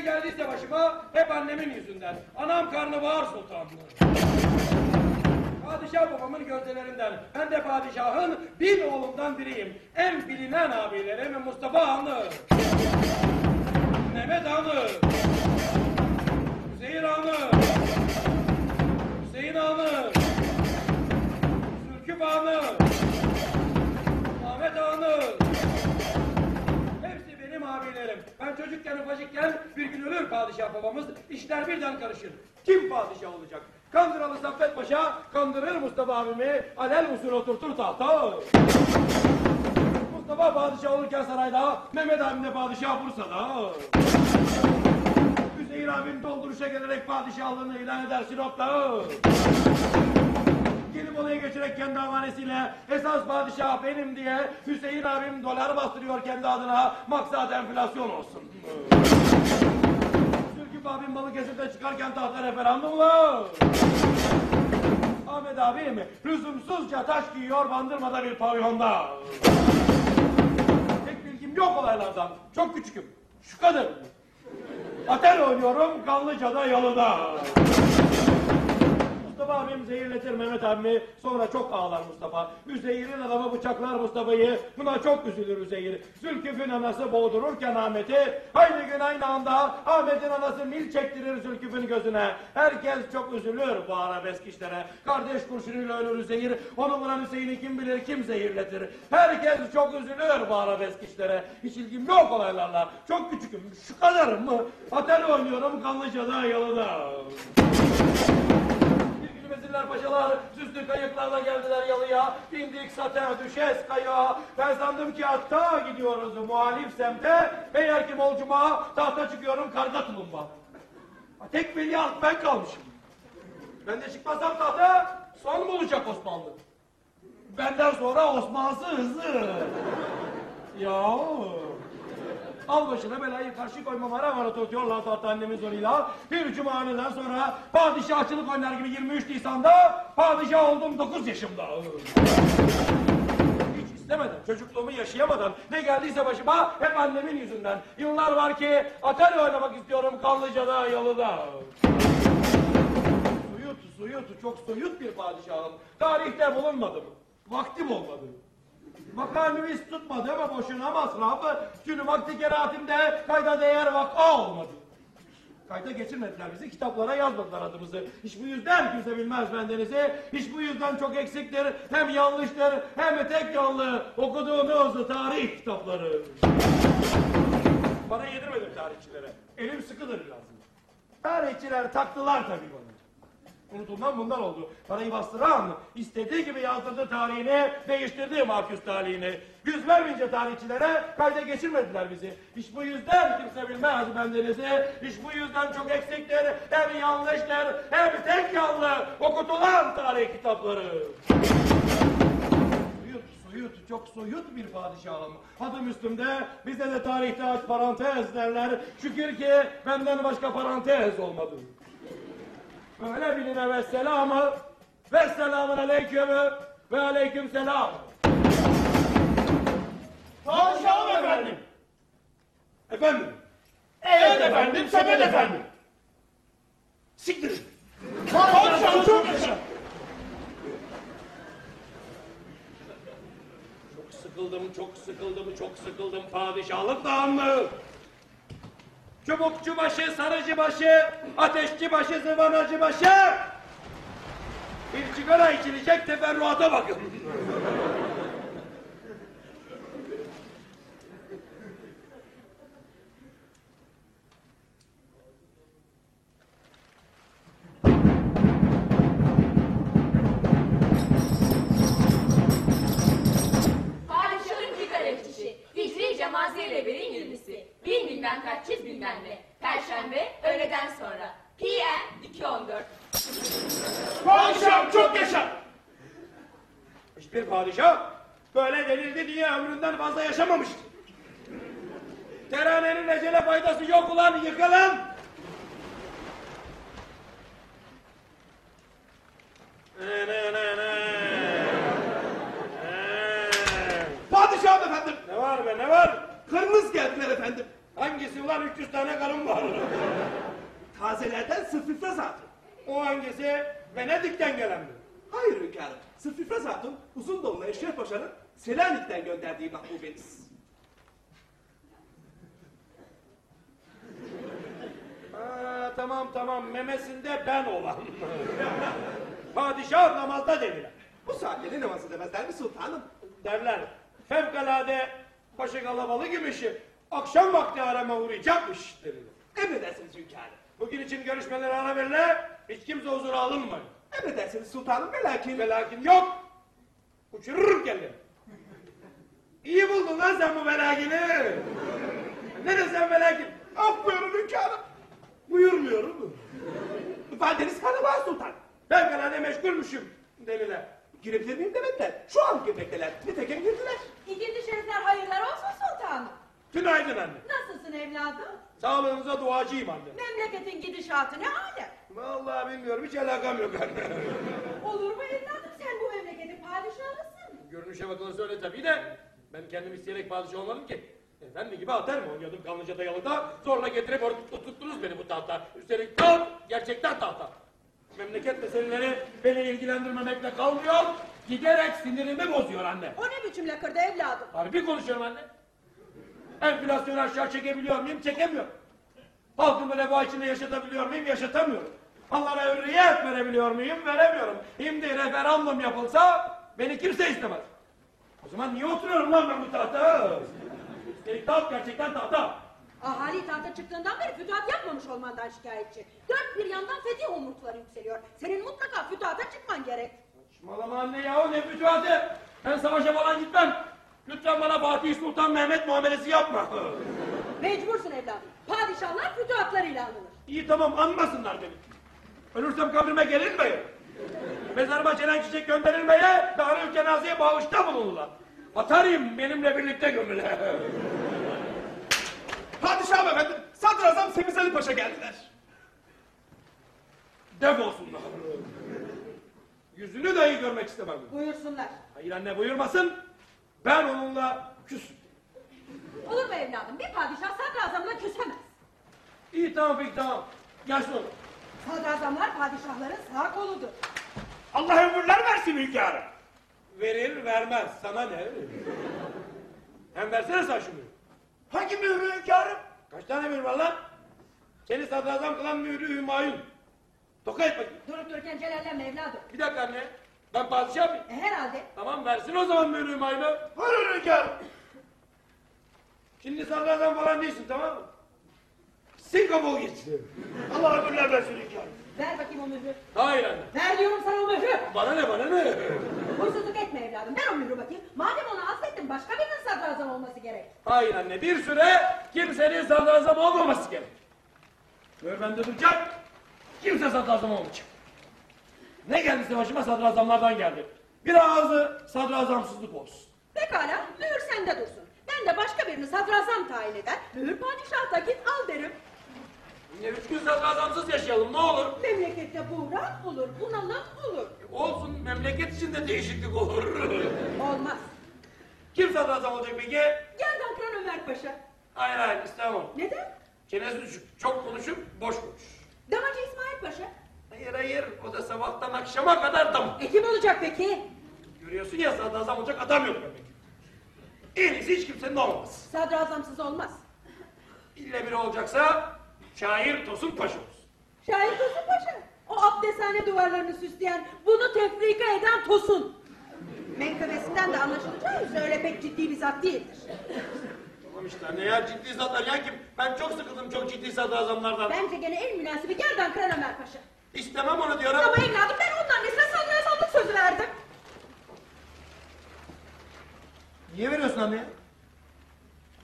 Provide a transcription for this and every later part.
Ne geldiyse başıma hep annemin yüzünden. Anam karnabahar sultanlığı. Padişah babamın gövdelerinden. Ben de padişahın bin oğlundan biriyim. En bilinen abilerim Mustafa Hanlı. Padişah babamız. İşler birden karışır. Kim padişah olacak? Kandıralı Saffet Paşa kandırır Mustafa abimi. Alel usul oturtur tahta. Mustafa padişah olurken sarayda. Mehmet abim de padişah Bursa'da. Hüseyin abim dolduruşa gelerek padişahlığını ilan eder Sinop'ta. Gelibolu'ya geçerek kendi havanesiyle esas padişah benim diye Hüseyin abim dolar bastırıyor kendi adına maksat enflasyon olsun. Sürküp abim Balıkesir'de çıkarken tahta referandumla. Ahmet abim lüzumsuzca taş giyiyor bandırmada bir pavyonda. Tek bilgim yok olaylardan. Çok küçüküm. Şu kadar. Atel oynuyorum Kanlıca'da yalıda. Mustafa abim zehirletir Mehmet abimi. Sonra çok ağlar Mustafa. Üzeyir'in adamı bıçaklar Mustafa'yı. Buna çok üzülür Üzeyir. Zülküf'ün anası boğdururken Ahmet'i. Aynı gün aynı anda Ahmet'in anası mil çektirir Zülküf'ün gözüne. Herkes çok üzülür bu arabesk işlere. Kardeş kurşunuyla ölür Üzeyir. Onu vuran Hüseyin'i kim bilir kim zehirletir. Herkes çok üzülür bu arabesk işlere. Hiç ilgim yok olaylarla. Çok küçüküm. Şu kadarım mı? Atel oynuyorum Kanlıca'da yalıda. Gün vezirler paşalar süslü kayıklarla geldiler yalıya. Bindik saten düşes kaya. Ben sandım ki hatta gidiyoruz muhalif semte. Meğer ki molcuma tahta çıkıyorum karga tulumba. Tek veliaht ben kalmışım. Ben de çıkmazsam tahta son bulacak Osmanlı. Benden sonra Osmanlısı hızlı. ya. Al başına belayı karşı koyma mara mara tutuyorlar tahta annemin zoruyla. Bir cumaneden sonra padişahçılık oynar gibi 23 Nisan'da padişah oldum 9 yaşımda. İstemedim. Çocukluğumu yaşayamadan ne geldiyse başıma hep annemin yüzünden. Yıllar var ki atel oynamak istiyorum Kanlıca'da, Yalı'da. Soyut, soyut, çok soyut bir padişahım. Tarihte bulunmadım. Vaktim olmadı. Makamimiz tutmadı ama boşuna masrafı. Çünkü vakti keraatimde kayda değer vaka olmadı. Kayda geçirmediler bizi, kitaplara yazmadılar adımızı. Hiç bu yüzden kimse bilmez bendenizi. Hiç bu yüzden çok eksiktir, hem yanlıştır, hem de tek yanlı okuduğunuz tarih kitapları. Bana yedirmedim tarihçilere. Elim sıkıdır biraz. Tarihçiler taktılar tabii bana. Unutulmam bundan oldu. Parayı bastıran istediği gibi yazdırdı tarihini, değiştirdi mahkus talihini. Yüz vermeyince tarihçilere kayda geçirmediler bizi. İş bu yüzden kimse bilmez bendenizi. İş bu yüzden çok eksiktir, hem yanlıştır, hem tek yanlı okutulan tarih kitapları. Soyut, çok soyut bir padişahım. Adım üstümde, bizde de tarihte aç parantez derler. Şükür ki benden başka parantez olmadı. Öyle biline ve selamı ve selamun aleykümü ve aleyküm selam. Padişahım efendim. Efendim, Evet efendim, sepet efendim. siktir. Padişahım çok yaşa. Çok sıkıldım, çok sıkıldım, çok sıkıldım padişahlıktan mı? Çubukçu başı, sarıcı başı, ateşçi başı, zıvanacı başı. Bir sigara içilecek teferruata bakın. PM 214. Padişahım çok yaşa. Hiçbir padişah böyle delirdi diye ömründen fazla yaşamamıştır. Teranenin ecele faydası yok ulan yıkılın. Ne ne ne ne. Padişahım efendim. Ne var be ne var? Karınız geldiler efendim. Hangisi ulan 300 tane karım var. Tazelerden sırf ifraz hatun. O hangisi? Venedik'ten gelen mi? Hayır hünkârım. Sırf ifraz hatun uzun doğumlu Eşref Paşa'nın Selanik'ten gönderdiği mahbubeniz. Ha, tamam tamam memesinde ben olan. Padişah namazda denilen. Bu saatte ne namazı demezler mi sultanım? Derler. Fevkalade başı kalabalık imiş. Akşam vakti hareme uğrayacakmış denilir. Emredersiniz hünkârım. Bugün için görüşmelere ara verirler. Hiç kimse huzura alınmayın. Emredersiniz sultanım ve lakin... Ve lakin yok. Uçururum kendini. İyi buldun lan sen bu velakini. Ne desem velakin? Af buyurun hünkârım. Buyurmuyorum. Valideniz Kanabağ Sultan. Fevkalade meşgulmüşüm denilen. Girebilir miyim demediler. Şu an girmekteler. Nitekim girdiler. İkinci şerifler hayırlar olsun sultanım. Günaydın anne. Nasılsın evladım? Sağlığınıza duacıyım anne. Memleketin gidişatı ne hale? Vallahi bilmiyorum hiç alakam yok anne. Olur mu evladım sen bu memleketin padişahısın. Görünüşe bakılırsa öyle tabii de ben kendim isteyerek padişah olmadım ki. Efendi gibi atar mı oynuyordum Kanlıca dayalıda zorla getirip orada tutturtunuz beni bu tahta. Üstelik taht gerçekten tahta. Memleket meseleleri beni ilgilendirmemekle kalmıyor. Giderek sinirimi bozuyor anne. O ne biçim lakırdı evladım? Harbi konuşuyorum anne. Enflasyonu aşağı çekebiliyor muyum? Çekemiyorum. Halkımı refah içinde yaşatabiliyor muyum? Yaşatamıyorum. Onlara hürriyet verebiliyor muyum? Veremiyorum. Şimdi referandum yapılsa beni kimse istemez. O zaman niye oturuyorum lan ben bu tahta? Üstelik taht gerçekten tahta. Ahali tahta çıktığından beri fütuhat yapmamış olmandan şikayetçi. Dört bir yandan fetih umutları yükseliyor. Senin mutlaka fütuhata çıkman gerek. Saçmalama anne yahu ne fütuhatı? Ben savaşa falan gitmem. Lütfen bana Fatih Sultan Mehmet muamelesi yapma. Mecbursun evladım. Padişahlar fütuhatlarıyla anılır. İyi tamam anmasınlar beni. Ölürsem kabrime gelinmeyin. Mezarıma çelen çiçek gönderilmeye, Darül Cenaze'ye bağışta bulunurlar. Atarım benimle birlikte gömüle. Padişahım efendim. Sadrazam Semiz Ali Paşa geldiler. Defolsunlar. Yüzünü dahi görmek istemem. Buyursunlar. Hayır anne buyurmasın. Ben onunla küs. Olur mu evladım? Bir padişah sadrazamla küsemez. İyi tamam peki tamam. Gelsin oğlum. Sadrazamlar padişahların sağ koludur. Allah ömürler versin hünkârım. Verir vermez sana ne? Hem versene sen şunu. Hangi mührü hünkârım? Kaç tane mühür var lan? Seni sadrazam kılan mührü Hümayun. Toka et bakayım. Durup dururken celallenme evladım. Bir dakika anne. Ben padişah mıyım? E, herhalde. Tamam versin o zaman mührü Hümayun'u. Buyurun hünkârım. Şimdi sadrazam falan değilsin tamam mı? Singapur git. Allah ömürler versin hünkârım. Ver bakayım o mührü. Hayır anne. Ver diyorum sana o mührü. Bana ne bana ne? Huysuzluk etme evladım. Ver o mührü bakayım. Madem onu affettin başka birinin sadrazam olması gerek. Hayır anne bir süre kimsenin sadrazam olmaması gerek. Mühür bende duracak. Kimse sadrazam olmayacak. Ne geldiyse başıma sadrazamlardan geldi. Bir ağzı sadrazamsızlık olsun. Pekala mühür sende dursun. Ben de başka birini sadrazam tayin eder. Mühür padişahta git al derim. Yine üç gün sadrazamsız yaşayalım ne olur. Memlekette buğra olur, bunalım olur. Olsun memleket içinde değişiklik olur. Olmaz. Kim sadrazam olacak peki? Gerdan Kıran Ömer Paşa. Hayır hayır istemem. Neden? Çenesi düşük. Çok konuşup boş konuş. Damacı İsmail Paşa. Hayır hayır o da sabahtan akşama kadar dam. E kim olacak peki? Görüyorsun ya sadrazam olacak adam yok memlekette. En iyisi hiç kimsenin olmaması. Sadrazamsız olmaz. İlle biri olacaksa şair Tosun Paşa olsun. Şahit Tosun Paşa. O abdesthane duvarlarını süsleyen, bunu tefrika eden Tosun. Menkıbesinden de anlaşılacağı üzere öyle pek ciddi bir zat değildir. Tamam işte ne ya ciddi zatlar ya kim? Ben çok sıkıldım çok ciddi sadrazamlardan. Bence gene en münasibi Gerdan Kıran Ömer Paşa. İstemem onu diyorum. Ama evladım ben onun annesine sadrazamlık sözü verdim. Niye veriyorsun anne?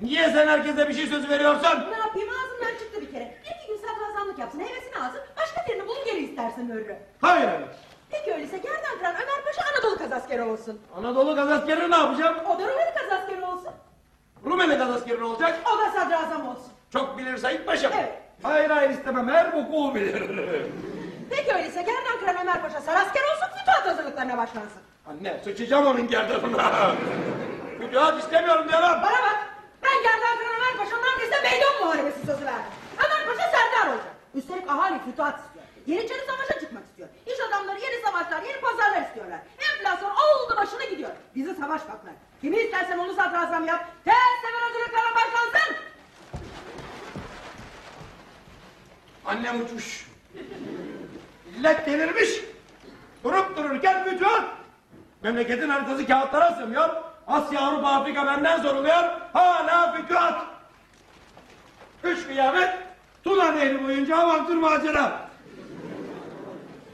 Niye sen herkese bir şey sözü veriyorsun? Ne yapayım ağzımdan çıktı bir kere. Bir iki gün sadrazamlık yapsın hevesini alsın. Başka birini bulun geri istersin Mürrü. Hayır hayır. Peki öyleyse Gerdan Kıran Ömer Paşa Anadolu kazaskeri olsun. Anadolu gazaskeri ne yapacağım? O da Rumeli kazaskeri olsun. Rumeli gazaskeri ne olacak? O da sadrazam olsun. Çok bilir Sayın Paşa. Evet. Hayır hayır istemem her boku bilir. Peki öyleyse Gerdan Kıran Ömer Paşa sarasker olsun fütuhat hazırlıklarına başlansın. Anne sıçacağım onun gerdanına. Müdühat istemiyorum diyorum. Bana bak ben Gerdan Kıran Ömer Paşa'nın annesine meydan muharebesi sözü verdi. Ömer Paşa serdar olacak. Üstelik ahali fütuhat istiyor. Yeniçeri savaşa çıkmak istiyor. İş adamları yeni savaşlar, yeni pazarlar istiyorlar. Enflasyon oldu başını gidiyor. Bizi savaş baklar. Kimi istersen onu sadrazam yap. Tez sefer hazırlıklara başlansın. Annem uçmuş. Millet delirmiş. Durup dururken fütuhat. Memleketin haritası kağıtlara sığmıyor. Asya, Avrupa, Afrika benden soruluyor. Hala fütuhat. Üç kıyamet. Tuna Nehri boyunca avantür macera.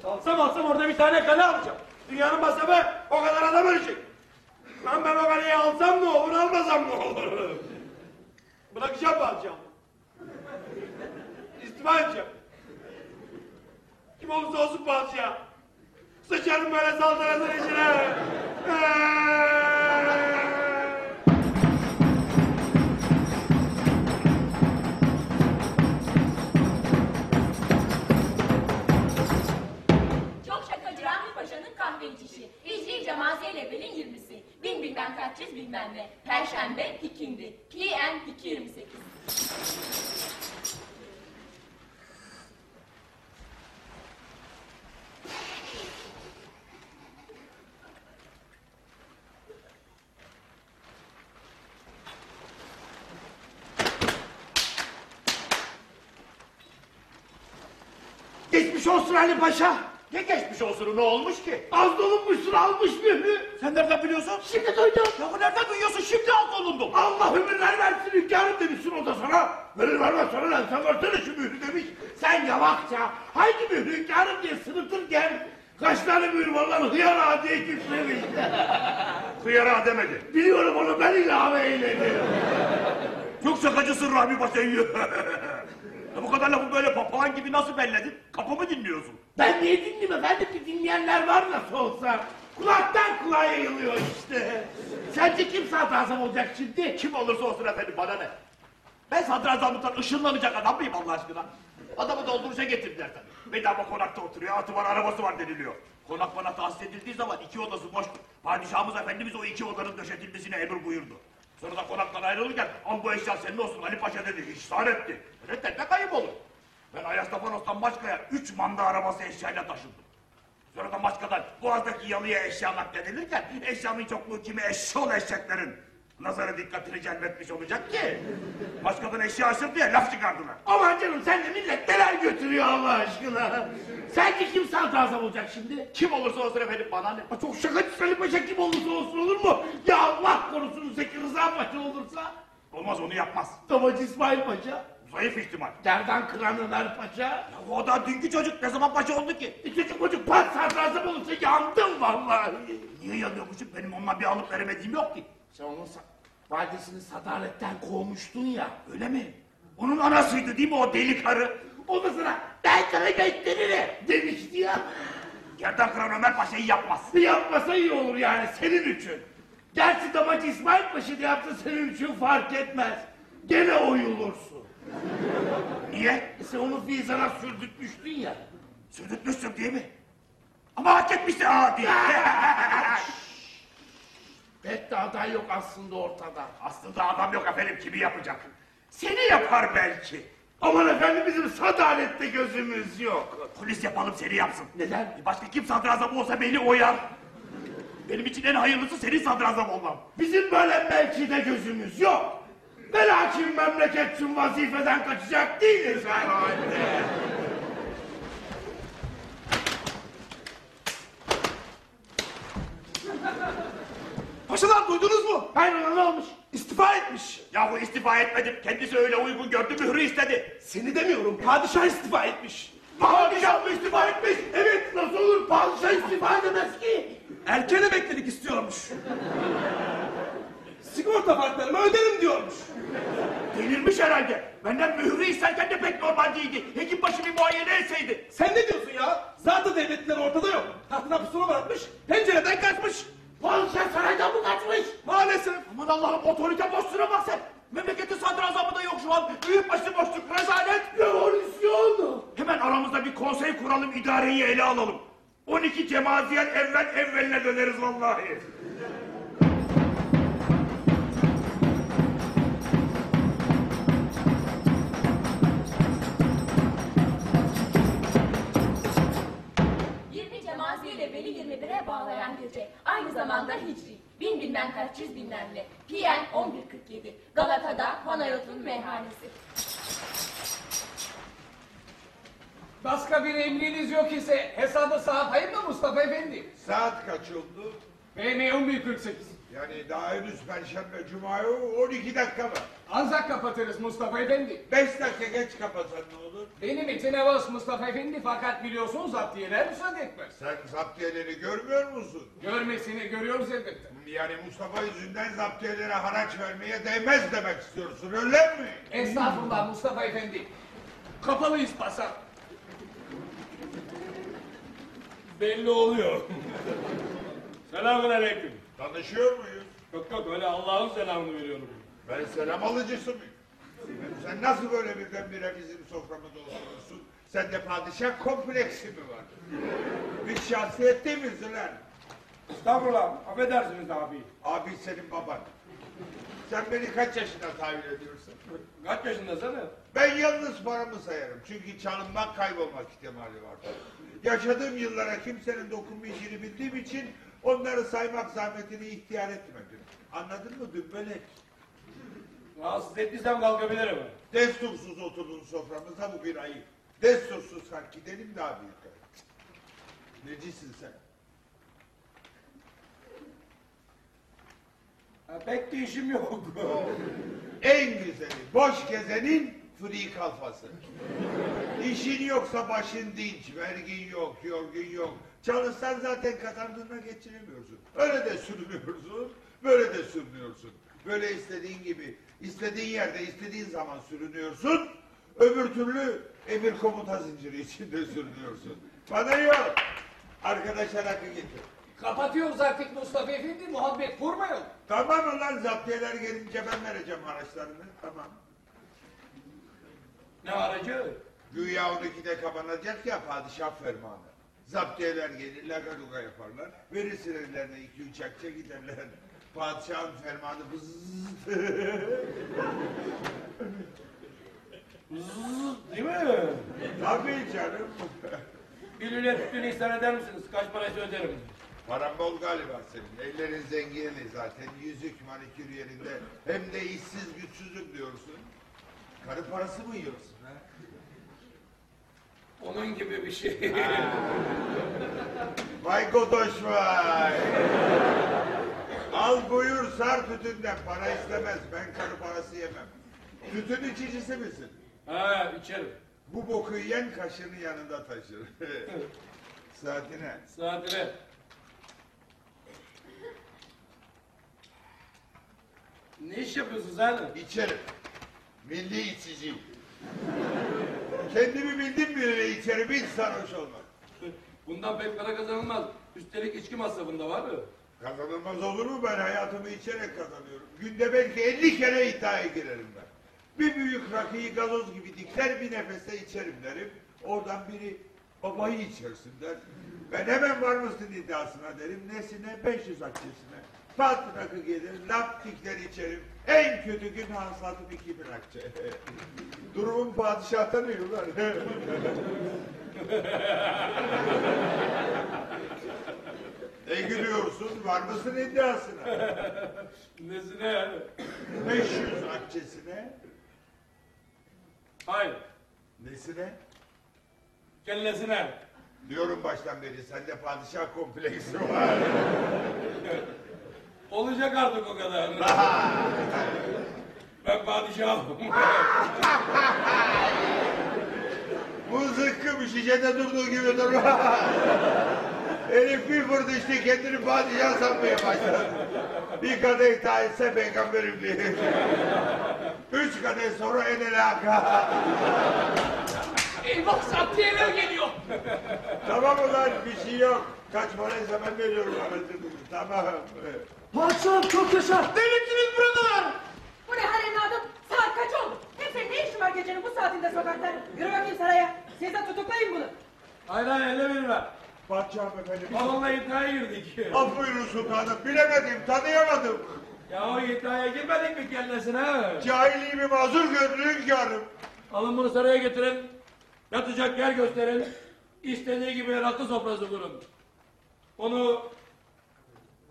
Alsam alsam orada bir tane kale alacağım. Dünyanın masrafı o kadar adam ölecek. Lan ben o kaleyi alsam ne olur, almasam ne olur? Bırakacağım mı alacağım? İstifa edeceğim. Kim olursa olsun padişah. Sıçarım böyle saltanatın içine. Eee! Çok şakacı Rahmi Paşa'nın kahve içişi. Hicri Cemaziye Lebel'in 20'si. Bin bilmem kaç yüz bilmem ne. Perşembe ikindi. PM 228. Geçmiş olsun Ali Paşa. Ne geçmiş olsun ne olmuş ki? Az dolunmuşsun almış mührü. Sen nereden biliyorsun? Şimdi duydum. Ya nereden duyuyorsun şimdi al olundum. Allah ömürler versin hünkârım demişsin o da sana. Verir vermez sana lan sen versene şu mührü demiş. Sen yavaşça hangi mührü hünkârım diye sırıtırken kaç tane mührü var lan hıyar ağa diye küfremiş. Hıyara demedi. Biliyorum onu ben ilave eyledim. Çok şakacısın Rahmi Paşa'yı. bu kadar lafı böyle papağan gibi nasıl belledin? Kapımı dinliyorsun. Ben niye dinleyeyim efendim ki dinleyenler var nasıl olsa. Kulaktan kulağa yayılıyor işte. Sence kim sadrazam olacak şimdi? Kim olursa olsun efendim bana ne? Ben sadrazamlıktan ışınlanacak adam mıyım Allah aşkına? Adamı dolduruşa getirdiler tabii. Bedava konakta oturuyor, atı var, arabası var deniliyor. Konak bana tahsis edildiği zaman iki odası boştu. Padişahımız efendimiz o iki odanın döşetilmesine emir buyurdu. Sonra da konaktan ayrılırken am bu eşya senin olsun Ali Paşa dedi, ihsan etti. Reddetmek ayıp olur. Ben Ayastafanos'tan Maçka'ya üç manda arabası eşyayla taşındım. Sonra da Maçka'dan Boğaz'daki yalıya eşya nakledilirken eşyanın çokluğu kimi eşşoğlu eşeklerin nazara dikkatini celbetmiş olacak ki. Maçka'dan eşya aşır diye laf çıkardılar. Aman canım sen de millet neler götürüyor Allah aşkına. Sence kim sadrazam olacak şimdi? Kim olursa olsun efendim bana ne? Ha, Çok şakacı Ali Paşa kim olursa olsun olur mu? Ya Allah korusun Zeki Rıza Paşa olursa? Olmaz onu yapmaz. Damacı İsmail Paşa? Zayıf ihtimal. Gerdan Kıran Ömer Paşa? Ya o da dünkü çocuk ne zaman paşa oldu ki? E çocuk pat sadrazam olursa yandım vallahi. Niye yanıyormuşum? Benim onunla bir alıp veremediğim yok ki. Sen onun sa- validesini sadaletten kovmuştun ya. Öyle mi? Onun anasıydı değil mi o deli karı? O da sana ben sana gösteririm demişti ya. Gerdan kıran Ömer Paşa'yı yapmaz. Yapmasa iyi olur yani senin için. Gerçi damacı İsmail Paşa da yapsa senin için fark etmez. Gene oyulursun. Niye? E sen onu Fizan'a sürdürtmüştün ya. Sürdürtmüşsün değil mi? Ama hak etmişti ha diye. Pek de aday yok aslında ortada. Aslında adam yok efendim kimi yapacak? Seni yapar belki. Aman efendim bizim sadalette gözümüz yok. Polis yapalım seni yapsın. Neden? E Başka kim sadrazam olsa beni oyar. Benim için en hayırlısı senin sadrazam olmam. Bizim böyle mevkide gözümüz yok. Velakin memleket için vazifeden kaçacak değiliz herhalde. Paşalar duydunuz mu? Hayrola ne olmuş? İstifa etmiş. Yahu istifa etmedim. Kendisi öyle uygun gördü mührü istedi. Seni demiyorum padişah istifa etmiş. Padişah mı istifa etmiş? Evet nasıl olur padişah istifa edemez ki? Erken emeklilik istiyormuş. Sigorta farklarımı öderim diyormuş. Delirmiş herhalde. Benden mührü isterken de pek normal değildi. Hekimbaşı bir muayene etseydi. Sen ne diyorsun ya? Zaten devletleri ortada yok. Tahtına pusula bırakmış, pencereden kaçmış. Padişah saraydan mı kaçmış? Maalesef. Aman Allah'ım otorite boşluğuna bak sen. Memleketin sadrazamı da yok şu an. Büyük başı boşluk, rezalet. Revolüsyon. Hemen aramızda bir konsey kuralım, idareyi ele alalım. 12 cemaziyen evvel evveline döneriz vallahi. Aynı zamanda Hicri. Bin bilmem kaç yüz bilmem ne. PM 1147. Galata'da Panayot'un meyhanesi. Başka bir emriniz yok ise hesabı saatayım mı Mustafa Efendi? Saat kaç oldu? PM 11.48. Yani daha henüz Perşembe Cuma yok, 12 dakika var. Ancak kapatırız Mustafa Efendi. 5 dakika geç kapatsan ne olur? Benim için evas Mustafa Efendi fakat biliyorsun zaptiyeler müsaade etmez. Sen zaptiyeleri görmüyor musun? Görmesini görüyoruz elbette. Yani Mustafa yüzünden zaptiyelere haraç vermeye değmez demek istiyorsun öyle mi? Estağfurullah Mustafa Efendi. Kapalıyız pasa. Belli oluyor. Selamun aleyküm. Tanışıyor muyuz? Yok yok öyle Allah'ın selamını veriyorum. Ben selam alıcısı mıyım? Sen nasıl böyle birdenbire bizim soframıza oturursun? Sende padişah kompleksi mi var? Bir şahsiyet değil misin lan? Estağfurullah. Affedersiniz abi. Abi senin baban. Sen beni kaç yaşında tahayyül ediyorsun? Kaç yaşındasın? Ben yalnız paramı sayarım. Çünkü çalınmak, kaybolmak ihtimali var. Yaşadığım yıllara kimsenin dokunmayacağını bildiğim için onları saymak zahmetini ihtiyar etmedim. Anladın mı dümbelek? Rahatsız ettiysem kalkabilirim. Destursuz oturdun soframıza bu bir ayıp. Destursuz kalk gidelim daha büyük ayıp. Necisin sen? Ha, pek de işim yok. En güzeli, boş gezenin free kalfası. İşin yoksa başın dinç, vergin yok, yorgun yok. Çalışsan zaten kazandığına geçiremiyorsun. Öyle de sürünüyorsun, böyle de sürünüyorsun. Böyle istediğin gibi, istediğin yerde, istediğin zaman sürünüyorsun. Öbür türlü emir komuta zinciri içinde sürünüyorsun. Bana yok. Arkadaşa rakı getir. Kapatıyoruz artık Mustafa Efendi. Muhabbet kurmayalım. Tamam ulan zaptiyeler gelince ben vereceğim araçlarını. Tamam. ne aracı? Güya 12'de kapanacak ya padişah fermanı. Zaptiyeler gelir, lagaluga yaparlar. Verirsin ellerine iki üç akçe giderler. Padişahın fermanı bızzt. Değil mi? Tabii canım. Bir lüle tütün ihsan eder misiniz? Kaç paraysa öderim. Paran bol galiba senin. Ellerin zengini zaten. Yüzük manikür yerinde. Hem de işsiz güçsüzlük diyorsun. Karı parası mı yiyorsun? Onun gibi bir şey. Vay godoş vay. Al buyur sar tütünden para istemez. Ben karı parası yemem. Tütün içicisi misin? ha içerim. Bu boku yiyen kaşını yanında taşır. Saatine. Saatine. Ne iş yapıyorsun sen? İçerim. Milli içiciyim. Kendimi bildim bileli içerim hiç sarhoş olmam. Bundan pek para kazanılmaz. Üstelik içki masrafında var mı? Kazanılmaz olur mu ben hayatımı içerek kazanıyorum. Günde belki 50 kere iddiaya girerim ben. Bir büyük rakıyı gazoz gibi dikler bir nefeste içerim derim. Oradan biri babayı içersin der. Ben hemen var mısın iddiasına derim. Nesine? 500 akçesine. Pat rakı gelir, lap dikler içerim. En kötü gün hasılatım 2000 akçe. Durumum padişahtan yiyorlar. ne gülüyorsun? Var mısın iddiasına? Nesine yani? 500 akçesine. Hayır. Nesine? Kellesine. Diyorum baştan beri sende padişah kompleksi var. Olacak artık o kadar. ben padişahım. Bu zıkkım şişede durduğu gibi durma. Herif bir vurdu işte kendini padişah sanmaya başladı. Bir kadeh daha etse peygamberim diye. Üç kadeh sonra en elaka. Eyvah zaptiyeler geliyor. Tamam ulan bir şey yok. Kaç paraysa ben veriyorum anasını. Tamam. Padişahım çok yaşa. Delirttiniz buralar. Bu ne hal evladım? Saat kaç oldu? Hem senin ne işin var gecenin bu saatinde sokakta? Yürü bakayım saraya. Siz de tutuklayın bunu. Hayır hayır elle ver. Padişahım efendim. Babamla iddiaya girdik. Af buyurun sultanım. Bilemedim, tanıyamadım. ya o iddiaya girmedik mi kellesine? Cahilliğimi mazur gördüğün hünkârım. Alın bunu saraya getirin. Yatacak yer gösterin. İstediği gibi rakı sofrası kurun. Onu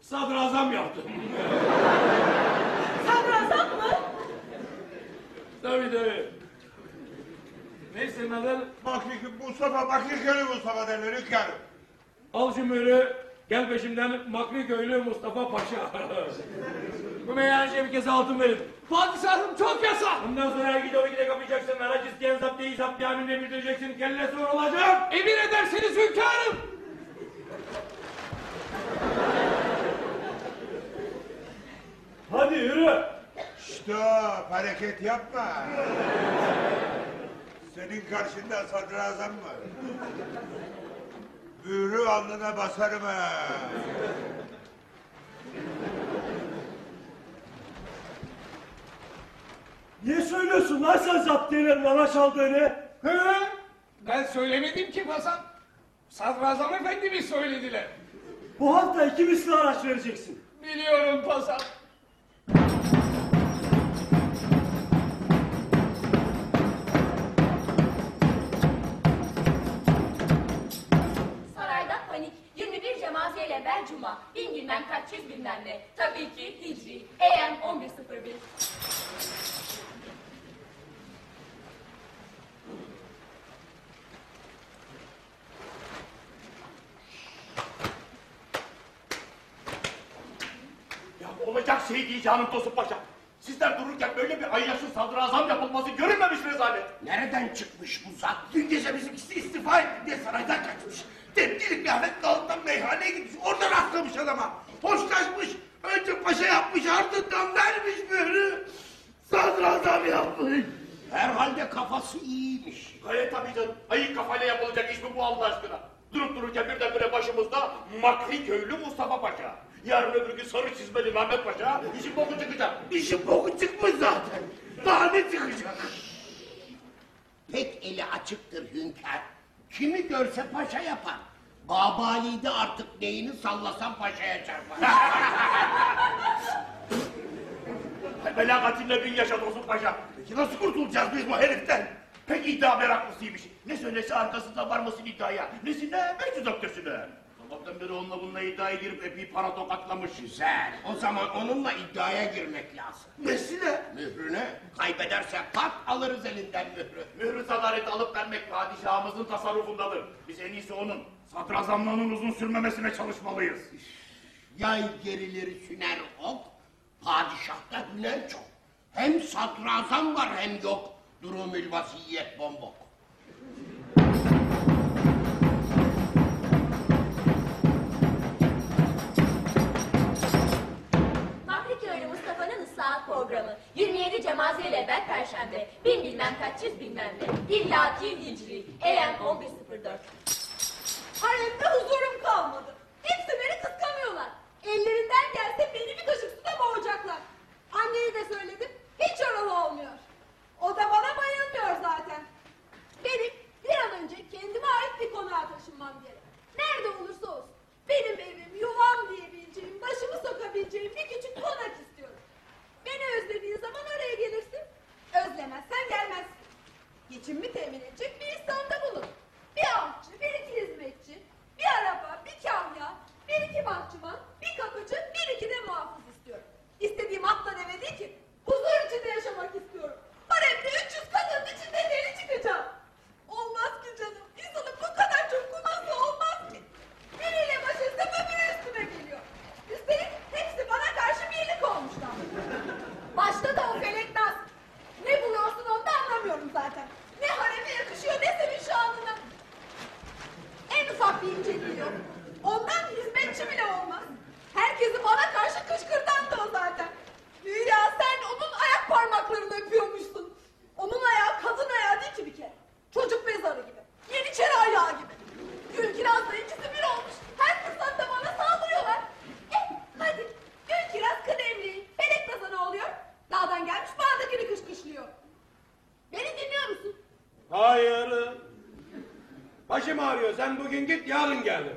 sadrazam yaptım. Sadrazam mı? tabii tabii. Neyse senin adın? Bakır Mustafa Bakırköylü Mustafa derler hünkârım. Al şu mührü. Gel peşimden Makriköylü Mustafa Paşa. Bu meyhaneciye bir kese altın verin. Padişahım çok yasa. Bundan sonra her gide o gide kapayacaksın. Araç isteyen zaptiyeyi zaptiyanine bildireceksin. Kellesi olacak. Emir ederseniz hünkârım. Hadi yürü. Stop hareket yapma. Senin karşında sadrazam var. Mührü alnına basarım ha. Niye söylüyorsun lan sen zaptiyenin lavaş aldığını? Hı? Ben söylemedim ki paşam. Sadrazam efendimiz söylediler. Bu hafta iki misli araç vereceksin. Biliyorum paşam. Sarayda panik. 21 Cemaziye ile evvel Cuma. Bin bilmem kaç yüz bilmem ne. Tabii ki Hicri. AM 1101. Ya olacak şey değil canım Tosun Paşa. Sizler dururken böyle bir ayyaşın sadrazam yapılması görülmemiş rezalet. Nereden çıkmış bu zat? Dün gece bizimkisi istifa etti diye saraydan kaçmış. Tebdili kıyafetle altından meyhaneye gitmiş. Orada rastlamış adama. Hoşlaşmış. Önce paşa yapmış ardından vermiş mührü. Sadrazam yapmış. Herhalde kafası iyiymiş. Gayet tabii canım. Ayık kafayla yapılacak iş mi bu Allah aşkına? Durup dururken birdenbire başımızda Makri köylü Mustafa Paşa. Yarın öbür gün sarı çizmeli Mehmet Paşa. İşin boku çıkacak. İşin boku çıkmış zaten. Daha ne çıkacak? Pek eli açıktır hünkâr. Kimi görse paşa yapar. Babali'de artık neyini sallasan paşaya çarpar. Belagatinle bin yaşa Tosun Paşa. Peki nasıl kurtulacağız biz bu heriften? Pek iddia meraklısıymış. Ne söylese arkasında var mısın iddiaya? Nesine? Mevcut ötesine. Sabahtan beri onunla bununla iddiaya girip epey para tokatlamış. Güzel. O zaman onunla iddiaya girmek lazım. Nesine? Mührüne. Kaybederse pat alırız elinden mührü. Mührü sadaret alıp vermek padişahımızın tasarrufundadır. Biz en iyisi onun sadrazamlığının uzun sürmemesine çalışmalıyız. Yay gerileri süner ok. Padişahta hünen çok. Hem sadrazam var hem yok. Durumül vasiyet bombok. 27 Cemaziye ile evvel Perşembe. Bin bilmem kaç yüz bilmem ne. İllaki Hicri. AM 1104. Haremde huzurum kalmadı. Hepsi beni kıskanıyorlar. Ellerinden gelse beni bir kaşık suda boğacaklar. Anneye de söyledim. Hiç oralı olmuyor. O da bana bayılmıyor zaten. Benim bir an önce kendime ait bir konağa taşınmam gerek. Nerede olursa olsun. Benim evim, yuvam diyebileceğim, başımı sokabileceğim bir küçük konak istiyorum. Beni özlediğin zaman oraya gelirsin. Özlemezsen gelmezsin. Geçimimi temin edecek bir insanda bulun. Bir avcı, bir iki hizmetçi, bir araba, bir kamya, bir iki bahçıvan, bir kapıcı, bir iki de muhafız istiyorum. İstediğim atla deve değil ki. Huzur içinde yaşamak istiyorum. Haremde 300 kadının içinde deli çıkacağım. Olmaz ki canım. İnsanın bu kadar çok kuması olmaz ki. Biriyle baş etsem öbürü üstüme geliyor. Üstelik hepsi bana karşı birlik olmuşlar. Başta da o felek naz. Ne buluyorsun onu da anlamıyorum zaten. Ne hareme yakışıyor ne senin şanına. En ufak bir inceliği yok. Ondan hizmetçi bile olmaz. Herkesi bana karşı kışkırtan da o zaten. Güya sen onun ayak parmaklarını öpüyormuşsun. Onun ayağı kadın ayağı değil ki bir kere. Çocuk mezarı gibi. Yeniçeri ayağı gibi. Gülkiraz'la ikisi bir olmuş. Her fırsatta bana saldırıyorlar. Eh hadi. Gülkiraz kıdemli. Felek Naz'a ne oluyor? Dağdan gelmiş bağdakini kışkışlıyor. Beni dinliyor musun? Hayır. Başım ağrıyor. Sen bugün git yarın gel.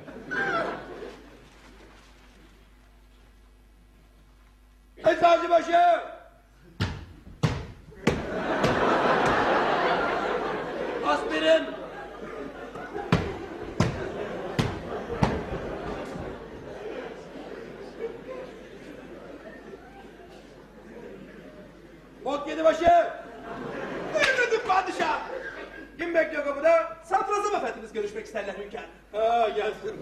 Eczacıbaşı! Aspirin! Hop yedi başı. Dedim padişah. Kim bekliyor kapıda? Sadrazam efendimiz görüşmek isterler hünkârım. Ha gelsin.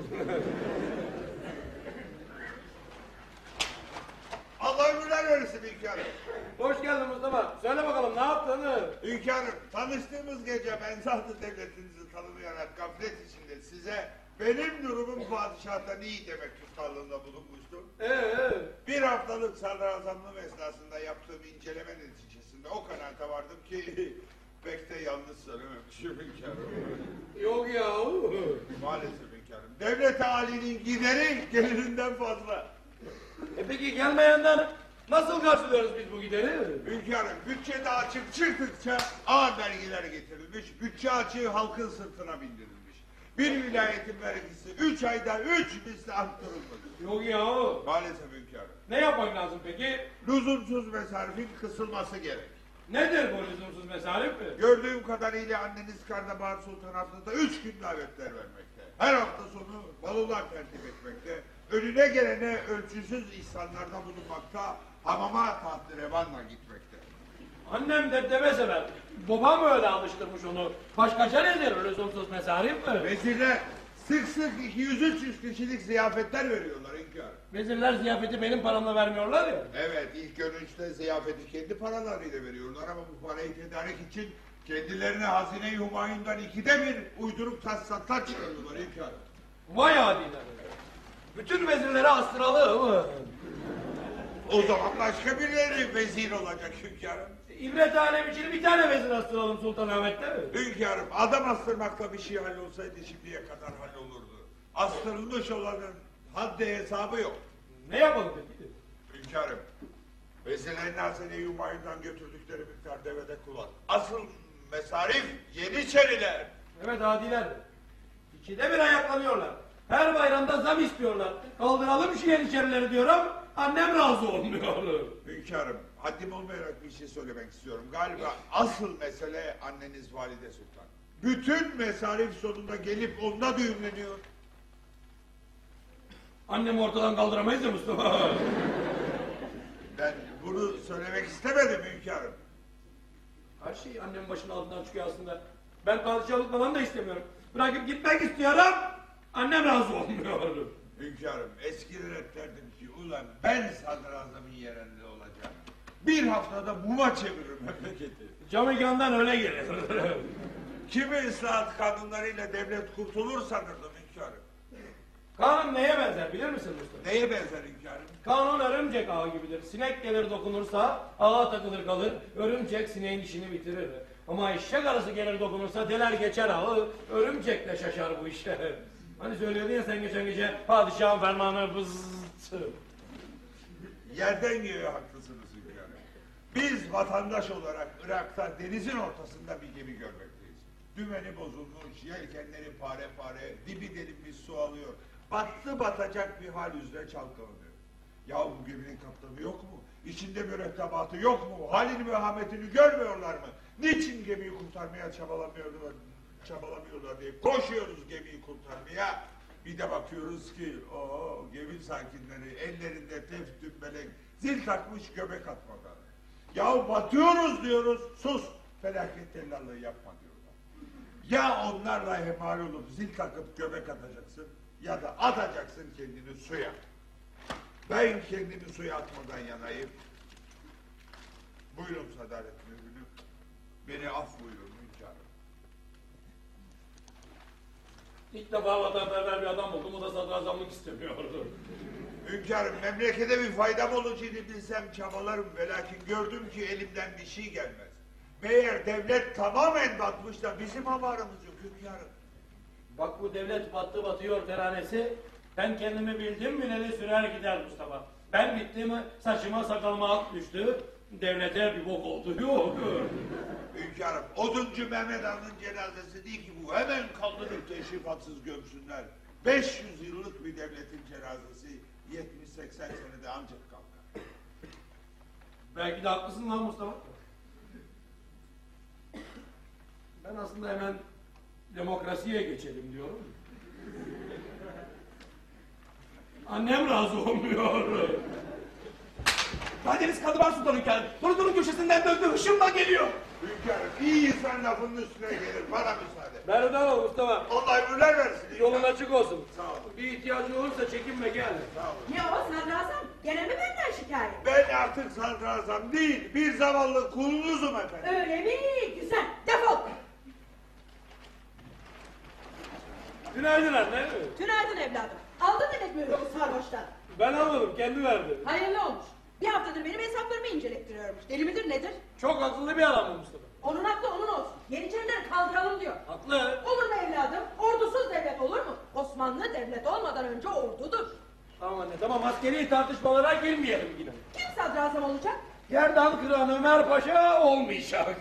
Allah ömürler versin hünkârım. Hoş geldin Mustafa. Söyle bakalım ne yaptın? Hünkârım tanıştığımız gece ben zaten devletinizi tanımayarak gaflet içinde size benim durumum padişahtan iyi demek tutarlığında bulunmuştum. Ee, Bir haftalık sadrazamlığım esnasında yaptığım inceleme neticesinde o kanaate vardım ki pek de yanlış söylememişim hünkârım. yok ya. Maalesef hünkârım. Devlet halinin gideri gelirinden fazla. E peki gelmeyenden nasıl karşılıyoruz biz bu gideri? Hünkârım bütçede açık çıktıkça ağır vergiler getirilmiş, bütçe açığı halkın sırtına bindirilmiş. Bir vilayetin vergisi üç ayda üç misli arttırılmış. Yok ya. Maalesef hünkârım. Ne yapmak lazım peki? Lüzumsuz mesarifin kısılması gerek. Nedir bu lüzumsuz mesarif? Gördüğüm kadarıyla anneniz Karnabahar Sultan haftada üç gün davetler vermekte. Her hafta sonu balolar tertip etmekte. Önüne gelene ölçüsüz ihsanlarda bulunmakta. Hamama tahtı revanla gitmekte. Annem debdebe sever. Babam öyle alıştırmış onu. Başkaca nedir lüzumsuz mesarif mi? Vezirler sık sık 200-300 kişilik ziyafetler veriyorlar hünkârım. Vezirler ziyafeti benim paramla vermiyorlar ya. Evet ilk görünüşte ziyafeti kendi paralarıyla veriyorlar ama bu parayı tedarik için kendilerine hazine-i humayundan ikide bir uydurup taslaklar çıkarıyorlar hünkârım. Vay adiler. Bütün vezirlere astıralım. O zaman başka birileri vezir olacak hünkârım. İbret alem için bir tane vezir astıralım Sultanahmet'te mi? Hünkârım adam astırmakla bir şey hallolsaydı şimdiye kadar hallolurdu. Astırılmış olanın haddi hesabı yok. Ne yapalım peki? Hünkârım, vezirlerin hazine-i humayundan götürdükleri miktar devede kulak. Asıl mesarif Yeniçeriler. Evet adiler. İkide bir ayaklanıyorlar. Her bayramda zam istiyorlar. Kaldıralım şu yeniçerileri diyorum. Annem razı olmuyor. Hünkârım, haddim olmayarak bir şey söylemek istiyorum. Galiba asıl mesele anneniz Valide Sultan. Bütün mesarif sonunda gelip onda düğümleniyor. Annemi ortadan kaldıramayız ya Mustafa. Ben bunu söylemek istemedim hünkârım. Her şey annemin başının altından çıkıyor aslında. Ben padişahlık falan da istemiyorum. Bırakıp gitmek istiyorum. Annem razı olmuyor. Hünkârım eskiden hep derdim ki ulan ben sadrazamın yerinde. Bir haftada muma çeviririm memleketi. Camigan'dan öyle gelir. Kimi ıslahat kanunlarıyla devlet kurtulur sanırdım hünkârım. Kanun neye benzer bilir misin Mustafa? Neye benzer hünkârım? Kanun örümcek ağı gibidir. Sinek gelir dokunursa ağa takılır kalır. Örümcek sineğin işini bitirir. Ama eşek arası gelir dokunursa deler geçer ağı. Örümcek de şaşar bu işe. Hani söylüyordun ya sen geçen gece padişahın fermanı bızzt. Yerden haklısınız hünkârım. Biz vatandaş olarak Irak'ta denizin ortasında bir gemi görmekteyiz. Dümeni bozulmuş, yelkenleri pare pare, dibi delinmiş su alıyor. Battı batacak bir hal üzere çalkalanıyor. Ya bu geminin kaptanı yok mu? İçinde mürettebatı yok mu? Halini ve hametini görmüyorlar mı? Niçin gemiyi kurtarmaya çabalamıyorlar, çabalamıyorlar diye koşuyoruz gemiyi kurtarmaya. Bir de bakıyoruz ki o gemi sakinleri ellerinde tef dümbelek zil takmış göbek atmadan. Ya batıyoruz diyoruz sus felaket tellallığı yapma diyorlar. Ya onlarla hemal olup zil takıp göbek atacaksın ya da atacaksın kendini suya. Ben kendimi suya atmadan yanayım. Buyurun Sadaret Mührünü. Beni af buyurun hünkârım. İlk defa vatanperver bir adam buldum. O da sadrazamlık istemiyordu. Hünkârım memlekete bir faydam olacağını bilsem çabalarım ve lakin gördüm ki elimden bir şey gelmez. Meğer devlet tamamen batmış da bizim havarımız yok hünkârım. Bak bu devlet battı batıyor teranesi. Ben kendimi bildim bileli sürer gider Mustafa. Ben bittim saçıma sakalıma ak düştü. Devlete bir bok oldu. Yok. Hünkârım oduncu Mehmet Han'ın cenazesi değil ki bu. Hemen kaldırıp teşrifatsız gömsünler. 500 yıllık bir devletin cenazesi 70-80 senede ancak kalkar. Belki de haklısın lan Mustafa. Ben aslında hemen demokrasiye geçelim diyorum. Annem razı olmuyor. Valideniz Kadıban Sultan Hünkârım. Torunun köşesinden döndü hışımla geliyor. Hünkârım iyi insan lafının üstüne gelir. Bana müsaade. Berhudar ol Mustafa. Allah ömürler versin. Yolun açık olsun. Sağ ol. Bir ihtiyacın olursa çekinme gel. Ne o sadrazam? Gene mi benden şikayet? Ben artık sadrazam değil, bir zavallı kulunuzum efendim. Öyle mi? Güzel. Defol. Günaydın anne. Tünaydın evladım. Aldın demek o sarhoştan. Ben almadım kendi verdi. Hayırlı olmuş. Bir haftadır benim hesaplarımı incelettiriyormuş. Deli midir nedir? Çok akıllı bir adam bu Mustafa. Onun aklı onun olsun. Yeniçerileri kaldıralım diyor. Haklı. Olur mu evladım? Ordusuz devlet olur mu? Osmanlı devlet olmadan önce ordudur. Tamam anne tamam askeri tartışmalara girmeyelim yine. Kim sadrazam olacak? Gerdan Kıran Ömer Paşa olmayacak.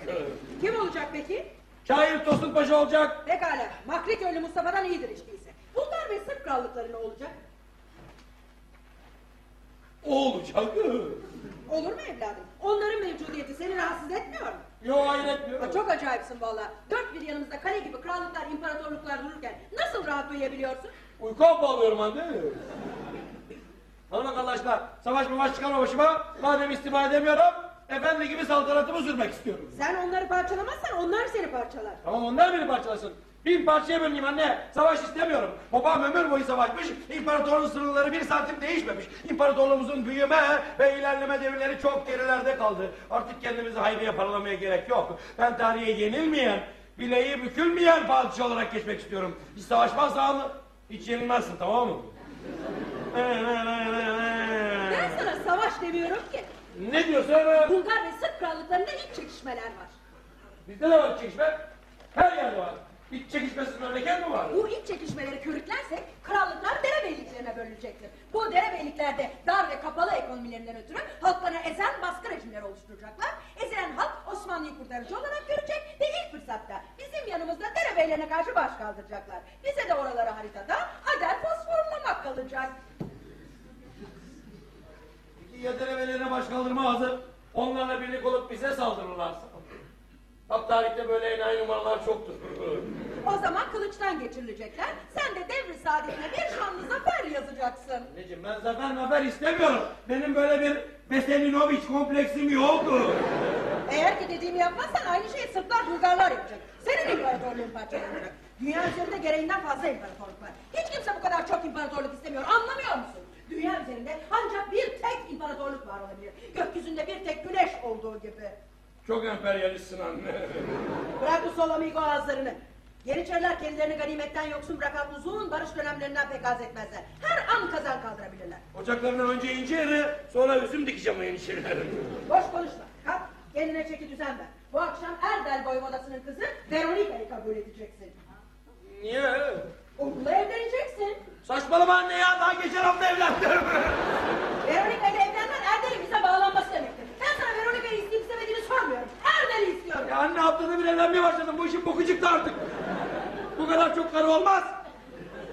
Kim olacak peki? Şair Tosun Paşa olacak. Pekala. Makriköylü Mustafa'dan iyidir hiç değilse. Bulgar ve Sırp krallıkları ne olacak? O olacak. Olur mu evladım? Onların mevcudiyeti seni rahatsız etmiyor mu? Yo hayır etmiyor. Ha, çok acayipsin valla. Dört bir yanımızda kale gibi krallıklar, imparatorluklar dururken nasıl rahat uyuyabiliyorsun? Uyku bağlıyorum anne. Hanım arkadaşlar savaş mavaş çıkarma başıma. Madem istifa edemiyorum efendi gibi saltanatımı sürmek istiyorum. Sen onları parçalamazsan onlar seni parçalar. Tamam onlar beni parçalasın. Bin parçaya bölüneyim anne. Savaş istemiyorum. Babam ömür boyu savaşmış. İmparatorluğun sınırları bir santim değişmemiş. İmparatorluğumuzun büyüme ve ilerleme devirleri çok gerilerde kaldı. Artık kendimizi hayriye paralamaya gerek yok. Ben tarihe yenilmeyen, bileği bükülmeyen padişah olarak geçmek istiyorum. Hiç savaşmazsan hiç yenilmezsin tamam mı? Ben sana savaş demiyorum ki. ne diyorsun? Bulgar ve Sırp krallıklarında iç çekişmeler var. Bizde de var çekişme. Her yerde var. Hiç çekişmesiz memleket mi var? Bu iç çekişmeleri körüklersek krallıklar derebeyliklerine bölünecektir. Bu derebeyliklerde dar ve kapalı ekonomilerinden ötürü halklarına ezen baskı rejimleri oluşturacaklar. Ezilen halk Osmanlı'yı kurtarıcı olarak görecek ve ilk fırsatta bizim yanımızda derebeylerine karşı baş kaldıracaklar. Bize de oraları haritada ader fosforlamak kalacak. Peki ya derebelerine baş kaldırma hazır. Onlarla birlik olup bize saldırırlarsa. Bak tarihte böyle enayi numaralar çoktur. O zaman kılıçtan geçirilecekler. Sen de devri saadetine bir şanlı zafer yazacaksın. Anneciğim ben zafer haber istemiyorum. Benim böyle bir Veselinoviç kompleksim yok. Eğer ki dediğimi yapmazsan aynı şeyi Sırplar Bulgarlar yapacak. Senin imparatorluğun parçalanacak. Dünya üzerinde gereğinden fazla imparatorluk var. Hiç kimse bu kadar çok imparatorluk istemiyor. Anlamıyor musun? Dünya üzerinde ancak bir tek imparatorluk var olabilir. Gökyüzünde bir tek güneş olduğu gibi. Çok emperyalistsin anne. Bırak bu solamigo ağızlarını. Yeniçeriler kendilerini ganimetten yoksun bırakan uzun barış dönemlerinden pek haz etmezler. Her an kazan kaldırabilirler. Ocaklarından önce ince yeri, sonra üzüm dikeceğim o yeniçerilerin. Boş konuşma. Kalk kendine çeki düzen ver. Bu akşam Erdel Boyvodası'nın kızı Veronika'yı kabul edeceksin. Niye? Onunla evleneceksin. Saçmalama anne ya, daha geçen hafta evlendim. Veronika ile evlenmen Erdel'in bize bağlanması demektir. Ben sana Veronika'yı isteyip istemediğini sormuyorum. Erdel'i istiyorum. Ya anne haftada bir evlenmeye başladım, bu işin boku çıktı artık. Bu kadar çok karı olmaz.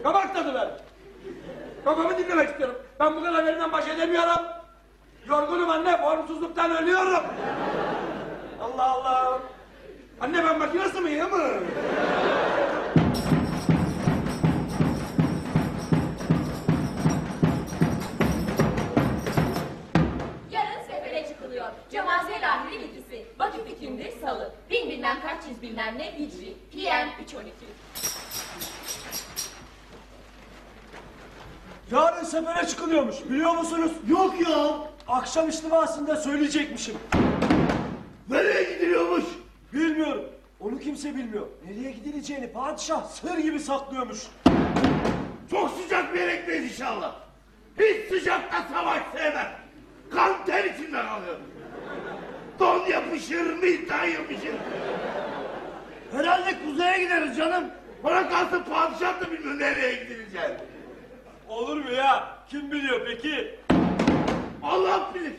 Kabak tadı ver. Kafamı dinlemek istiyorum. Ben bu kadar verinden baş edemiyorum. Yorgunum anne, formsuzluktan ölüyorum. Allah Allah. Anne ben makinası mıyım? Bin bilmem kaç yüz bilmem ne hicri. PM 312. Yarın sefere çıkılıyormuş biliyor musunuz? Yok ya. Akşam istivasında söyleyecekmişim. Nereye gidiliyormuş? Bilmiyorum. Onu kimse bilmiyor. Nereye gidileceğini padişah sır gibi saklıyormuş. Çok sıcak bir yere gitmeyiz inşallah. Hiç sıcakta savaş sevmem. Kan ter içinde kalıyorum. Yapışır, milta yapışır. Herhalde kuzeye gideriz canım. Bana kalsın padişah da bilmiyor nereye gidileceğini. Olur mu ya? Kim biliyor peki? Allah bilir.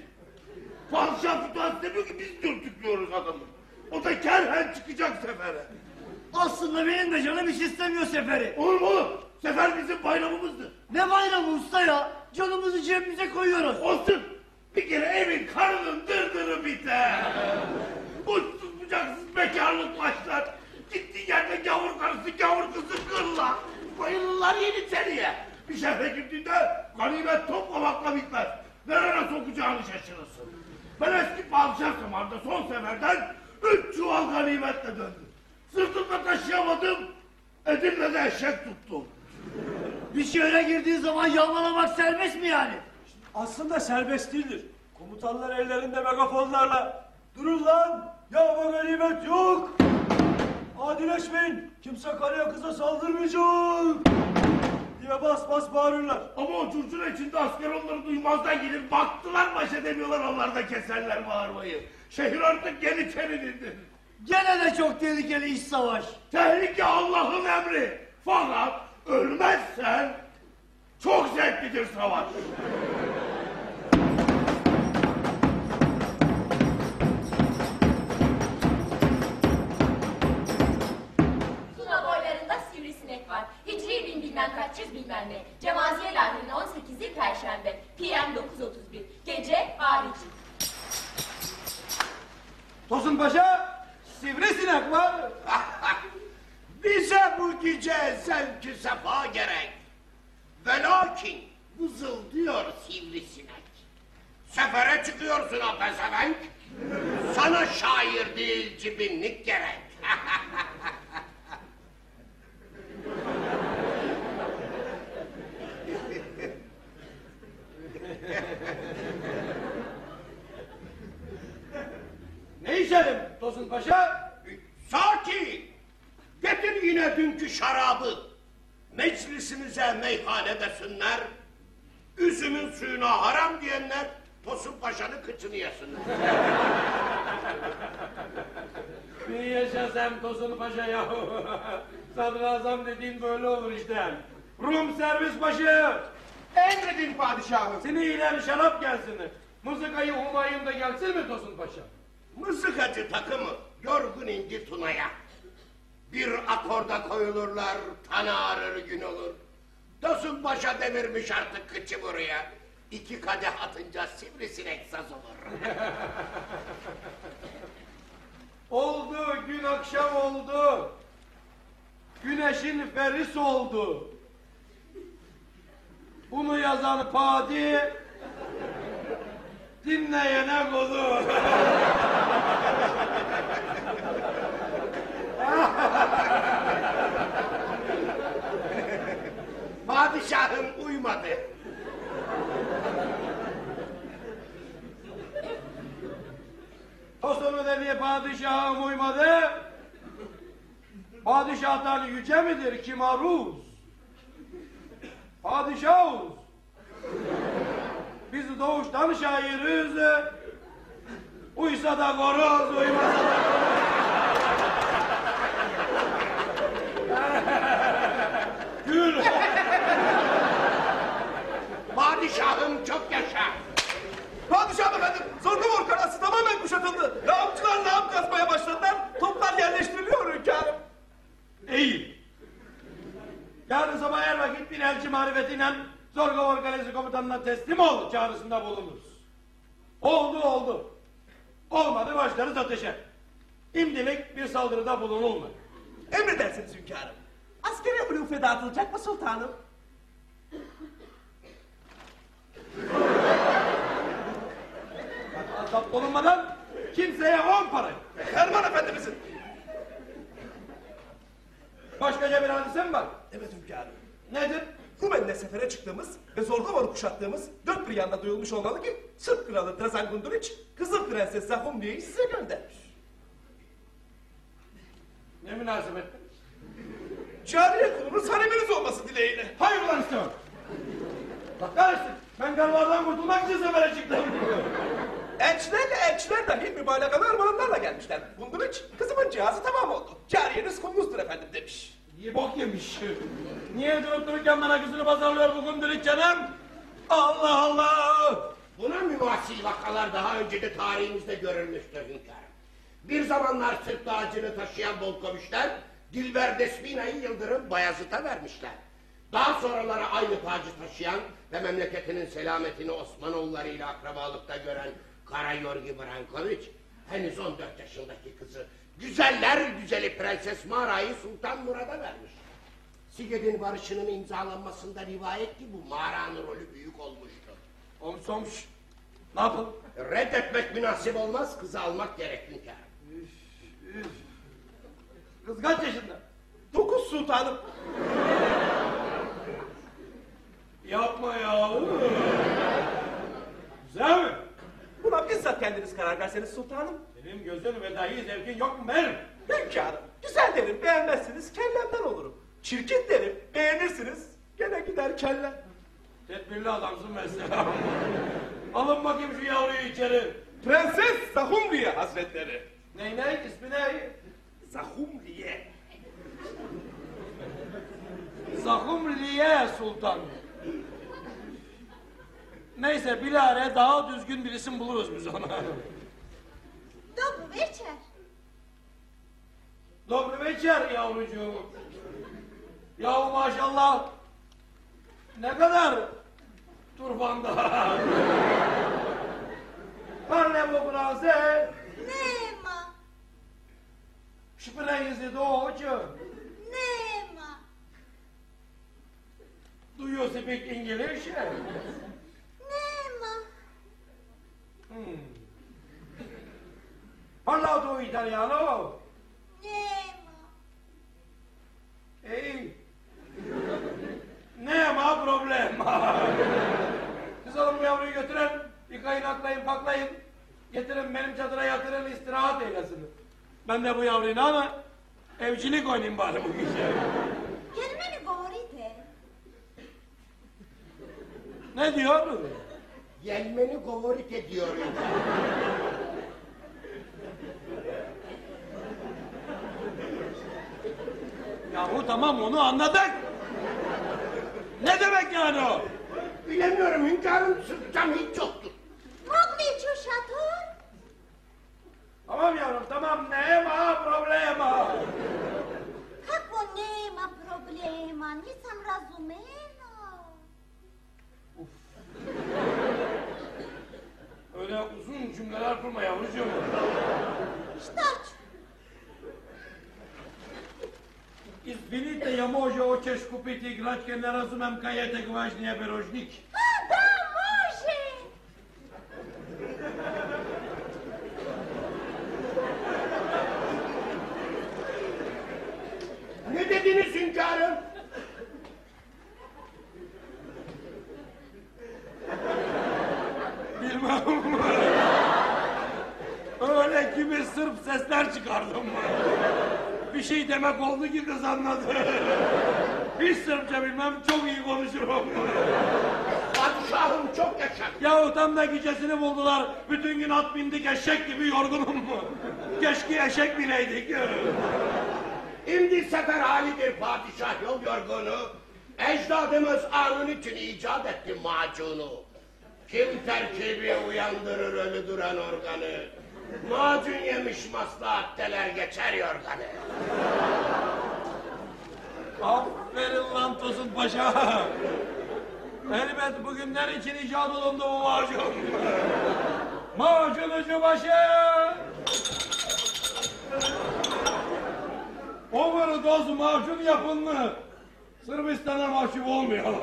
Padişah fütuhat demiyor ki biz dürtüklüyoruz adamı. O da kerhen çıkacak sefere. Aslında benim de canım hiç istemiyor seferi. Olur mu oğlum? Sefer bizim bayramımızdır. Ne bayramı usta ya? Canımızı cebimize koyuyoruz. Olsun. Bir kere evin karnının dırdırı biter. Uçsuz bucaksız bekarlık başlar. Gittiği yerde gavur karısı gavur kızı kırla. Bayılırlar Yeniçeriye. Bir şehre gittiğinde ganimet toplamakla bitmez. nereye sokacağını şaşırırsın. Ben eski padişah zamanında son seferden üç çuval ganimetle döndüm. Sırtımda taşıyamadım, Edirne'de eşek tuttum. Bir şehre girdiği zaman yalvalamak serbest mi yani? Aslında serbest değildir. Komutanlar ellerinde megafonlarla durun lan yağma ganimet yok. Adileşmeyin kimse karıya kıza saldırmayacak diye bas bas bağırırlar. Ama o curcuna içinde asker onları duymazdan gelir. Baktılar baş edemiyorlar onlar da keserler bağırmayı. Şehir artık Yeniçeri'nindir. Gene de çok tehlikeli iş savaş. Tehlike Allah'ın emri. Fakat ölmezsen çok zevklidir savaş. Tuna boylarında sivrisinek var. Hicri bin bilmem kaç yüz bilmem ne. Cemaziyel ayının 18'i Perşembe. PM 931. Gece hariç. Tosun Paşa sivrisinek var. Bize bu gece zevki sefa gerek. Ve lakin vızıldıyor sivrisinek. Sefere çıkıyorsun ha pezevenk. Sana şair değil cibinlik gerek. Ne içelim Tosun Paşa? Saki! Getir yine dünkü şarabı. Meclisimize meyhane desinler. Üzümün suyuna haram diyenler Tosun Paşa'nın kıçını yesinler. Bir yaşa sen Tosun Paşa ya. Sadrazam dediğin böyle olur işte. Rum servis başı. Emredin padişahım. Seni iyiler şarap gelsin. Mızıkayı Humayun da gelsin mi Tosun Paşa? Mızıkacı takımı yorgun indi Tuna'ya. Bir akorda koyulurlar, tanı ağrır gün olur. Tosun Paşa devirmiş artık kıçı buraya. İki kadeh atınca sivrisinek saz olur. Oldu gün akşam oldu. Güneşin feris oldu. Bunu yazan padi dinleyene kulu. Padişahım uymadı. Tosunu dediği padişahım uymadı. Padişahtan yüce midir ki maruz? Padişahız. Biz doğuştan şairiz. Uysa da koroz, uymasa da Gül. Padişahım çok yaşa. Padişahım efendim, Zorlu karası tamamen kuşatıldı. Lağımcılar lağım kazmaya başladılar. Toplar yerleştiriliyor hünkârım. İyi. Yarın sabah her vakit bir elçi marifetiyle Zorgavor Kalesi komutanına teslim ol çağrısında bulunuruz. Oldu oldu. Olmadı başlarız ateşe. İmdilik bir saldırıda bulunulma. Emredersiniz hünkârım. Askeri ulufe dağıtılacak mı sultanım? Azap bulunmadan kimseye on para. yok. Ferman efendimizin. Başkaca bir hadise mi var? Evet hünkârım. Nedir? Kumen'le sefere çıktığımız ve Zorluvar'ı kuşattığımız dört bir yanda duyulmuş olmalı ki Sırp kralı Drazan Gunduriç Kızıl Prenses Zahumliye'yi size göndermiş. Ne münasebettir? Cariye kulunuz hareminiz olması dileğiyle. Hayır ulan istemem. Bak kahretsin. Ben garlardan kurtulmak için sefere çıktım. Elçilerle elçiler dahi mübalağalı armağanlarla gelmişler. Gunduriç kızımın cihazı tamam oldu. Cariyeniz kulunuzdur efendim demiş. İyi bok yemiş. Niye durup dururken bana kızını pazarlıyor bu gündürük canım? Allah Allah! Buna müvasil vakalar daha önce de tarihimizde görülmüştür hünkârım. Bir zamanlar Sırp tacını taşıyan Bolkoviçler, Dilber Despina'yı Yıldırım Bayazıt'a vermişler. Daha sonraları aynı tacı taşıyan ve memleketinin selametini Osmanoğulları ile akrabalıkta gören Kara Yorgi Brankoviç, henüz 14 yaşındaki kızı, güzeller güzeli Prenses Mara'yı Sultan Murad'a vermiş. Siged'in barışının imzalanmasında rivayet ki bu Mara'nın rolü büyük olmuştu. Omsoms. Ne yapalım? Reddetmek münasip olmaz, kızı almak gerek hünkârım. Kız kaç yaşında? Dokuz sultanım. Yapma ya. Güzel mi? Buna bizzat kendiniz karar verseniz sultanım. Senin gözün ve dahi zevkin yok mu benim? Hünkârım. Güzel derim beğenmezsiniz kellemden olurum. Çirkin derim beğenirsiniz gene gider kellem. Tedbirli adamsın mesela. Alın bakayım şu yavruyu içeri. Prenses Zahumriye Hazretleri. Ney ney ismi ne? Zahumriye. Zahumriye Sultan. Neyse bilare daha düzgün bir isim buluruz biz ona. Dobry wieczór. Dobry wieczór yavrucuğum. Yahu maşallah. Ne kadar turbanda. Parlez-vous français? Nie ma, Sprechen Sie Deutsch? nie ma, Do you speak English? nie ma. Hmm. Parla tu italiano? Nie ma. Ehi. Ne ma problema. Siz alın yavruyu götürün. Yıkayın, aklayın, paklayın. Getirin benim çadıra yatırın, istirahat eylesin. Ben de bu yavruyla ama evcilik oynayayım bari bugün. Kelimeni gorite. Ne diyor bu? Yenmeni govorite diyor. Yahu tamam onu anladık. Ne demek yani o? Bilemiyorum hünkârım sırttan hiç yoktur. Mogli çuşatun. Tamam yavrum tamam ne ma problema. Kako nie ma problema, nisam razumela. Öyle uzun cümleler kurma yavrucuğum. Stać. Извините, я може хочеш купити играчка, не разумем кай е так важния пирожник. A, da, może! Ne dediniz hünkârım? Bilmem. Öyle gibi sırp sesler çıkardım. Bir şey demek oldu ki kız anladı. Hiç Sırpça bilmem, çok iyi konuşurum. Padişahım çok yaşa. Yahu tam da gecesini buldular. Bütün gün at bindik eşek gibi yorgunum. Keşke eşek bileydik. Sefer halidir padişah yol yorgunu. Ecdadımız anın için icat etti macunu. Kim terkibi uyandırır ölü duran organı. Macun yemiş maslahatteler geçer yorganı. Aferin lan Tosun Paşa. Elbet bugünler için icat olundu bu macun. Macunucu başı. Overdose macun yapın mı? Sırbistan'a mahcup olmayalım.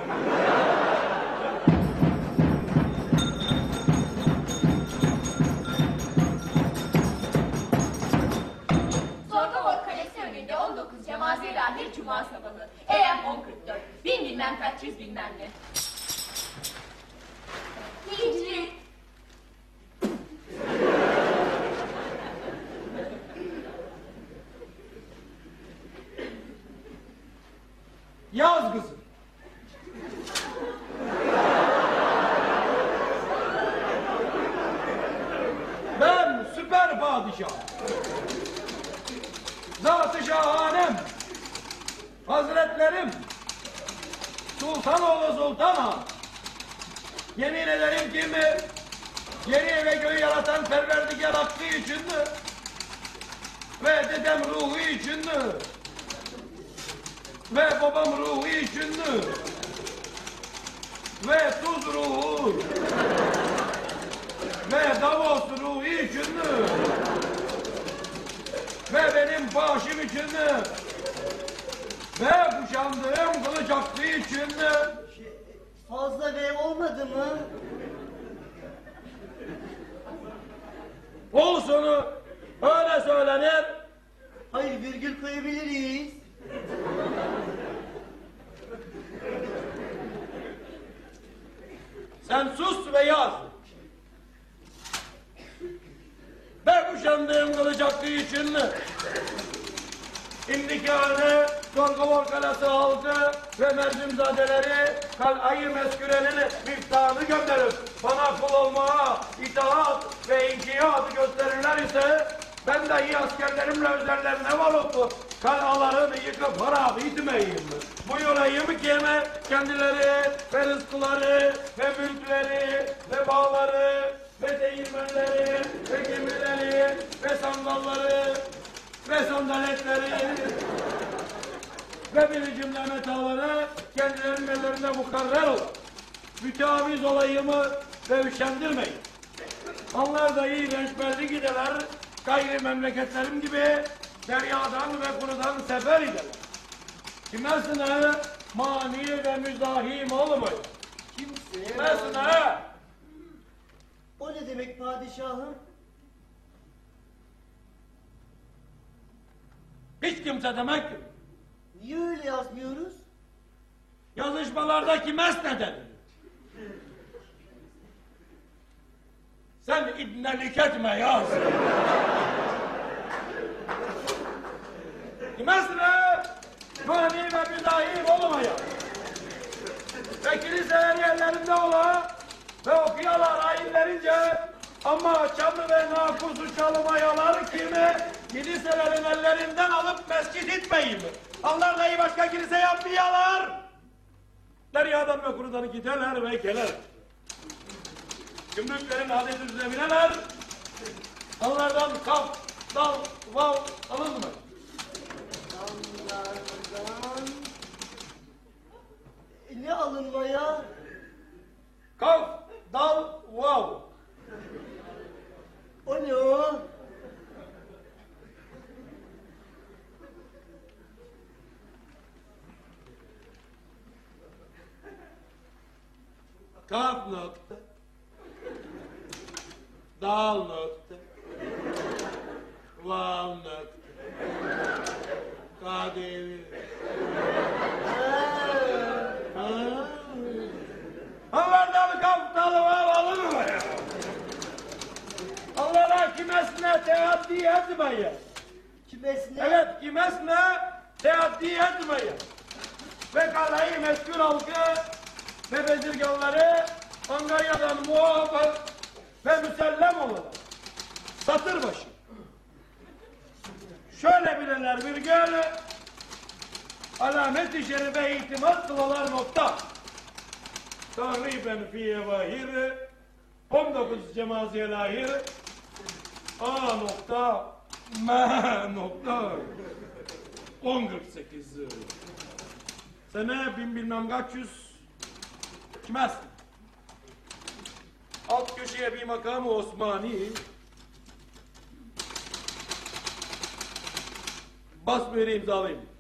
Zorgavor Kalesi önünde 19 Cemazi Rahir Cuma sabahı. EM 1044. Bin bilmem kaç yüz bilmem ne. Hicri. Yaz kızım. Ben süper padişah. Zat-ı şahanem. Hazretlerim. Sultanoğlu Sultana. Yemin ederim ki mi? Yeri ve göğü yaratan perverdigar hakkı içindir. Ve dedem ruhu içindir ve babam ruhu içindir. Ve tuz ruhu ve Davos ruhu içindir. Ve benim başım içindir. Ve kuşandığım kılıç hakkı içindir. Fazla bey olmadı mı? Olsunu öyle söylenir. Hayır virgül koyabiliriz. Sen sus ve yaz. Ben kuşandığım kılıç hakkı için mi? İndiki haline Zorgovor Kalesi halkı ve merzimzadeleri kal'ayı meskürenin miftahını gönderir. Bana kul olmaya itaat ve inkiyat gösterirler ise ben iyi askerlerimle üzerlerine varotu kalalarını yıkıp harap etmeyeyim. Buyurayım ki kendileri ve rızkları ve mülkleri ve bağları ve değirmenleri ve gemileri ve sandalları ve sandaletleri ve bir cümle metaları kendilerinin ellerinde mukarrer olur. Müteaviz olayımı ve üşendirmeyin. Onlar da iyi rençberli gideler, gayri memleketlerim gibi deryadan ve kurudan sefer idiler. Kimesine mani ve müzahim olmayın. Kimse. Kimesine O ne demek padişahım? hiç kimse demek ki Niye öyle yazmıyoruz? yazışmalarda kimes ne denir? Sen ibnelik etme yaz. Kimesine mani ve müzahim olmayın. Ve kiliseler yerlerinde ola ve okuyalar ayinlerince ama çamı ve nakusu çalımayalar kimi kiliselerin ellerinden alıp mescit itmeyin. Allah da iyi başka kilise yapmayalar. Deryadan ve kurudan giderler ve gelir. Gümrüklerin adeti düzemineler. Onlardan kaf, dal, vav alınmıyor. Damlardan... E, Ne alınmaya? Kaf, dal, vav. O ne o? Kaf nokta. Dal nokta. Vav nokta. Kadevi. Ha. Onlardan kaf, dal, vav alınmıyor. Onlara kimesine teaddi etmeyin. Kimesine? Evet, kimesine teaddi etmeyin. Ve kalayı meskul halkı ve bezirganları Angarya'dan muhabbet ve müsellem olun. Satır başı. Bileler bir gün alamet-i şerife itimat kılalar nokta. Tahriben fiye vahir 19 cemaziye lahir. A nokta M nokta. 1048 Sene bin bilmem kaç yüz. Kimez Alt köşeye bir makamı Osmani Bas böyle imzalayayım.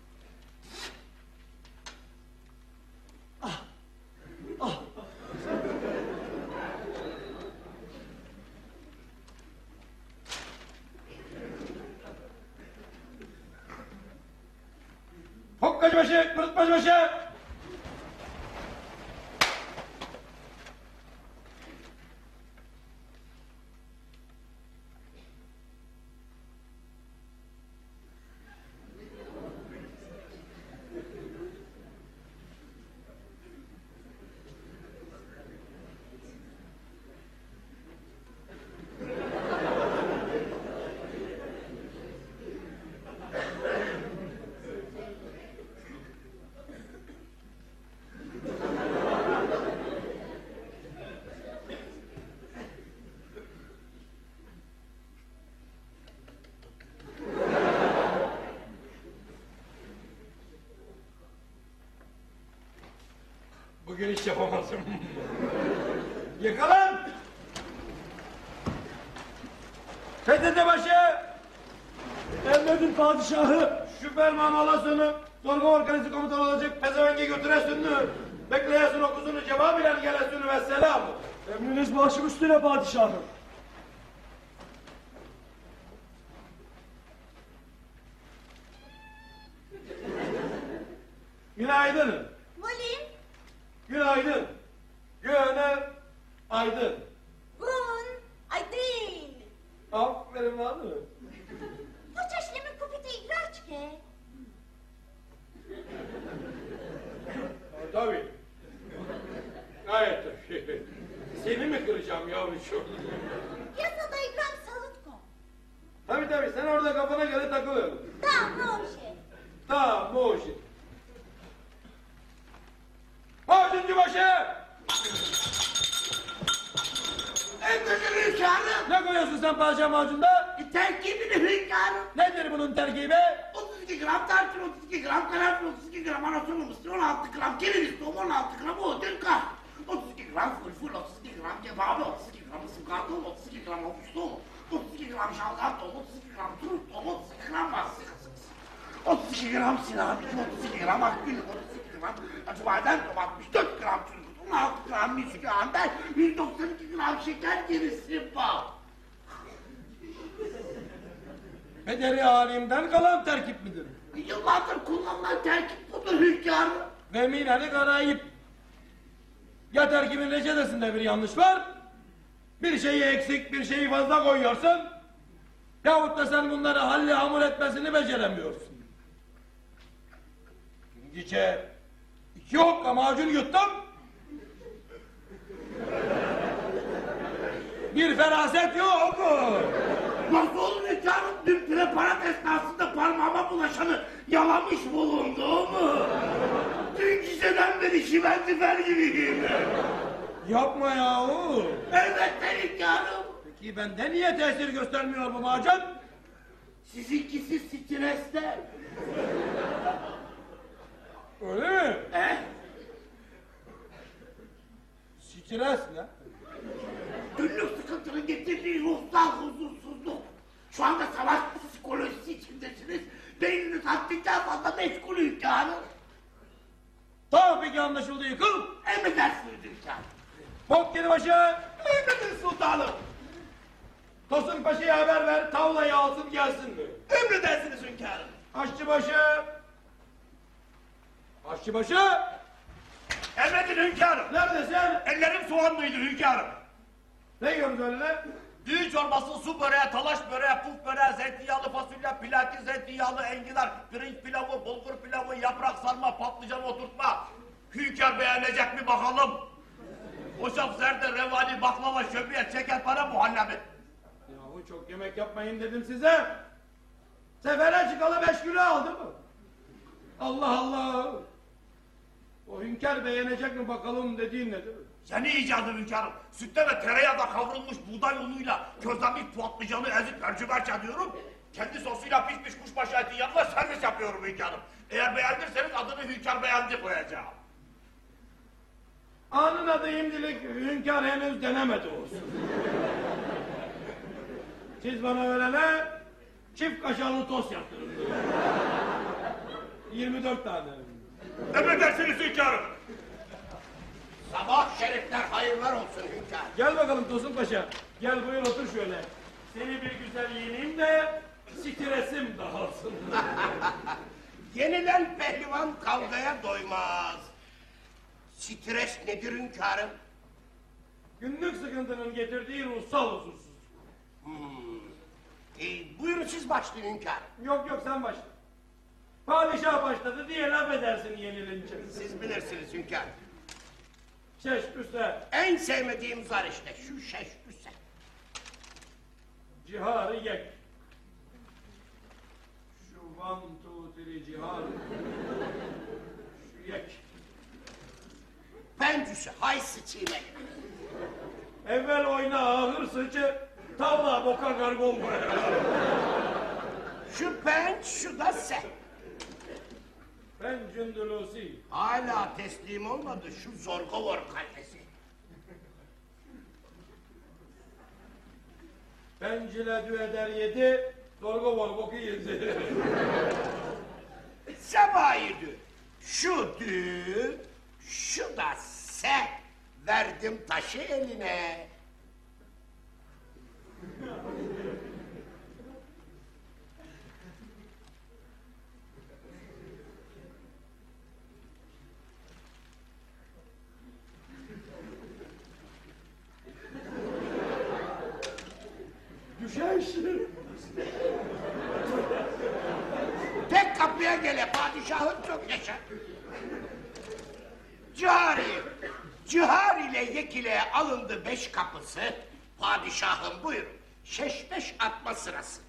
Bugün hiç yapamazım. Yakalan! Fethede başı! Emredin padişahı! Şu fermanı alasını, sorgu organize komutan olacak pezevenge götüresünü, bekleyesin okuzunu cevap ile gelesünü ve selam. Emriniz başım üstüne padişahım. Günaydın. Bulim, Günaydın. Fazla koyuyorsun, yahut da sen bunları halli hamur etmesini beceremiyorsun. Dün gece iki okka macun yuttum, bir feraset yok. Nasıl olur hünkârım? Dün preparat esnasında parmağıma bulaşanı yalamış bulundu mu? Dün geceden beri şimendifer gibiyim. Yapma yahu. Elbette hünkârım. Peki bende niye tesir göstermiyor bu macun? Sizinkisi stresten. Öyle mi? Eh? Stres ne? Günlük sıkıntının getirdiği ruhsal huzursuzluk. Şu anda savaş psikolojisi içindesiniz. Beyniniz haddinden fazla meşgul hünkârım. Tamam peki anlaşıldı yıkıl. Emredersiniz hünkârım. Bok geri başı. Emredin sultanım. Tosun Paşa'ya haber ver tavlayı alsın gelsin mi? Emredersiniz hünkârım. Aşçı başı. Aşçı başı. Emredin hünkârım. Neredesin? Ellerim soğanlıydı hünkârım. Ne yiyoruz öyle? Düğün çorbası, su böreği, talaş böreği, puf böreği, zeytinyağlı fasulye, pilaki, zeytinyağlı enginar, pirinç pilavı, bulgur pilavı, yaprak sarma, patlıcan oturtma. Hünkâr beğenecek mi bakalım? Hoşaf, zerde, revani, baklava, şöbiyet, şekerpare, muhallebi. Çok yemek yapmayın dedim size. Sefere çıkalı beş kilo aldı mı? Allah Allah. O hünkâr beğenecek mi bakalım dediğin nedir? Yeni icadı hünkârım. Sütte ve tereyağda kavrulmuş buğday unuyla közlenmiş patlıcanı ezip mercimek ediyorum. Kendi sosuyla pişmiş kuşbaşı eti yanına servis yapıyorum hünkârım. Eğer beğendirseniz adını hünkâr beğendi koyacağım. Anın adı imdilik hünkâr henüz denemedi olsun. Siz bana verene çift kaşarlı tost yaptırın. 24 tane. Emredersiniz hünkârım. Sabah şerifler hayırlar olsun hünkârım. Gel bakalım Tosun Paşa. Gel buyur otur şöyle. Seni bir güzel yeneyim de stresim dağılsın. Yenilen pehlivan kavgaya doymaz. Stres nedir hünkârım? Günlük sıkıntının getirdiği ruhsal huzursuzluk. E, buyurun siz başlayın hünkârım. Yok yok sen başla. Padişah başladı diye laf edersin yenilince. Siz bilirsiniz hünkârım. Şeş En sevmediğim zar işte şu şeş üsse. ciharı yek. Şu one two three cihar. Şu yek. Pencüsü hay sıçıyla. Evvel oyna ahır sıçı. Tavla boka gargol koyar. Şu penç şu da se. Ben cündülüsi. Hala teslim olmadı şu Zorgovor kalesi. Ben ciledü eder yedi. Dorgo var boku yedi. Sebayidü. Şu dü, şu da se. Verdim taşı eline. Düşersin. Tek kapıya gele padişahın çok yaşa. Cihari, cihar ile yekile alındı beş kapısı. Padişahım buyurun, şeş beş atma sırası.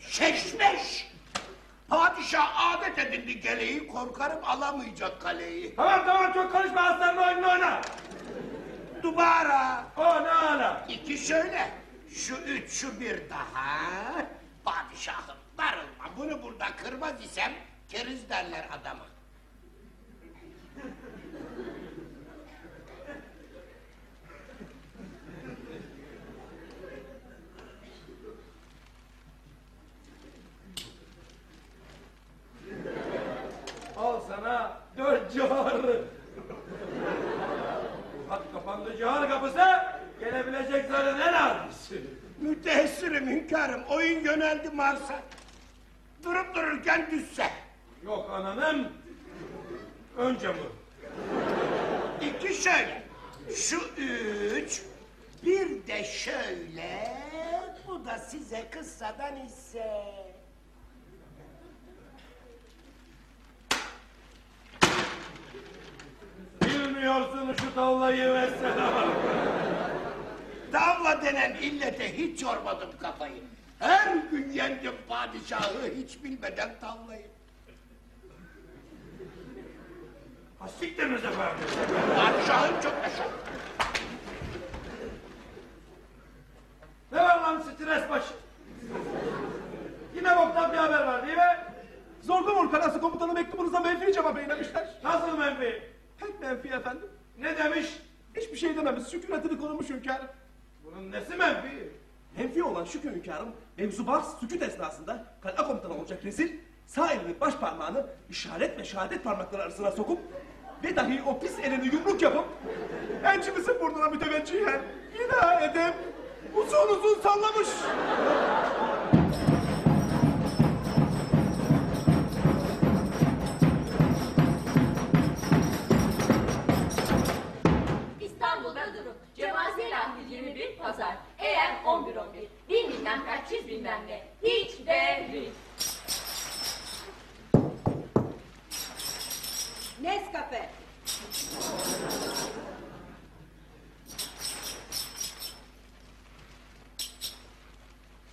Şeş beş. Padişah adet edindi geleği, korkarım alamayacak kaleyi. Tamam tamam çok konuşma aslanın oyununu oyna. Dubara. O ne ala. İki şöyle. Şu üç, şu bir daha. Padişahım darılma. Bunu burada kırmaz isem keriz derler adama. Sana dört civarı. Hat kapandı cihar kapısı. Gelebilecek zaten en azisi. Müteessirim hünkârım. Oyun yöneldi Mars'a. Durup dururken düşse. Yok ananım. Önce bu. İki şöyle. Şu üç. Bir de şöyle. Bu da size kıssadan hisse. Bilmiyorsun şu tavlayı mesela. Tavla denen illete hiç yormadım kafayı. Her gün yendim padişahı hiç bilmeden tavlayı. Ha siktiniz efendim. Padişahım çok yaşa. Ne var lan stres başı? Yine boktan bir haber var değil mi? Zorlu Kalası komutanı mektubunuza menfi cevap eylemişler. Nasıl menfi? Pek menfi efendim. Ne demiş? Hiçbir şey dememiş. Sükunetini korumuş hünkârım. Bunun nesi menfi? Menfi olan ki hünkârım, mevzu bahs sükut esnasında kale komutanı olacak rezil, sağ elini baş parmağını işaret ve şehadet parmakları arasına sokup ve dahi o pis elini yumruk yapıp elçimizin burnuna müteveccihen ina edip uzun uzun sallamış. Bin bilmem kaç yüz bilmem ne. Hiç de hiç. Nescafe.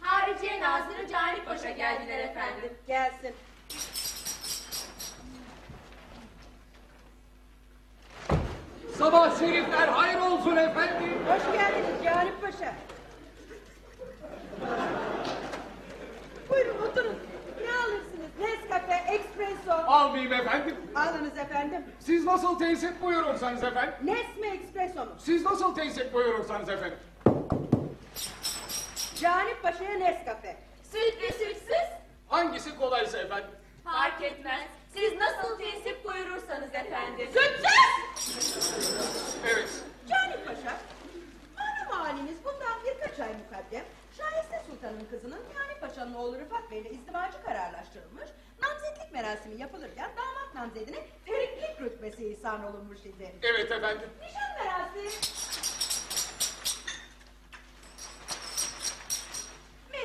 Hariciye Nazırı Cani Paşa geldiler efendim. Gelsin. Sabah şerifler hayır olsun efendim. Hoş geldiniz Canip Paşa. Buyurun oturun. Ne alırsınız? Nescafe, espresso. Almayayım efendim. Alınız efendim. Siz nasıl tesip buyurursanız efendim. Nes mi espresso mu? Siz nasıl tesip buyurursanız efendim. Canip Paşa'ya Nescafe. Sütlü sütsüz Hangisi kolaysa efendim. fark etmez. Siz nasıl tesip buyurursanız efendim. Evet. Canip Paşa, malum haliniz bundan birkaç ay mukaddem Şahiste Sultan'ın kızının Canip Paşa'nın oğlu Rıfat Bey'le izdivacı kararlaştırılmış. Namzetlik merasimi yapılırken damat namzedine feriklik rütbesi ihsan olunmuş idi. Evet efendim. Nişan merasimi...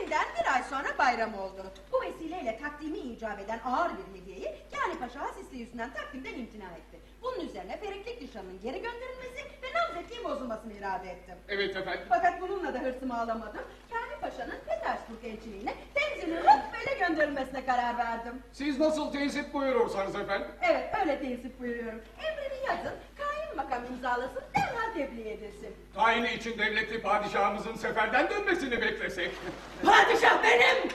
Minden bir ay sonra bayram oldu. Bu vesileyle takdimi icap eden ağır bir hediyeyi Kâni Paşa hasisliği yüzünden takdimden imtina etti. Bunun üzerine feriklik nişanının geri gönderilmesi ve namzetliğin bozulmasını irade ettim. Evet efendim. Fakat bununla da hırsımı alamadım. Kâni Paşa'nın Petersburg elçiliğine tenzilin rütbeyle gönderilmesine karar verdim. Siz nasıl tesip buyurursanız efendim. Evet öyle tesip buyuruyorum. Emrini yazın, kayyum makam imzalasın, derhal tebliğ edilsin. Tayini için devletli padişahımızın seferden dönmesini beklesek. Padişah benim!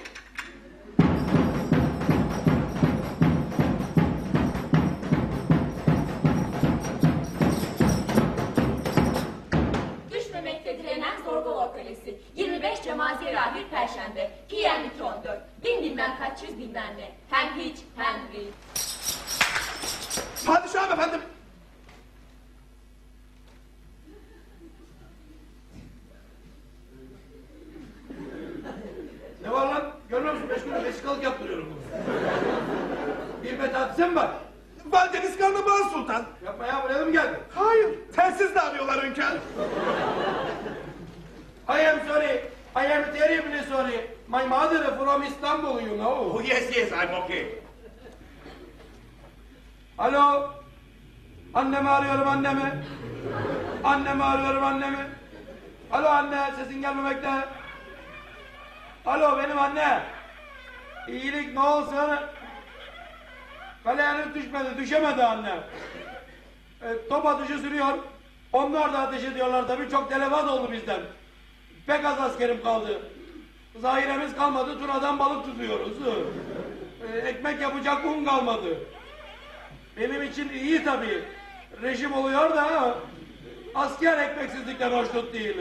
Düşmemekte direnen Zorgolo Kalesi. 25 Cemaziye Rahir Perşembe. PM 214. Bin bilmem kaç yüz bilmem ne. Hem hiç hem hiç. Padişahım efendim. Lan? Görmüyor musun? Beş gündür vesikalık yaptırıyorum bunu. Bir metadise mi var? Valideniz Karnabağ Sultan. Yapma ya buraya mı geldin? Hayır, telsizle arıyorlar hünkârım. I am sorry. I am terribly sorry. My mother from Istanbul you know. Oh yes yes I'm okay. Alo. Annemi arıyorum annemi. Annemi arıyorum annemi. Alo anne sesin gelmemekte. Alo benim anne. İyilik ne olsun? Kale henüz düşmedi, düşemedi anne. E, top atışı sürüyor. Onlar da ateş ediyorlar tabii. Çok telefon oldu bizden. Pek az askerim kaldı. Zahiremiz kalmadı. Turadan balık tutuyoruz. E, ekmek yapacak un kalmadı. Benim için iyi tabii. Rejim oluyor da asker ekmeksizlikten hoşnut değil.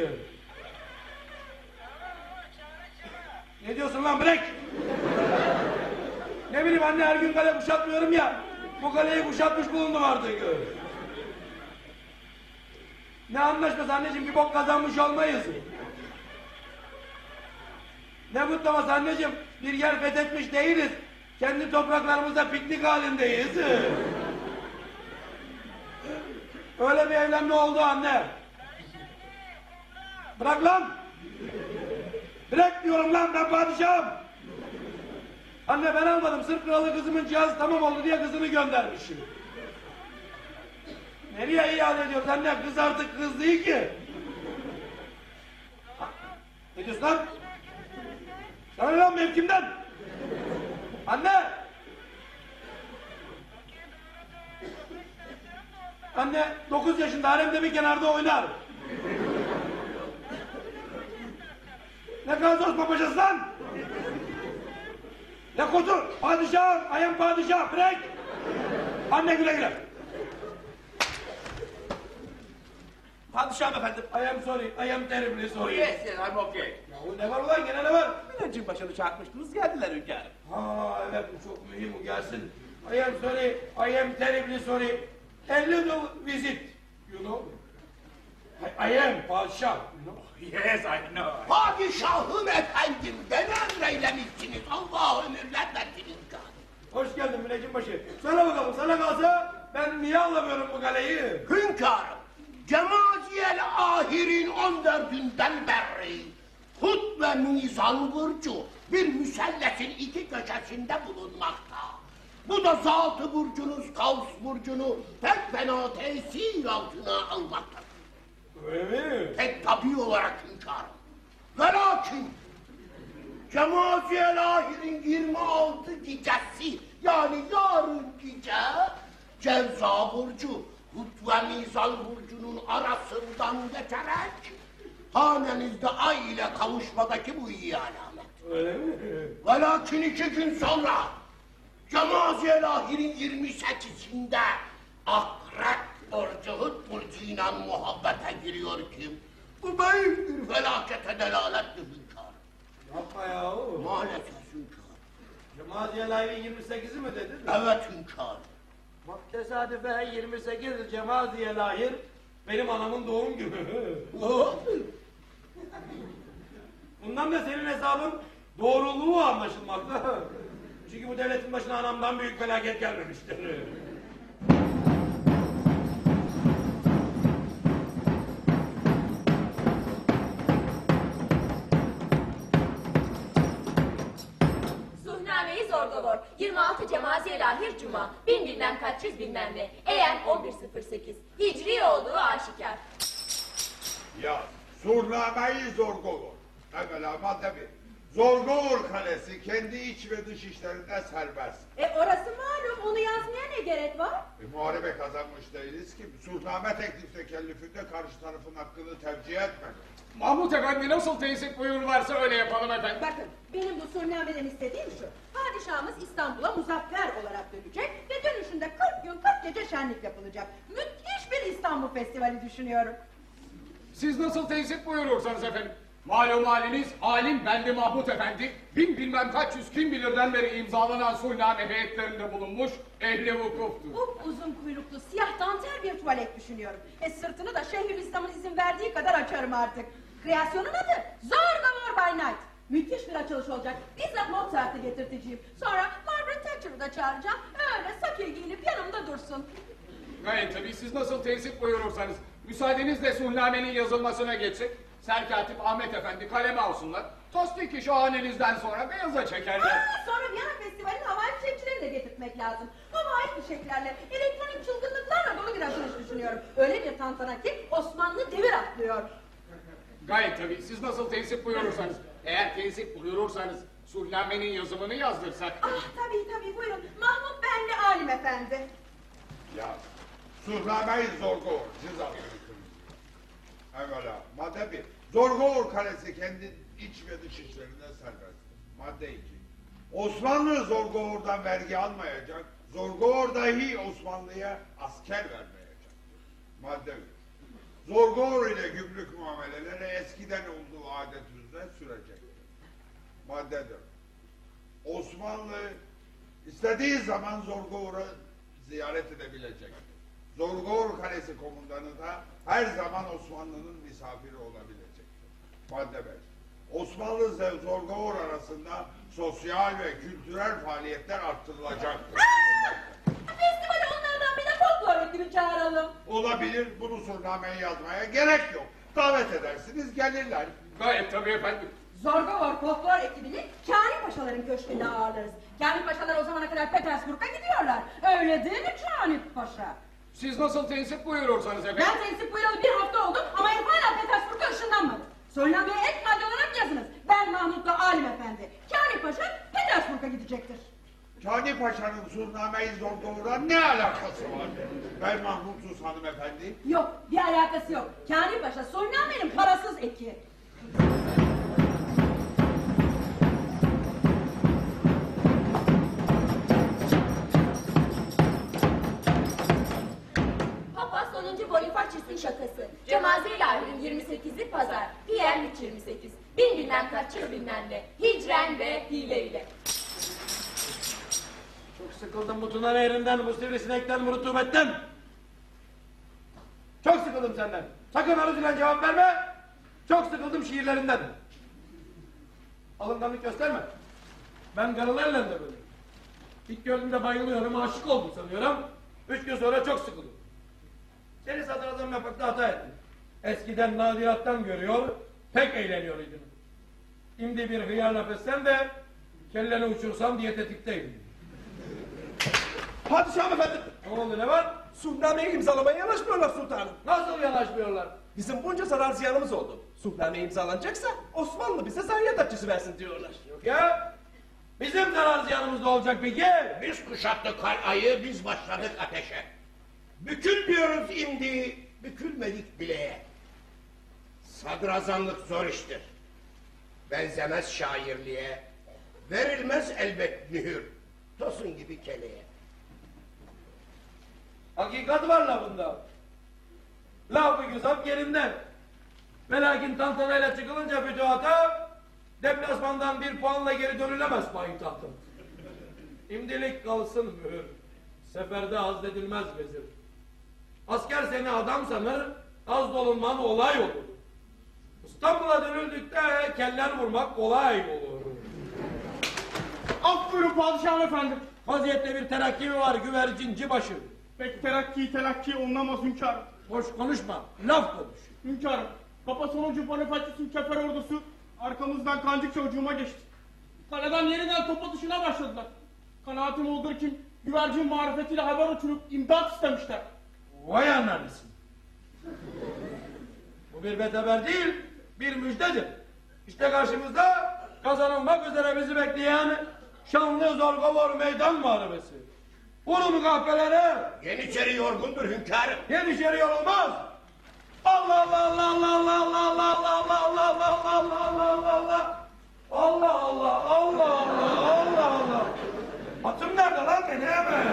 Ne diyorsun lan bırak? ne bileyim anne her gün kale kuşatmıyorum ya. Bu kaleyi kuşatmış bulundum artık. Ne anlaşması anneciğim bir bok kazanmış olmayız. Ne kutlaması anneciğim bir yer fethetmiş değiliz. Kendi topraklarımızda piknik halindeyiz. Öyle bir evlenme oldu anne. Bırak lan. Bırak diyorum lan ben padişahım. Anne ben almadım. Sırf kralı kızımın cihazı tamam oldu diye kızını göndermişim. Nereye iade ediyoruz anne? Kız artık kız değil ki. Ne diyorsun lan? Sana lan mevkimden? Anne! Anne 9 yaşında haremde bir kenarda oynar. Ne gazoz babacası lan? Ne kodu? Padişahım, ayım padişah, bırak! Anne güle güle. Padişahım efendim. I am sorry, I am terribly Oh sorry. yes yes I'm okay. Yahu ne var ulan gene ne var? Müneccim başını çarpmıştınız geldiler hünkârım. Ha evet bu çok mühim bu gelsin. I am sorry, I am terribly sorry. A little visit, you know. I, I am padişah, know. Yes I know. Padişahım efendim, beni emreylemişsiniz. Allah ömürler hünkârım. Hoş geldin Münecimbaşı. Söyle bakalım sana kalsa ben niye anlamıyorum bu kaleyi? Hünkârım, Cemaziyel Ahir'in 14'ünden beri Hut ve Mizan burcu bir müsellesin iki köşesinde bulunmakta. Bu da zatı burcunuz Kavs burcunu pek fena tesir altına almaktadır. Öyle mi? Pek tabi olarak hünkârım. Ve lakin Cemaziyel Ahir'in 26 gecesi yani yarın gece Cevza burcu Hut ve Mizan burcunun arasından geçerek hanenizde ay ile kavuşmadaki bu iyi alamet. Öyle mi? Ve lakin iki gün sonra Cemaziyel Ahir'in 28'inde Akrep Burcu Hut Burcu'yla muhabbete giriyor kim? Bu büyük bir felakete delalettir hünkârım. Yapma ya. Maalesef hünkârım. Cemaziye Layli 28'i mi dedin? Evet hünkârım. Bak tesadüfe 28 Cemaziye Lahir benim anamın doğum günü. Bundan da senin hesabın doğruluğu anlaşılmakta. Çünkü bu devletin başına anamdan büyük felaket gelmemiştir. 26 Cemaziye Lahir Cuma. Bin bilmem kaç yüz bilmem ne. Eğer 11.08. Hicri olduğu aşikar. Ya Surnameyi Zorgolur. Evvela maddebi. Zorgolur Kalesi kendi iç ve dış işlerinde serbest. E orası malum onu yazmaya ne gerek var? E, muharebe kazanmış değiliz ki. Surname teklif tekellüfünde karşı tarafın hakkını tercih etmek. Mahmut Efendi nasıl tesip buyururlarsa öyle yapalım efendim. Bakın benim bu surnameden istediğim şu. Padişahımız İstanbul'a muzaffer olarak dönecek ve dönüşünde 40 gün 40 gece şenlik yapılacak. Müthiş bir İstanbul Festivali düşünüyorum. Siz nasıl tesip buyurursanız efendim. Malum haliniz alim bendi Mahmut Efendi bin bilmem kaç yüz kim bilirden beri imzalanan sunname heyetlerinde bulunmuş ehli vukuftur. Bu uzun kuyruklu siyah dantel bir tuvalet düşünüyorum. E sırtını da Şeyhülislam'ın izin verdiği kadar açarım artık. Kreasyonun adı Zorgamor by Night. Müthiş bir açılış olacak. Bizzat Mozart'ı getirteceğim. Sonra Margaret Thatcher'ı da çağıracağım. Öyle sakil giyinip yanımda dursun. Gayet tabii siz nasıl tensip buyurursanız. Müsaadenizle suhnamenin yazılmasına geçsek. Serkatip Ahmet Efendi kaleme alsınlar. Tasdiki şahanenizden sonra beyaza çekerler. Aa, sonra Viyana Festivali'nin havai fişekçilerini de getirtmek lazım. Havai fişeklerle, elektronik çılgınlıklarla dolu bir açılış düşünüyorum. Öyle bir tantana ki Osmanlı devir atlıyor. Gayet tabii. Siz nasıl tensip buyurursanız. Eğer tensip buyurursanız sulhnamenin yazımını yazdırsak. Ah tabii tabii buyurun. Mahmut Benli Alim Efendi. Ya sulhnameyi zorgu siz alıyorsunuz. Evvela madde bir. Zorgu kalesi kendi iç ve dış işlerinde serbest. Madde iki. Osmanlı Zorgoğur'dan vergi almayacak. Zorgoğur dahi Osmanlı'ya asker vermeyecektir. Madde 3. Zorgor ile gümrük muameleleri eskiden olduğu adet üzere sürecektir. Madde 4. Osmanlı istediği zaman Zorgor'u ziyaret edebilecektir. Zorgor Kalesi komutanı da her zaman Osmanlı'nın misafiri olabilecektir. Madde 5. Osmanlı ve Zorgor arasında sosyal ve kültürel faaliyetler arttırılacaktır. Festivale onlardan bir de folklor ekibi çağıralım. Olabilir, bunu surnameye yazmaya gerek yok. Davet edersiniz, gelirler. Gayet tabii efendim. Zorgavor folklor ekibini Kani Paşaların köşkünde ağırlarız. Kani Paşalar o zamana kadar Petersburg'a gidiyorlar. Öyle değil mi Kani Paşa? Siz nasıl tensip buyurursanız efendim. Ben tensip buyuralı bir hafta oldu ama herif hala Petersburg'a ışınlanmadı. Söylen Bey'e ek madde olarak yazınız. Ben Mahmut'la Alim Efendi. Kani Paşa Petersburg'a gidecektir. Kani Paşa'nın Surnameyi Zorgoğur'a ne alakası var? Ben Mahmutsuz hanımefendi. Yok bir alakası yok. Kani Paşa Surinamen'in parasız eki. Papa sonuncu Bonifacius'un şakası. Cemaze ilahinin 28'i pazar. PM 328. Bin bilmem kaç yıl. Hicren ve hile ile. Çok sıkıldım bu Tuna Nehri'nden, bu sivrisinekten, bu rutubetten. Çok sıkıldım senden. Sakın ile cevap verme. Çok sıkıldım şiirlerinden. Alınganlık gösterme. Ben karılarla da böyle. İlk gördüğümde bayılıyorum, aşık oldum sanıyorum. Üç gün sonra çok sıkıldım. Seni sadrazam yapmakta hata ettim. Eskiden nadirattan görüyor, pek eğleniyor idin. Şimdi bir hıyar laf etsen de kelleni uçursam diyetetikteydim. Padişahım efendim. Ne oldu ne var? Suhnameyi imzalamaya yanaşmıyorlar sultanım. Nasıl yanaşmıyorlar? Bizim bunca zarar ziyanımız oldu. Suhname imzalanacaksa Osmanlı bize zayiat açısı versin diyorlar. Yok ya. Bizim zarar ziyanımız da olacak peki. Biz kuşattık kalayı, biz başladık ateşe. Bükülmüyoruz indi, bükülmedik bile. Sadrazamlık zor iştir. Benzemez şairliğe, verilmez elbet mühür. Tosun gibi keleye. Hakikat var lafında. Lafı güzel yerinden. Ve lakin tantanayla çıkılınca fütuhata deplasmandan bir puanla geri dönülemez payitahtım. İmdilik kalsın mühür. Seferde hazledilmez vezir. Asker seni adam sanır, az dolunman olay olur. İstanbul'a dönüldükte keller vurmak kolay olur. Af buyurun padişahım efendim. Vaziyette bir terakki mi var güvercinci başı? Pek terakki telakki olunamaz hünkârım. Boş konuşma, laf konuş. Hünkârım, Papa sonuncu Bonifacius'un kefer ordusu arkamızdan kancık çocuğuma geçti. Kaleden yeniden top atışına başladılar. Kanaatim odur ki güvercin marifetiyle haber uçurup imdat istemişler. Vay ananısın. Bu bir beteber değil, bir müjdedir. İşte karşımızda kazanılmak üzere bizi bekleyen şanlı Zorgovor meydan muharebesi. Vurun kahvelere, Yeniçeri yorgundur hünkârım. yeniçeri yol olmaz. Allah Allah Allah Allah Allah Allah Allah Allah Allah Allah Allah Allah Allah Allah Allah Allah Allah Allah Allah Atım nerede lan beni hemen?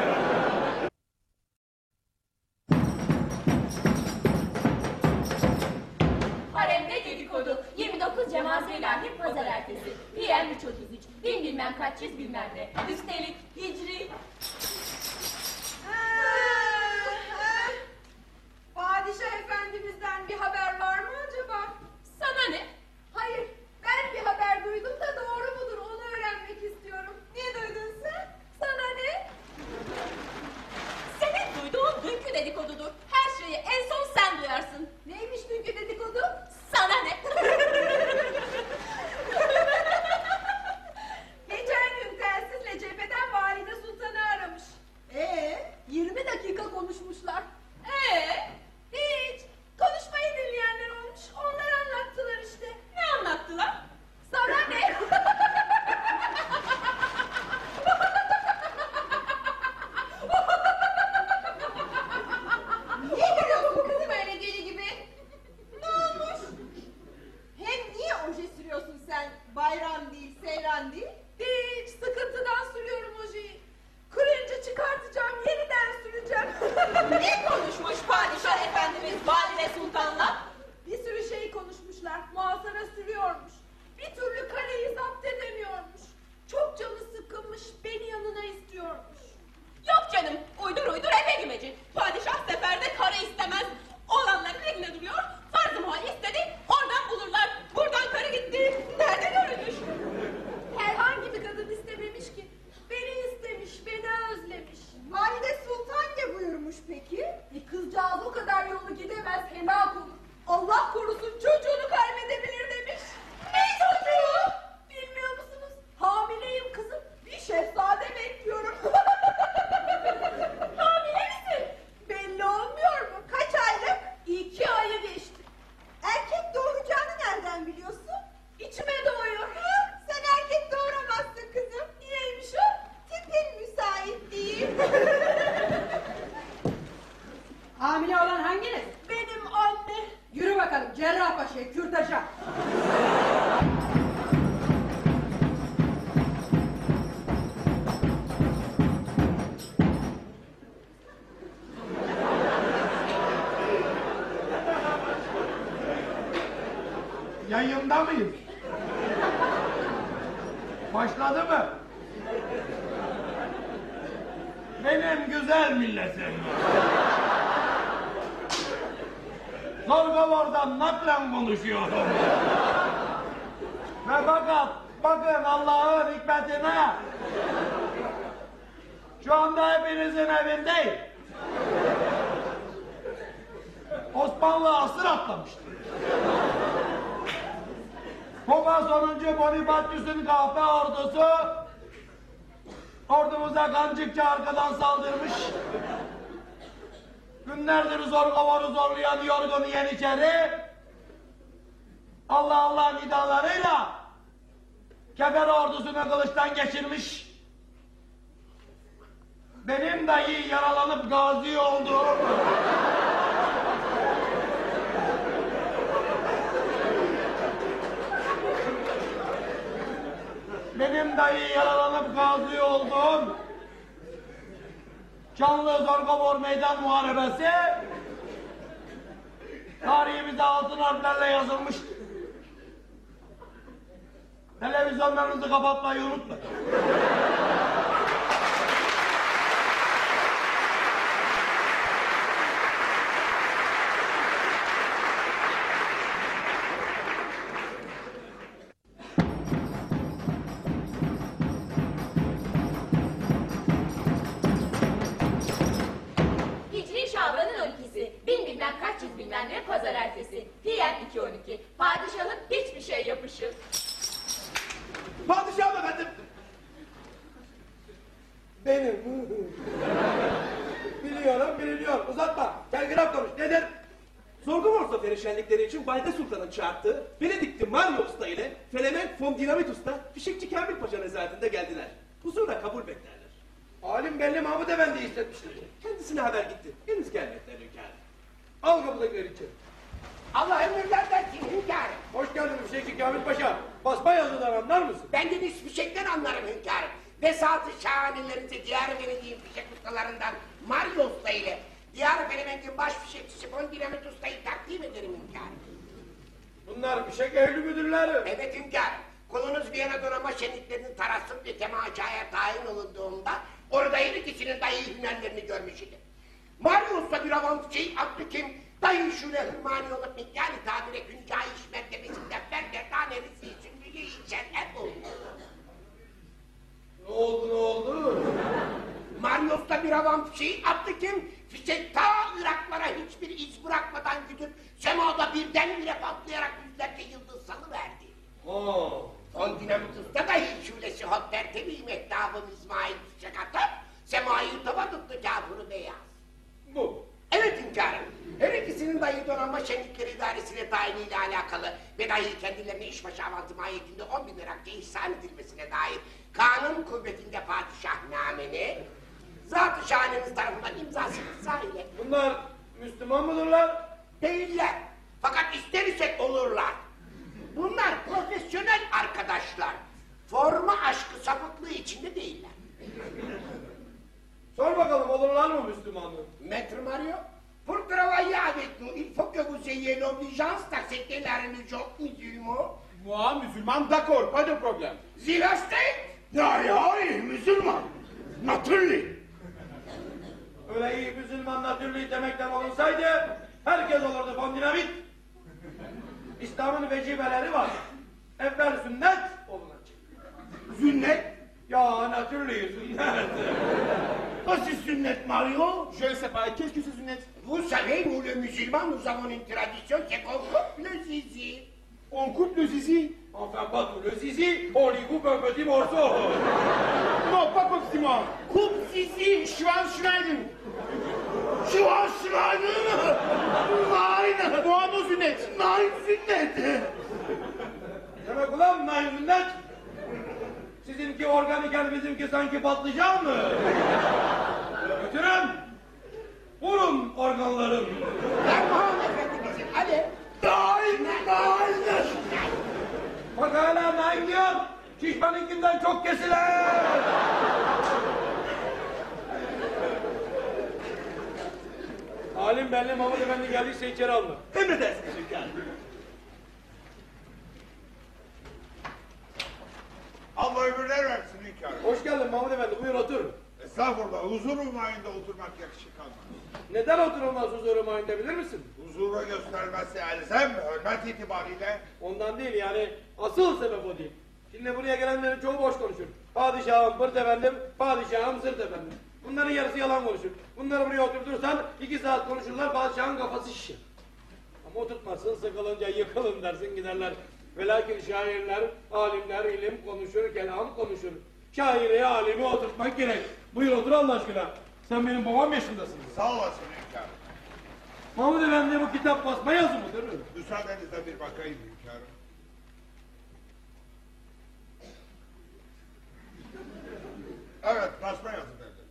pazar ertesi. İrem 333. Bin bilmem kaç yüz bilmem ne. Üstelik hicri. Padişah efendimizden bir haber var mı acaba? Sana ne? Hayır, ben bir haber duydum da doğru mudur onu öğrenmek istiyorum. Niye duydun sen? Sana ne? Senin duyduğun dünkü dedikodudur. Her şeyi en son sen duyarsın. Neymiş dünkü dedikodu? Sana ne? elementin baş fişekçisi şey Pondilamit Usta'yı takdim ederim hünkârım. Bunlar fişek ehli müdürleri. Evet hünkârım. Kolunuz Viyana donanma şenliklerinin tarasız bir temaşaya tayin olunduğunda orada her ikisinin dayı hünerlerini görmüş idim. Marius'ta bir avantçıyı şey, Abdükim dayı şule hırmani olup mikyali tabire güncahı iş mertebesinden ben de tanemizi sümbülü içerler oldu. Ne oldu ne oldu? Marius'ta bir avantçıyı şey, Abdükim Fişek ta Iraklara hiçbir iz bırakmadan gidip semada birdenbire patlayarak yüzlerce yıldız salıverdi. Oo. On dinamitus'ta da hiç şulesi hot tertemiz mehtabım İsmail fişek atıp semayı tava tuttu kafuru beyaz. Bu. Evet hünkârım. Her ikisinin dahi donanma şenlikleri idaresine tayiniyle alakalı ve dahi kendilerine işbaşı avantı mahiyetinde 10 bin lira ihsan edilmesine dair kanun kuvvetinde padişahnameni zat-ı şahaneniz tarafından imzasını sahile Bunlar Müslüman mıdırlar? değiller. Fakat ister isek olurlar. Bunlar profesyonel arkadaşlar. Forma aşkı sapıklığı içinde değiller. Sor bakalım olurlar mı Müslümanlık? Maître Mario, pour travailler avec nous, il faut que vous ayez l'obligeance d'accepter la religion musulmane. Moi, musulman, d'accord, pas de problème. Zilastek, Ya ya Müslüman. Naturally. Öyle iyi Müslümanla türlü demekten olunsaydı herkes olurdu fondinamit. İslam'ın vecibeleri var. Evvel sünnet olunacak. Sünnet. Ya natürlü sünnet. Nasıl sünnet Mario? Je ne sais pas, qu'est-ce que c'est sünnet vous savez, nous les musulmans, nous avons une tradition, c'est qu'on coupe le zizi. On coupe le zizi Enfin pas tout le zizi, on lui coupe un petit morceau. Non, pas comme moi. Coupe zizi, Schwanschneiden. Şımarını. Nein. Moi, nos sünnet. Nein sünnet. Demek ulan naim sünnet. Sizinki organiken bizimki sanki patlıcan mı? Götürün. Vurun organların. Erman efendimizin hadi. Nein. Nein. Bak hala naim diyor. Şişmanınkinden çok kesiler. Alim belli Mahmut Efendi geldiyse içeri alma. Emredersiniz hünkârım. Allah ömürler versin hünkârım. Hoş geldin Mahmut Efendi buyur otur. Estağfurullah huzur umayında oturmak yakışık kalmaz. Neden oturulmaz huzurum ayında bilir misin? Huzura göstermesi elzem hürmet itibariyle Ondan değil yani asıl sebep o değil. Şimdi buraya gelenlerin çoğu boş konuşur. Padişahım pırt efendim, padişahım zırt efendim. Bunların yarısı yalan konuşur. Bunları buraya oturtursan iki saat konuşurlar padişahın kafası şişer. Ama oturtmazsın sıkılınca yıkılın dersin giderler. Velakin şairler, alimler ilim konuşur, kelam konuşur. Şairi, alimi oturtmak gerek. Buyur otur Allah aşkına. Sen benim babam yaşındasın. sağ olasın hünkârım. Mahmud Efendi bu kitap basma yazı mıdır? Müsaadenizle bir bakayım hünkârım. Evet basma yazı dedi.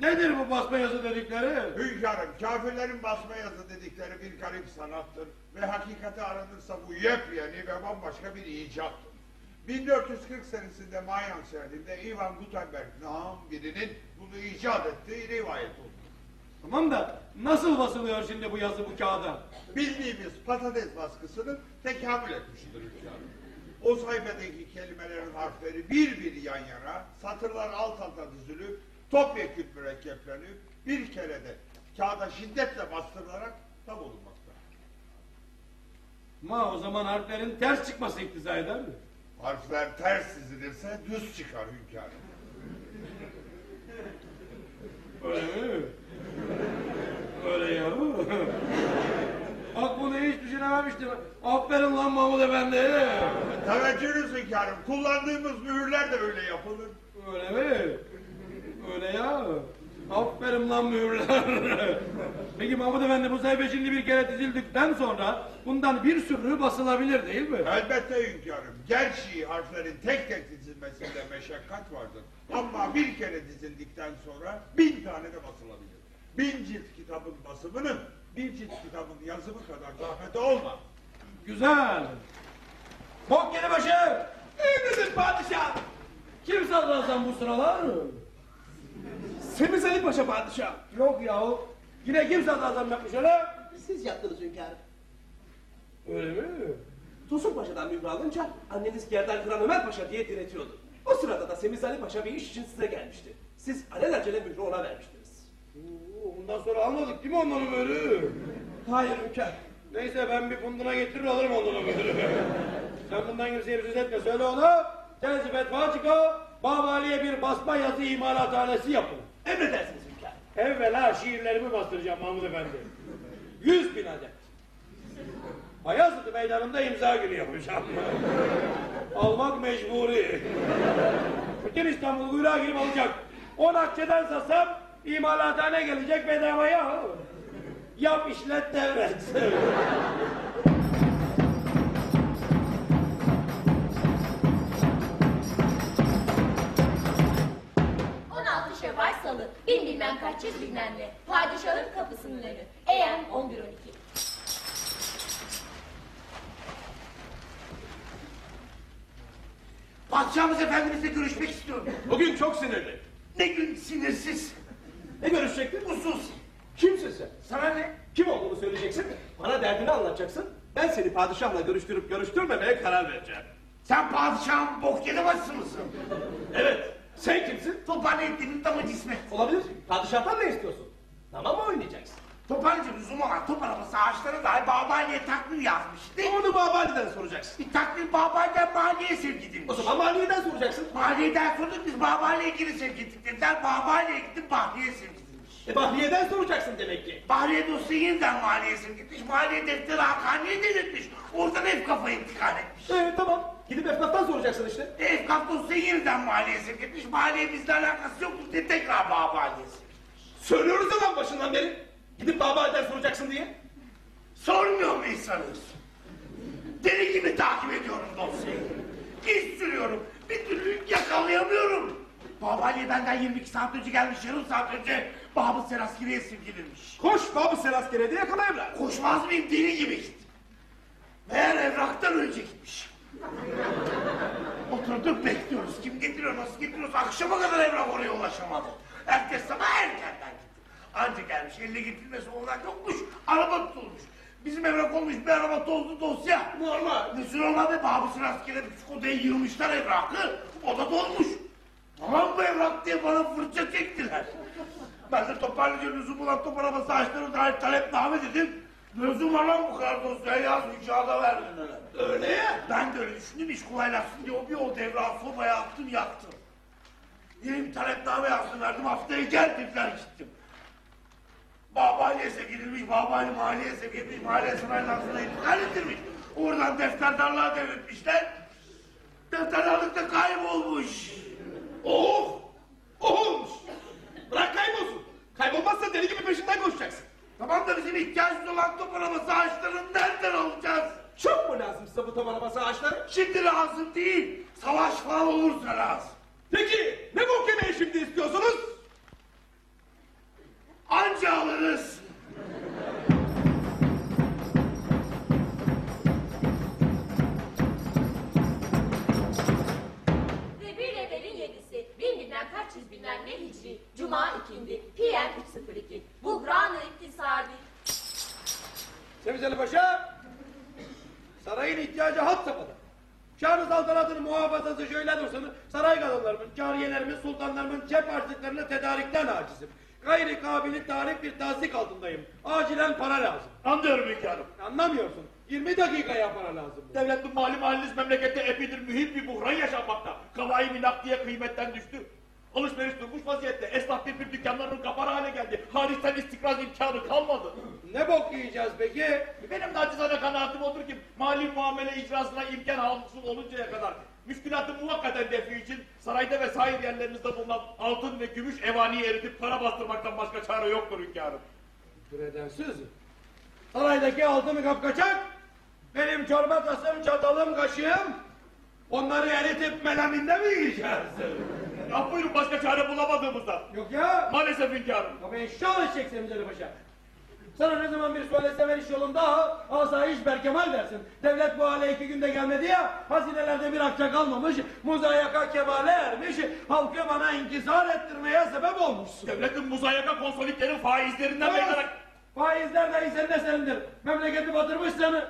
Nedir bu basma yazı dedikleri? Hünkârım kafirlerin basma yazı dedikleri bir garip sanattır ve hakikati aranırsa bu yepyeni ve bambaşka bir icattır. 1440 senesinde Mayan şehrinde Ivan Gutenberg nam birinin bunu icat ettiği rivayet oldu. Tamam da nasıl basılıyor şimdi bu yazı bu kağıda? Bildiğimiz patates baskısının tekamül etmiştir hünkârım. O sayfadaki kelimelerin harfleri bir bir yan yana, satırlar alt alta dizilip, topyekün mürekkeplenip, bir kerede kağıda şiddetle bastırılarak tam olunmakta. Ma o zaman harflerin ters çıkması iktiza eder mi? Harfler ters dizilirse düz çıkar hünkârım. Öyle mi? Öyle ya. Bak bunu hiç düşünememiştim. Aferin lan Mahmud Efendi. Teveccühünüz hünkârım, kullandığımız mühürler de öyle yapılır. Öyle mi? Öyle ya. Aferin lan mühürler. Peki Mahmud Efendi bu sayfa şimdi bir kere dizildikten sonra bundan bir sürü basılabilir değil mi? Elbette hünkârım. Gerçi harflerin tek tek dizilmesinde meşakkat vardır. Ama bir kere dizildikten sonra bin tane de basılabilir. Bin cilt kitabın basımının bir cilt kitabın yazımı kadar zahmeti olmaz. Güzel. Bok yeni başı. Emredin padişah. Kim sadrazam bu sıralar? Semiz Ali Paşa padişah. Yok yahu. Yine kim sadrazam yapmış öyle? Siz yaptınız hünkârım. Öyle mi? Tosun Paşa'dan mühür alınca anneniz Gerdan Kıran Ömer Paşa diye diretiyordu. O sırada da Semiz Ali Paşa bir iş için size gelmişti. Siz alelacele mührü ona vermiştiniz. Oo, Ondan sonra almadık değil mi onları böyle? Hayır hünkârım. Neyse ben bir funduna getirir alırım onları böyle. Sen bundan kimseye bir söz etme. Söyle ona. Tenzifet Façika, Babali'ye bir basma yazı imalathanesi yapın. Emredersiniz hünkârım. şiirlerimi bastıracağım Mahmud Efendi. Yüz bin adet. Bayazıt meydanında imza günü yapacağım. Almak mecburi. Bütün İstanbul kuyruğa girip alacak. On akçeden satsam imalathane gelecek bedavaya. Yap işlet devret. Bin bilmem kaç yüz bilmem ne, padişahın kapısının önü, eğen 11-12. Padişahımız efendimizle görüşmek istiyorum. Bugün çok sinirli. Ne gün sinirsiz. Ne görüşecektin? Husus. Kimsin sen? Sana ne? Kim olduğunu söyleyeceksin. Bana derdini anlatacaksın. Ben seni padişahla görüştürüp görüştürmemeye karar vereceğim. Sen padişahın bok yedi mısın? Evet. Sen kimsin? Tophaneddin'in damı cismet. Olabilir. Padişahtan ne istiyorsun? Dama mı oynayacaksın? Tophaneddin lüzum olan top arabası ağaçları dahi Babali'ye takvim yazmıştı. Onu Babali'den soracaksın. Bir takvim Babali'den Mali'ye sevk edilmiş. O zaman Maliye'den soracaksın. Maliye'den sorduk biz Babali'ye geri sevk ettik dediler. Babali'ye gidip Bahriye sevk edilmiş. E Bahriye'den soracaksın demek ki. Bahriye dosya yeniden Mali'ye sevk etmiş. Maliye defteri Hakkani'ye delirtmiş. Oradan ev kafa intikal etmiş. Evet tamam. Gidip Eflat'tan soracaksın işte. Kap dosyayı yeniden Mali'ye sevk etmiş. Maliye bizle alakası yoktur diye tekrar sevk etmiş. Söylüyoruz lan başından beri. Gidip Babali'den soracaksın diye. Sormuyor mu insanız? Deli gibi takip ediyorum dosyayı. İş sürüyorum. Bir türlü yakalayamıyorum. Babaliye benden 22 saat önce gelmiş, yarım saat önce Babı Seraskeri'ye sevgilinmiş. Koş Babı Selaskere de yakala evlat. Koşmaz mıyım deli gibi gittim. Meğer evraktan önce gitmiş. Oturduk bekliyoruz. Kim getiriyor, nasıl getiriyoruz? Akşama kadar evrak oraya ulaşamadı. Herkes sabah erkenden gitti. Anca gelmiş, eline getirilmesi olarak yokmuş. Araba tutulmuş. Bizim evrak olmuş bir araba tozlu dosya. Normal. Nesi normal be? Babısın askere küçük odaya yığmışlar evrakı. O da dolmuş. Tamam bu evrak diye bana fırça çektiler. Ben de toparlayınca lüzum olan top arabası açtığını dair talepname dedim. Lüzum var lan bu kadar dosyaya yaz mücadele verdin öyle. Öyle ya. Ben de öyle düşündüm iş kolaylaşsın diye o bir o devrağı sobaya attım yaktım. Bir talepname yazdım verdim haftaya gel tekrar gittim. Babaannesi gidilmiş, babaanne mahalleye sevk etmiş, mahalle sınırlansına intikal ettirmiş. Oradan defterdarlığa devretmişler. Defterdarlıkta kaybolmuş. Oh! Oh olmuş. Bırak kaybolsun. Kaybolmazsa deli gibi peşinden koşacaksın. Tamam da bizim ihtiyacımız olan top arabası ağaçlarını nereden alacağız? Çok mu lazım size bu taban arabası ağaçları? Şimdi lazım değil, savaş falan olursa lazım. Peki ne yemeği şimdi istiyorsunuz? Anca alırız. Rebül evvelin yedisi, bin bilmem kaç yüz bilmem ne hicri, cuma ikindi, PM 302, buhran-ı iktisadi. Semiz Ali Paşa, sarayın ihtiyacı hat safhada. Şanı saltanatının muhafazası şöyle dursun, saray kadınlarımın, cariyelerimin, sultanlarımın cep harçlıklarını tedarikten acizim. Gayri kabili tarif bir tasdik altındayım. Acilen para lazım. Anlıyorum hünkârım. Anlamıyorsun. 20 dakikaya para lazım. Devletin mali haliniz memlekette epeydir mühim bir buhran yaşanmakta. Kavayi nakliye kıymetten düştü. Alışveriş durmuş vaziyette. Esnaf bir bir dükkanların kapalı hale geldi. Hariçten istikraz imkanı kalmadı. Ne bok yiyeceğiz peki? Benim nacizane kanaatim odur ki mali muamele icrasına imkan hasıl oluncaya kadar müşkülatı muvakkaten defi için sarayda ve sair yerlerinizde bulunan altın ve gümüş evani eritip para bastırmaktan başka çare yoktur hünkârım. Küredensiz. Saraydaki altını kapkaçak, benim çorba tasım, çatalım, kaşığım, onları eritip melaminde mi yiyeceğiz? Ya buyurun başka çare bulamadığımızda. Yok ya. Maalesef hünkârım. Ya ben şah edecek Semiz Ali Paşa. Sana ne zaman bir söylese ver iş yolunda asayiş berkemal dersin. Devlet bu hale iki günde gelmedi ya, hazinelerde bir akça kalmamış, muzayaka kemale ermiş, halkı bana inkisar ettirmeye sebep olmuşsun. Devletin muzayaka konsolidlerin faizlerinden Evet. meydana... Faizler dahi senin eserindir. Memleketi batırmışsın,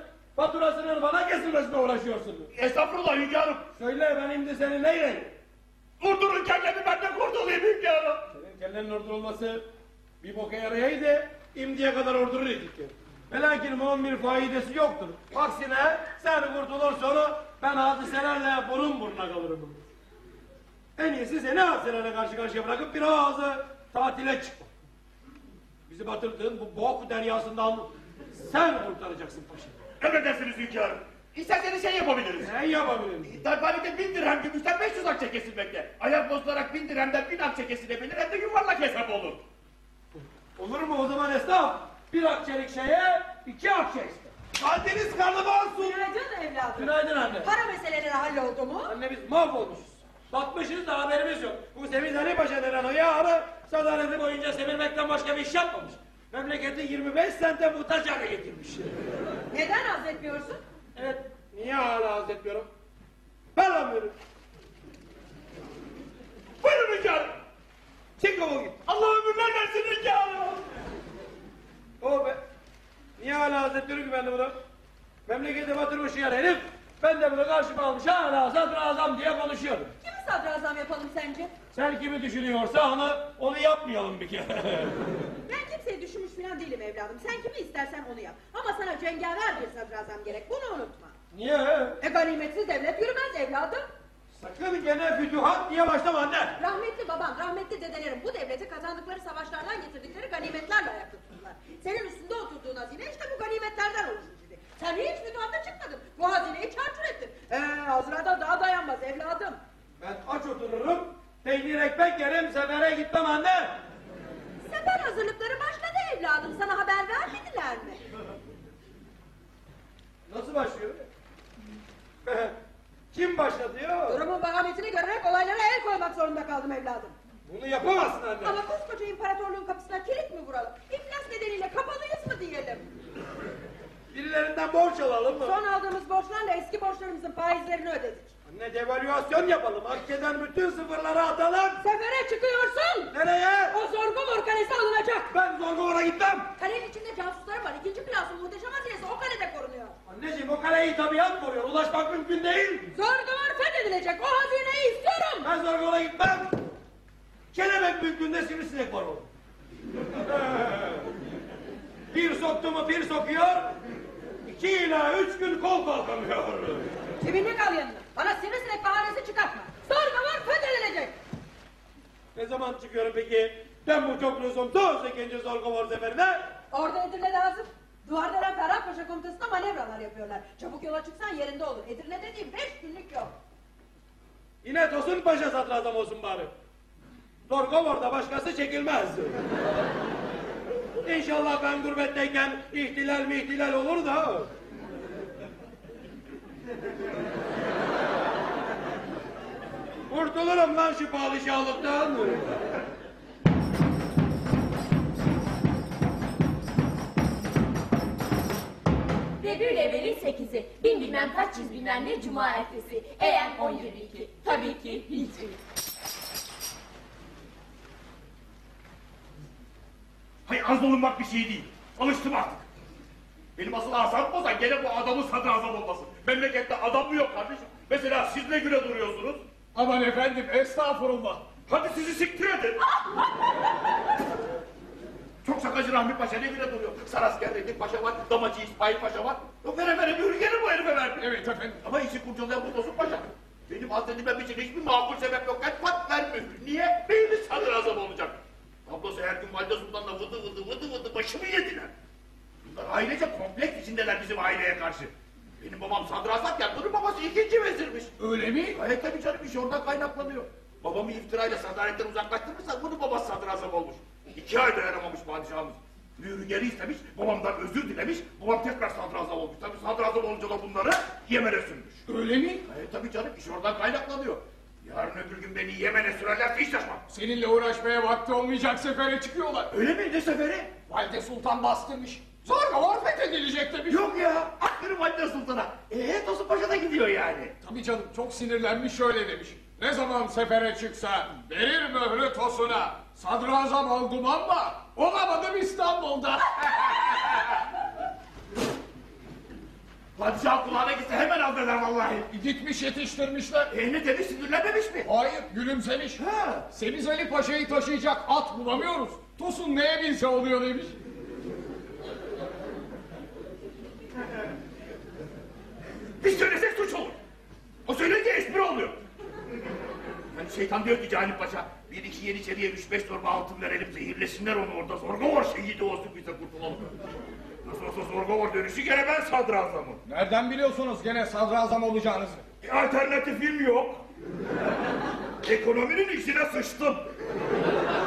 faturasının bana kesilmesine uğraşıyorsun. Estağfurullah hünkârım. Söyle ben şimdi seni neyleyim? Vurdurun kendimi ben de kurtulayım hünkârım. Senin kellenin ordurulması bir boka yarayaydı, imdiye kadar ordurur idik. Ve lakin bunun bir faidesi yoktur. Aksine sen kurtulursan ben hadiselerle burun buruna kalırım. En iyisi seni hadiselerle karşı karşıya bırakıp biraz tatile çıkma. Bizi batırdığın bu bok deryasından sen kurtaracaksın paşa. Emredersiniz hünkârım. İsterseniz şey yapabiliriz. Ne yapabilirim? Darbanede bin dirhem gümüşten 500 akçe kesilmekte. Ayak bozularak bin dirhemden bin akçe kesilebilir hem de yuvarlak hesap olur. Olur mu o zaman esnaf? Bir akçelik şeye iki akçe iste. Kandiniz karnaval su. Günaydın evladım. Günaydın anne. Para meseleleri halloldu mu? Anne biz mahvolmuşuz. Batmışız da haberimiz yok. Bu Semih Ali Paşa denen o yağını sadaleti boyunca semirmekten başka bir iş yapmamış. Memleketi 25 sente muhtaç hale getirmiş. Neden haz etmiyorsun? Evet, niye hala haz etmiyorum? Ben anlıyorum. Buyurun hünkârım. Çek kolu git. Allah ömürler versin hünkârım. O be. Niye hala haz etmiyorum ki ben de bunu? Memleketi batırmış yer herif. Ben de bunu karşıma almış hala sadrazam diye konuşuyorum. Kimi sadrazam yapalım sence? Sen kimi düşünüyorsa onu, onu yapmayalım bir kere. Ben kimseyi düşünmüş falan değilim evladım. Sen kimi istersen onu yap. Ama sana cengaver bir sadrazam gerek. Bunu unutma. Niye? E ganimetsiz devlet yürümez evladım. Sakın gene fütühat diye başlama anne. Rahmetli babam, rahmetli dedelerim bu devleti kazandıkları savaşlardan getirdikleri ganimetlerle ayakta tuttular. Senin üstünde oturduğun hazine işte bu ganimetlerden şimdi. Sen hiç fütühata çıkmadın. Bu hazineyi çarçur ettin. Eee Hazra'da daha dayanmaz evladım. Ben aç otururum, peynir ekmek yerim, sefere gitmem anne. Sefer hazırlıkları başladı evladım. Sana haber vermediler mi? Nasıl başlıyor? Kim başlatıyor? Durumun vahametini görerek olaylara el koymak zorunda kaldım evladım. Bunu yapamazsın anne. Ama koskoca imparatorluğun kapısına kilit mi vuralım? İflas nedeniyle kapalıyız mı diyelim? Birilerinden borç alalım mı? Son aldığımız borçlarla eski borçlarımızın faizlerini ödedik. Anne devalüasyon yapalım. Akkeden bütün sıfırları atalım. Sefere çıkıyorsun. Nereye? O Zorgumur kalesi alınacak. Ben Zorgumur'a gitmem. Kalenin içinde casusları var. İkinci klasın muhteşem hazinesi o kalede korunuyor. Anneciğim o kaleyi tabiat koruyor. Ulaşmak mümkün değil. Zorgumur fethedilecek. O hazineyi istiyorum. Ben Zorgumur'a gitmem. Kelebek büyüklüğünde sivrisinek var orada. bir soktu mu bir sokuyor. İki ila üç gün kol kalkamıyor. Kiminlik al yanına. Bana sivrisinek bahanesi çıkartma. Zorgumur fethedilecek. Ne zaman çıkıyorum peki? Ben bu çok lüzumsuz ikinci Zorgumur seferine. Orada Edirne lazım. Duvardaran Ferhat Paşa komutasında manevralar yapıyorlar. Çabuk yola çıksan yerinde olur. Edirne dediğim beş günlük yol. Yine Tosun Paşa sadrazam olsun bari. Zorgomor'da başkası çekilmez. İnşallah ben gurbetteyken ihtilal mi ihtilal olur da. Kurtulurum lan şu padişahlıktan. Rebül evvelin 8'i, bin bilmem kaç yüz bilmem ne cuma ertesi, EM 1022, tabii ki hicri. Hay az olunmak bir şey değil. Alıştım artık. Benim asıl asabım bozan gene bu adamın sadrazam olması. Memlekette adam mı yok kardeşim? Mesela siz ne güne duruyorsunuz? Aman efendim estağfurullah. Hadi sizi siktir edin. Çok şakacı Rahmi Paşa ne güne duruyor? Sarasker Redik Paşa var, Damacı İsmail Paşa var. O vere vere bir ülkenin bu herife verdi. Evet efendim. Ama işi kurcalayan bu Tosun Paşa. Benim hazredilmem için hiçbir makul sebep yok. Et pat ver mühür. Niye? Beyli sadrazam olacak. Ablası her gün Valide Sultan'la vıdı vıdı vıdı vıdı başımı yediler. Bunlar ailece kompleks içindeler bizim aileye karşı. Benim babam sadrazamken bunun babası ikinci vezirmiş. Öyle mi? Gayet tabii canım iş oradan kaynaklanıyor. Babamı iftirayla sadaletten uzaklaştırırsa bunun babası sadrazam olmuş. İki ay dayanamamış padişahımız. Mührü geri istemiş, babamdan özür dilemiş, babam tekrar sadrazam olmuş. Tabii sadrazam olunca da bunları Yemen'e sürmüş. Öyle mi? Gayet tabii canım iş oradan kaynaklanıyor. Yarın öbür gün beni Yemen'e sürerlerse hiç şaşmam. Seninle uğraşmaya vakti olmayacak sefere çıkıyorlar. Öyle mi? Ne seferi? Valide Sultan bastırmış. Zorla var fethedilecek demiş. Yok ya. Aferin Valide Sultan'a. Eee Tosun Paşa da gidiyor yani. Tabii canım çok sinirlenmiş şöyle demiş. Ne zaman sefere çıksa verir mührü Tosun'a. Sadrazam oldum ama olamadım İstanbul'da. Padişah kulağına gitse hemen affeder vallahi. Gitmiş yetiştirmişler. E ne demiş sinirlenmemiş mi? Hayır gülümsemiş. Ha. Semiz Ali Paşa'yı taşıyacak at bulamıyoruz. Tosun neye binse oluyor demiş. Biz söylesek suç olur. O söyleyince espri oluyor. Yani şeytan diyor ki Canip Paşa, Bir iki yeniçeriye üç beş torba altın verelim zehirlesinler onu orada zorga var şehidi olsun bize kurtulalım. Nasıl olsa zorga var dönüşü gene ben sadrazamım. Nereden biliyorsunuz gene sadrazam olacağınızı? E, alternatifim yok. Ekonominin içine sıçtım.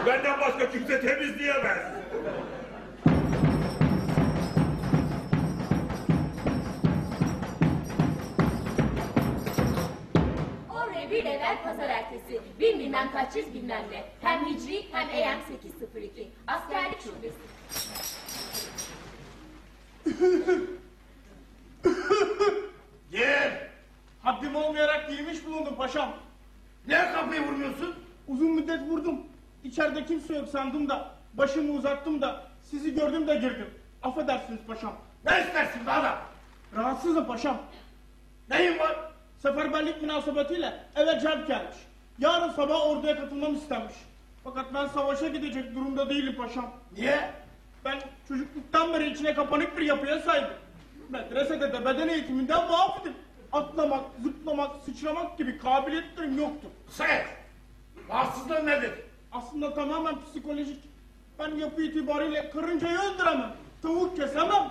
Benden başka kimse temizleyemez. Oraya bir evvel pazar ertesi. Bin bilmem kaç yüz bilmem ne. Hem hicri hem EM 802. Askerlik şubesi. Gel. Haddim olmayarak girmiş bulundum paşam. Niye kapıyı vurmuyorsun? Uzun müddet vurdum. İçeride kimse yok sandım da başımı uzattım da sizi gördüm de girdim. Affedersiniz paşam. Ne istersin adam? Rahatsızım paşam. Neyin var? Seferberlik münasebetiyle eve celp gelmiş. Yarın sabah orduya katılmam istenmiş. Fakat ben savaşa gidecek durumda değilim paşam. Niye? Ben çocukluktan beri içine kapanık bir yapıya sahibim. Medresede de beden eğitiminden muafiydim. Atlamak, zıplamak, sıçramak gibi kabiliyetlerim yoktu. Sen. Rahatsızlığın nedir? Aslında tamamen psikolojik. Ben yapı itibariyle karıncayı öldüremem. Tavuk kesemem.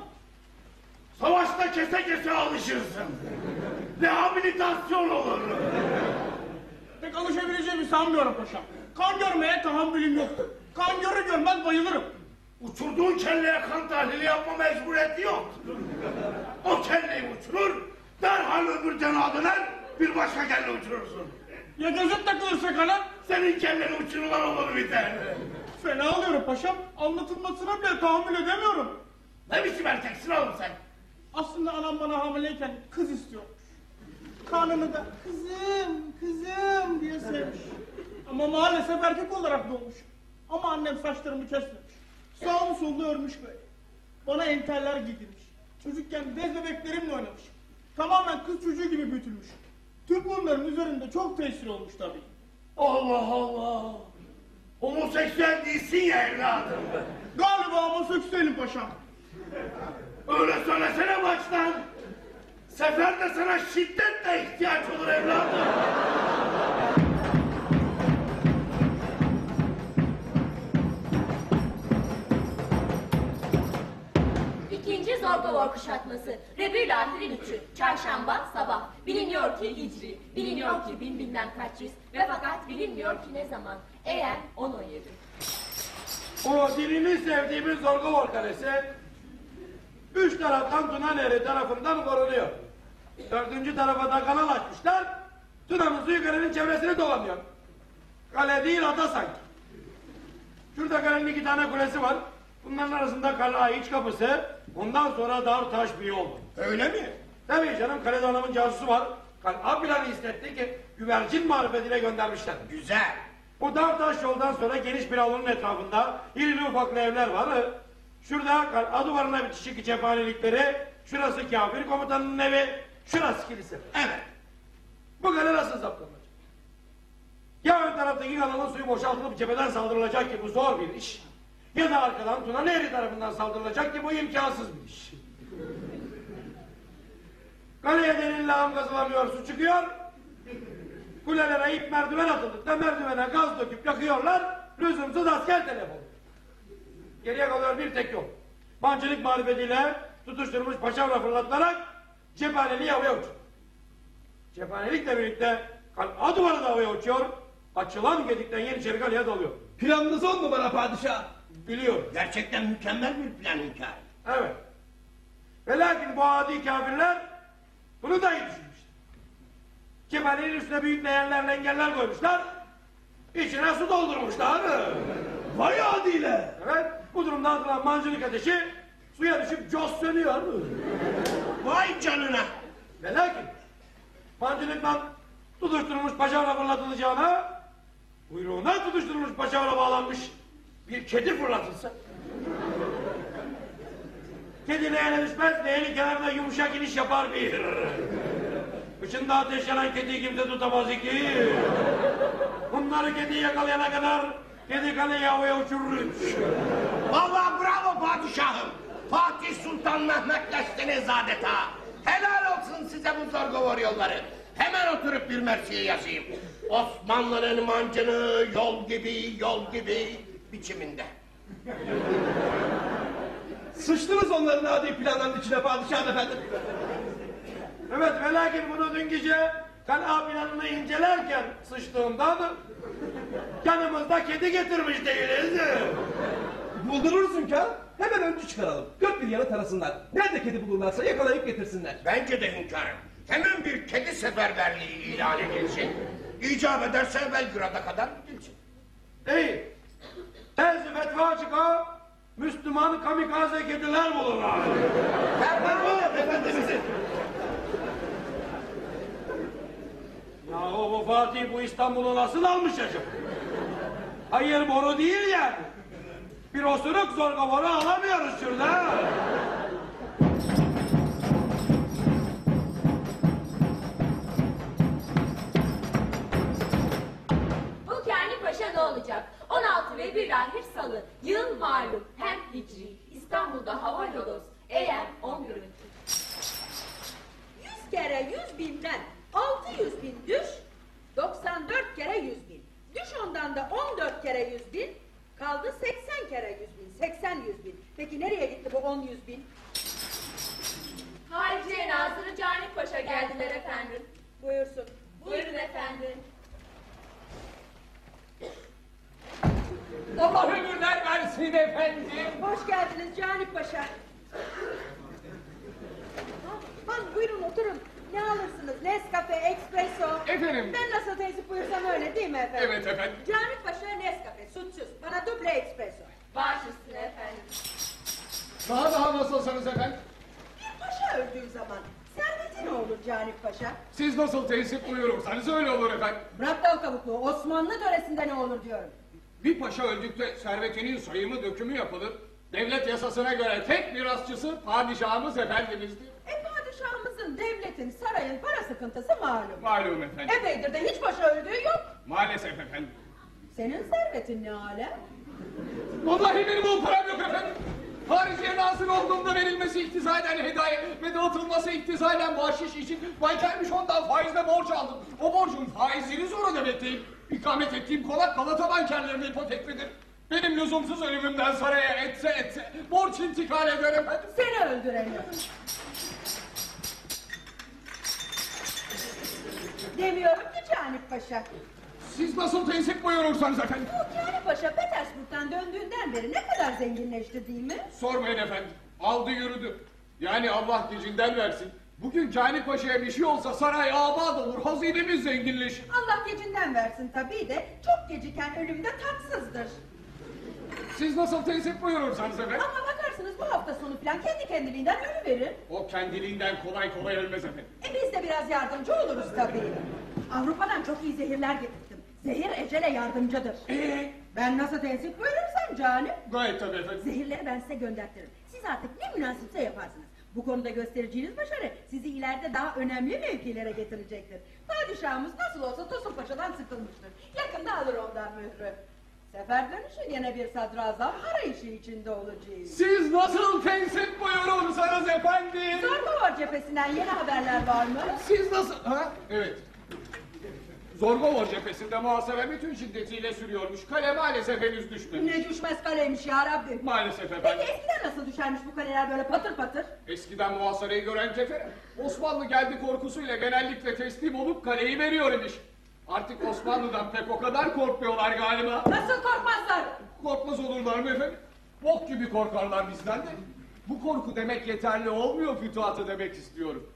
Savaşta kese kese alışırsın. Rehabilitasyon olur. Pek alışabileceğimi sanmıyorum paşam. Kan görmeye tahammülüm yoktur. Kan görür görmez bayılırım. Uçurduğun kelleye kan tahlili yapma mecburiyeti yok. O kelleyi uçurur, derhal öbür cenadına bir başka kelle uçurursun. Ya gözüm takılırsa kana? Senin kelleni uçurulan olur biter. Fena oluyorum paşam. Anlatılmasına bile tahammül edemiyorum. Ne biçim erkeksin oğlum sen? Aslında anam bana hamileyken kız istiyormuş. Karnını da kızım, kızım diye sevmiş. Ama maalesef erkek olarak doğmuş. Ama annem saçlarımı kesmemiş. Sağlı sollu örmüş böyle. Bana enteller giydirmiş. Çocukken bez bebeklerimle oynamış. Tamamen kız çocuğu gibi büyütülmüş. Tüm bunların üzerinde çok tesir olmuş tabii. Allah Allah. Homoseksüel değilsin ya evladım. Galiba homoseksüelim paşam. Öyle söylesene baştan. Seferde sana şiddetle ihtiyaç olur evladım. Zorgovor kuşatması. Rebül ahirin üçü. Çarşamba sabah. Biliniyor ki hicri. Biliniyor ki bin bilmem kaç yüz. Ve fakat bilinmiyor ki ne zaman. Eğer 10-17. O dilini sevdiğimiz Zorgovor Kalesi üç taraftan Tuna Nehri tarafından korunuyor. Dördüncü tarafa da kanal açmışlar. Tuna'nın suyu kalenin çevresini dolanıyor. Kale değil ada sanki. Şurada kalenin iki tane kulesi var. Bunların arasında kale iç kapısı. Ondan sonra dar taş bir yol. Öyle mi? Tabii canım kalede hanımın casusu var. Kal'a planı istetti ki güvercin marifetiyle göndermişler. Güzel. Bu dar taş yoldan sonra geniş bir avlunun etrafında irili ufaklı evler var. Şurada kal'a duvarına bitişik cephanelikleri, şurası kafir komutanının evi, şurası kilise. Evet. Bu kale nasıl zaptanacak? Ya ön taraftaki kanalın suyu boşaltılıp cepheden saldırılacak ki bu zor bir iş. Ya da arkadan Tuna Nehri tarafından saldırılacak ki bu imkansız bir iş. Kaleye derin lağım kazılamıyor, su çıkıyor. Kulelere ip merdiven atıldıkta merdivene gaz döküp yakıyorlar. Lüzumsuz asker telefonu. Geriye kalıyor bir tek yol. Mancılık marifetiyle tutuşturmuş paşavra fırlatılarak cephaneliği havaya uçuyor. Cephanelikle birlikte kal'a duvarı da havaya uçuyor. Açılan gedikten Yeniçeri kaleye dalıyor. Planınız on numara padişah. Biliyorum. Gerçekten mükemmel bir plan hünkârım. Evet. Ve lakin bu adi kafirler bunu da iyi düşünmüşler. Cephanenin üstüne büyük leğenlerle engeller koymuşlar. İçine su doldurmuşlar. Vay adiler. Evet. Bu durumda atılan mancınık ateşi suya düşüp cos sönüyor. Vay canına. Ve lakin mancınıktan tutuşturulmuş paçavra fırlatılacağına kuyruğuna tutuşturulmuş paçavra bağlanmış bir kedi fırlatılsa kedi leğene düşmez leğenin kenarında yumuşak iniş yapar bir Kışında ateş yanan kediyi kimse tutamaz iki bunları kediyi yakalayana kadar kedi kaleyi havaya uçurur üç Vallahi bravo padişahım. Fatih Sultan Mehmet dersiniz adeta. Helal olsun size bu Zorgovor yolları. Hemen oturup bir mersiye yazayım. Osmanlı'nın mancını yol gibi, yol gibi biçiminde. Sıçtınız onların adi planların içine padişahım efendim. Evet ve lakin bunu dün gece kala planını incelerken sıçtığımdan yanımızda kedi getirmiş değiliz. Buldururuz hünkâr. Hemen öncü çıkaralım. Dört bir yana tarasınlar. Nerede kedi bulurlarsa yakalayıp getirsinler. Bence de hünkârım. Hemen bir kedi seferberliği ilan edilsin. İcap ederse Belgrad'a kadar gidilsin. İyi. Tez fetva çıkar. Müslüman kamikaze kediler bulurlar. Ferman efendimizin. Yahu bu Fatih bu İstanbul'u nasıl almış acaba? Hayır boru değil yani. Bir osuruk zorga boru alamıyoruz şurada. Bu kendi paşa ne olacak? 16 ve bir salı. Yıl malum hem hicri. İstanbul'da hava lodos. Eğer 10 görüntü. Yüz kere yüz binden altı yüz bin düş, 94 kere yüz bin. Düş ondan da 14 kere yüz bin, kaldı 80 kere yüz bin, 80 yüz bin. Peki nereye gitti bu 10 yüz bin? Hariciye Nazırı Canip Paşa geldiler efendim. Buyursun. Buyurun efendim. Allah ömürler versin efendim. Hoş geldiniz Canip Paşa. Ha, Bak buyurun oturun. Ne alırsınız? Nescafe, espresso. Efendim? Ben nasıl tezip buyursam öyle değil mi efendim? Evet efendim. Canip Paşa Nescafe, suçsuz. Bana duble espresso. Baş üstüne efendim. Daha daha nasılsınız efendim? Bir paşa öldüğü zaman serveti ne olur Canip Paşa? Siz nasıl tesip buyurursanız öyle olur efendim. Bırak dal kabuklu. Osmanlı döresinde ne olur diyorum. Bir paşa öldükte servetinin sayımı dökümü yapılır. Devlet yasasına göre tek mirasçısı padişahımız efendimizdir. E padişahımızın, devletin, sarayın para sıkıntısı malum. Malum efendim. Epeydir de hiç paşa öldüğü yok. Maalesef efendim. Senin servetin ne alem? Vallahi benim o param yok efendim. Hariciye nazır olduğumda verilmesi iktiza eden hediye ve dağıtılması iktiza eden bahşiş için Baykelmiş ondan faizle borç aldım. O borcun faizini zor ödemekteyim. İkamet ettiğim konak Galata bankerlerine ipoteklidir. Benim lüzumsuz ölümümden saraya etse etse borç intikal eder efendim. Seni öldüremiyor. Demiyorum ki Canip Paşa. Siz nasıl tesip buyurursanız efendim. Bu Canip Paşa Petersburg'dan döndüğünden beri ne kadar zenginleşti değil mi? Sormayın efendim. Aldı yürüdü. Yani Allah gecinden versin. Bugün Cani Paşa'ya bir şey olsa saray abad olur, hazinemiz zenginleşir. Allah gecinden versin tabii de çok geciken ölümde tatsızdır. Siz nasıl tesip buyurursanız efendim. Ama bakarsınız bu hafta sonu falan kendi kendiliğinden ölüverir. O kendiliğinden kolay kolay ölmez efendim. E biz de biraz yardımcı oluruz tabii. Avrupa'dan çok iyi zehirler getirdim. Zehir ecele yardımcıdır. Ee? Ben nasıl tensip buyurursam canım. Gayet tabii efendim. Zehirleri ben size göndertirim. Siz artık ne münasipse yaparsınız. Bu konuda göstereceğiniz başarı sizi ileride daha önemli mevkilere getirecektir. Padişahımız nasıl olsa Tosun Paşa'dan sıkılmıştır. Yakında alır ondan mührü. Sefer dönüşü yine bir sadrazam arayışı içinde olacağız. Siz nasıl tesip buyurursanız efendim. Zorbavar cephesinden yeni haberler var mı? Siz nasıl... Ha? Evet. Zorgovor cephesinde muhasebe bütün şiddetiyle sürüyormuş. Kale maalesef henüz düşmemiş. Ne düşmez kaleymiş ya Rabbim. Maalesef Peki efendim. eskiden nasıl düşermiş bu kaleler böyle patır patır? Eskiden muhasareyi gören cefe, Osmanlı geldi korkusuyla genellikle teslim olup kaleyi veriyor imiş. Artık Osmanlı'dan pek o kadar korkmuyorlar galiba. Nasıl korkmazlar? Korkmaz olurlar mı efendim? Bok gibi korkarlar bizden de. Bu korku demek yeterli olmuyor fütuhatı demek istiyorum.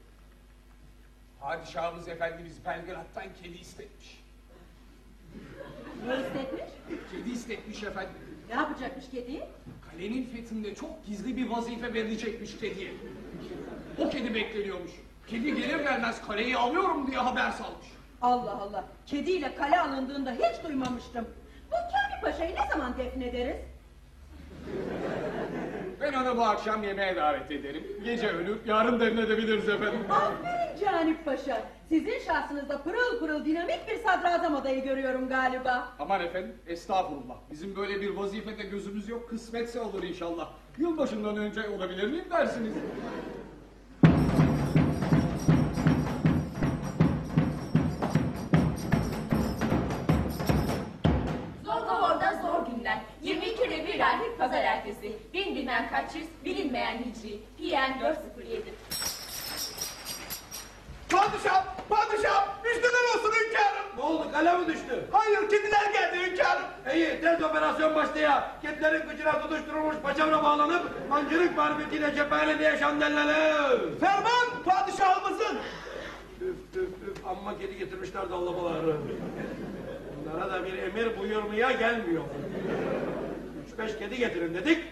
Padişahımız Efendimiz Belgrad'dan kedi istetmiş. Ne istetmiş? Kedi istetmiş efendim. Ne yapacakmış kediyi? Kalenin fethinde çok gizli bir vazife verecekmiş kediye. O kedi bekleniyormuş. Kedi gelir gelmez kaleyi alıyorum diye haber salmış. Allah Allah. Kediyle kale alındığında hiç duymamıştım. Bu Kâni Paşa'yı ne zaman defnederiz? Ben onu bu akşam yemeğe davet ederim. Gece ölür, yarın defnedebiliriz efendim. Aferin Canip Paşa. Sizin şahsınızda pırıl pırıl dinamik bir sadrazam adayı görüyorum galiba. Aman efendim, estağfurullah. Bizim böyle bir vazifede gözümüz yok. Kısmetse olur inşallah. Yılbaşından önce olabilir miyim dersiniz? Pazar ertesi, bin bilmem kaç yüz, bilinmeyen hicri, PM 407. Padişah, padişah, müjdeler olsun hünkârım. Ne oldu kale mi düştü? Hayır, kediler geldi hünkârım. İyi tez operasyon başlaya. Kedilerin kıçına tutuşturulmuş paçavra bağlanıp mancınık marifetiyle cephaneyle yaşandellalı. Ferman padişahımızın. Üf üf üf amma kedi getirmişler dallamaları. Bunlara da bir emir buyurmaya gelmiyor. Üç beş kedi getirin dedik.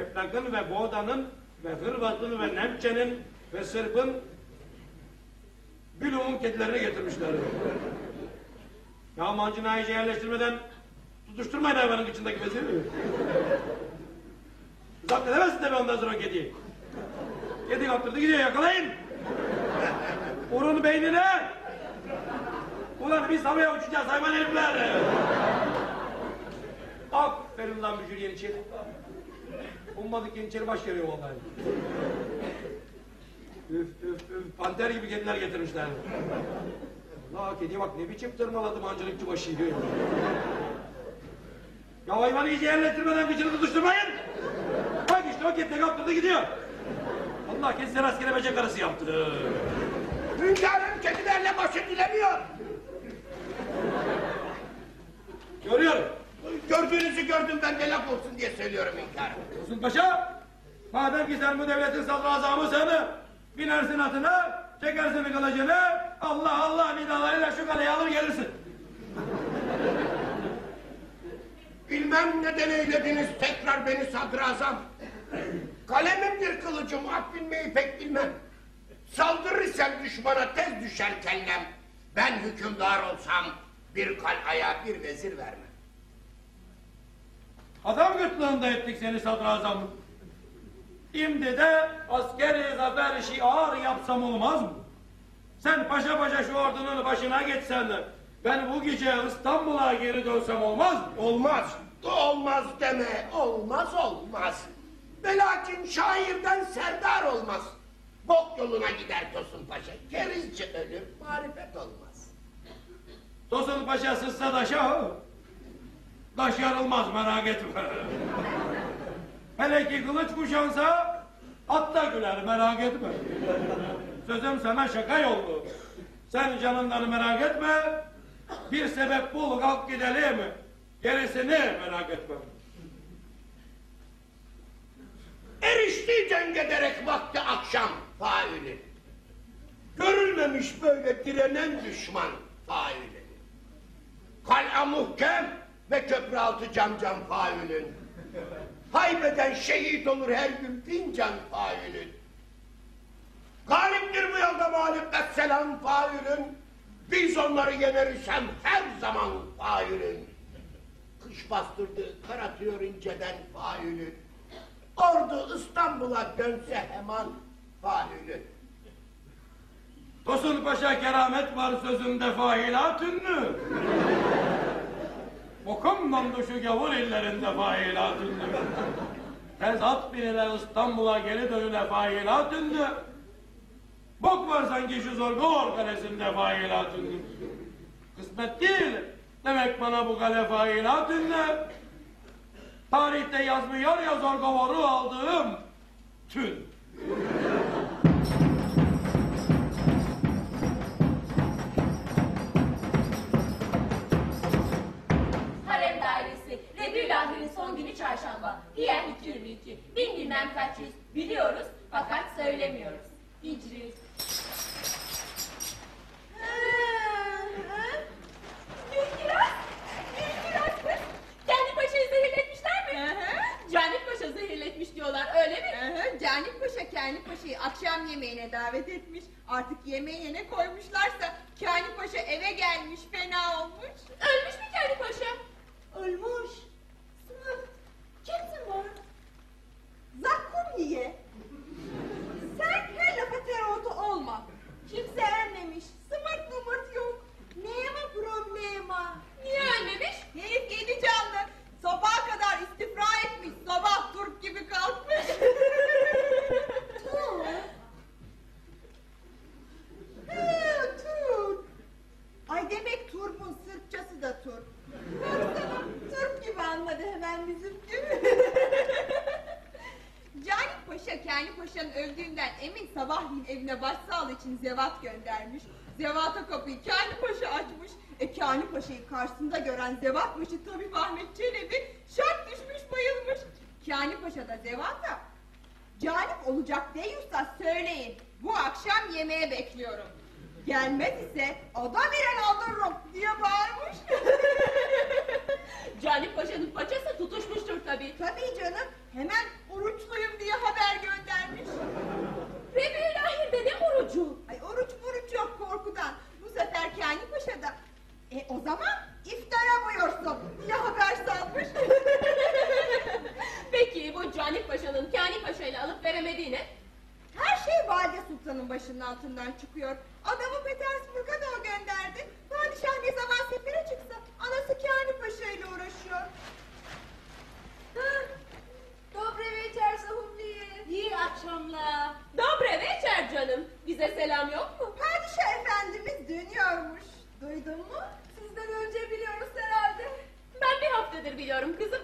Eflak'ın ve Boğda'nın ve Hırvat'ın ve Nemçe'nin ve Sırp'ın Gülum'un kedilerini getirmişler. Ya mancınayı iyice yerleştirmeden tutuşturmayın hayvanın içindeki bezi. Zapt edemezsin tabii ondan sonra kediyi. Kedi kaptırdı gidiyor yakalayın. Vurun beynine. Ulan biz havaya uçacağız hayvan herifler. Aferin lan bücür yeniçeri. Ummadık yeniçeri baş görüyor vallahi. Üf üf üf panter gibi kediler getirmişler. La kedi bak ne biçim tırmaladı mancınıkçı başı. Ya hayvanı iyice yerleştirmeden kıçını tutuşturmayın. Bak işte o kedi kaptırdı gidiyor. Allah kesin askere böcek arası yaptı. Hünkârım kedilerle başı dilemiyor. Görüyorum. Gördüğünüzü gördüm ben de laf olsun diye söylüyorum hünkârım. Tosun Paşa, madem ki sen bu devletin sadrazamısın, binersin atına, çekersin kılıcını, Allah Allah nidalarıyla şu kaleyi alır gelirsin. Bilmem neden eylediniz tekrar beni sadrazam. Kalemimdir kılıcım, at bilmeyi pek bilmem. Saldırırsam düşmana tez düşer kellem. Ben hükümdar olsam bir kalaya bir vezir vermem. Adam gırtlığında ettik seni sadrazam. Şimdi de askeri zafer şiar yapsam olmaz mı? Sen paşa paşa şu ordunun başına geçsen de ben bu gece İstanbul'a geri dönsem olmaz mı? Olmaz. Olmaz deme. Olmaz olmaz. Velakin şairden serdar olmaz. Bok yoluna gider Tosun Paşa. Kerizce ölür, marifet olmaz. Tosun Paşa sızsa daşa, daş yarılmaz merak etme. Hele ki kılıç kuşansa, at da güler merak etme. Sözüm sana şaka yollu. Sen canından merak etme, bir sebep bul kalk gidelim. Gerisini merak etme. Erişti cenk ederek vakti akşam faili. Görülmemiş böyle direnen düşman faili. Kal'a muhkem ve köprü altı cam cam failin. Haybeden şehit olur her gün fincan failin. Galiptir bu yolda mağlup vesselam failin. Biz onları yenerirsem her zaman failin. Kış bastırdı, kar atıyor inceden failin. Ordu İstanbul'a dönse hemen failin. Tosun Paşa keramet var sözünde failat ünlü. Okunmadı şu gavur illerinde failat ünlü. Tez at binine İstanbul'a geri dönüle failat ünlü. Bok var sanki şu Zorgor kalesinde failat ünlü. Kısmet değil. Demek bana bu kale failat ünlü. Tarihte yazmıyor ya Zorgovor'u aldığım tün. PM 222, bin bilmem kaç yüz, biliyoruz fakat söylemiyoruz. Hicri. Gülkiraz, Gülkiraz kız. Canip Paşa'yı zehirletmişler mi? Canip Paşa zehirletmiş diyorlar öyle mi? Canip Paşa Kani Paşa'yı akşam yemeğine davet etmiş. Artık yemeği ne koymuşlarsa Kani Paşa eve gelmiş fena olmuş. Ölmüş mü Canip Paşa? Ölmüş. Kimsin bu? Zakkum yiye. Sen her lafa tereotu olma. Kimse ermemiş. Sımırt mımırt yok. Neye mi problema? Niye ölmemiş? Herif yedi canlı. Sabaha kadar istifra etmiş. Sabah Türk gibi kalkmış. He, Türk. Ay demek Turp'un Sırpçası da Turp. Turp gibi anladı hemen bizimki. Canip Paşa Kerni Paşa'nın öldüğünden emin sabahleyin evine başsağlığı için zevat göndermiş. Zevata kapıyı Kerni Paşa açmış. E Kerni Paşa'yı karşısında gören zevat başı Tabip Ahmet Çelebi şart düşmüş bayılmış. Kerni Paşa da zevata Canip olacak deyiyorsa söyleyin. Bu akşam yemeğe bekliyorum. Gelmez ise adam veren aldırırım diye bağırmış. Canip Paşa'nın paçası tutuşmuştur tabii. Tabii canım. Hemen oruçluyum diye haber göndermiş. Rebelahir'de ne orucu? Ay oruç oruç yok korkudan. Bu sefer Kani Paşa'da. E o zaman iftara buyursun diye haber salmış. Peki bu Canip Paşa'nın Kani Paşa'yla alıp veremediğine her şey Valide Sultan'ın başının altından çıkıyor. Adamı Petersburg'a da o gönderdi. Padişah ne zaman sefere çıksa anası Kâhani Paşa ile uğraşıyor. Dobre večer Sahumliye. İyi akşamlar. Dobre večer canım. Bize selam yok mu? Padişah efendimiz dönüyormuş. Duydun mu? Sizden önce biliyoruz herhalde. Ben bir haftadır biliyorum kızım.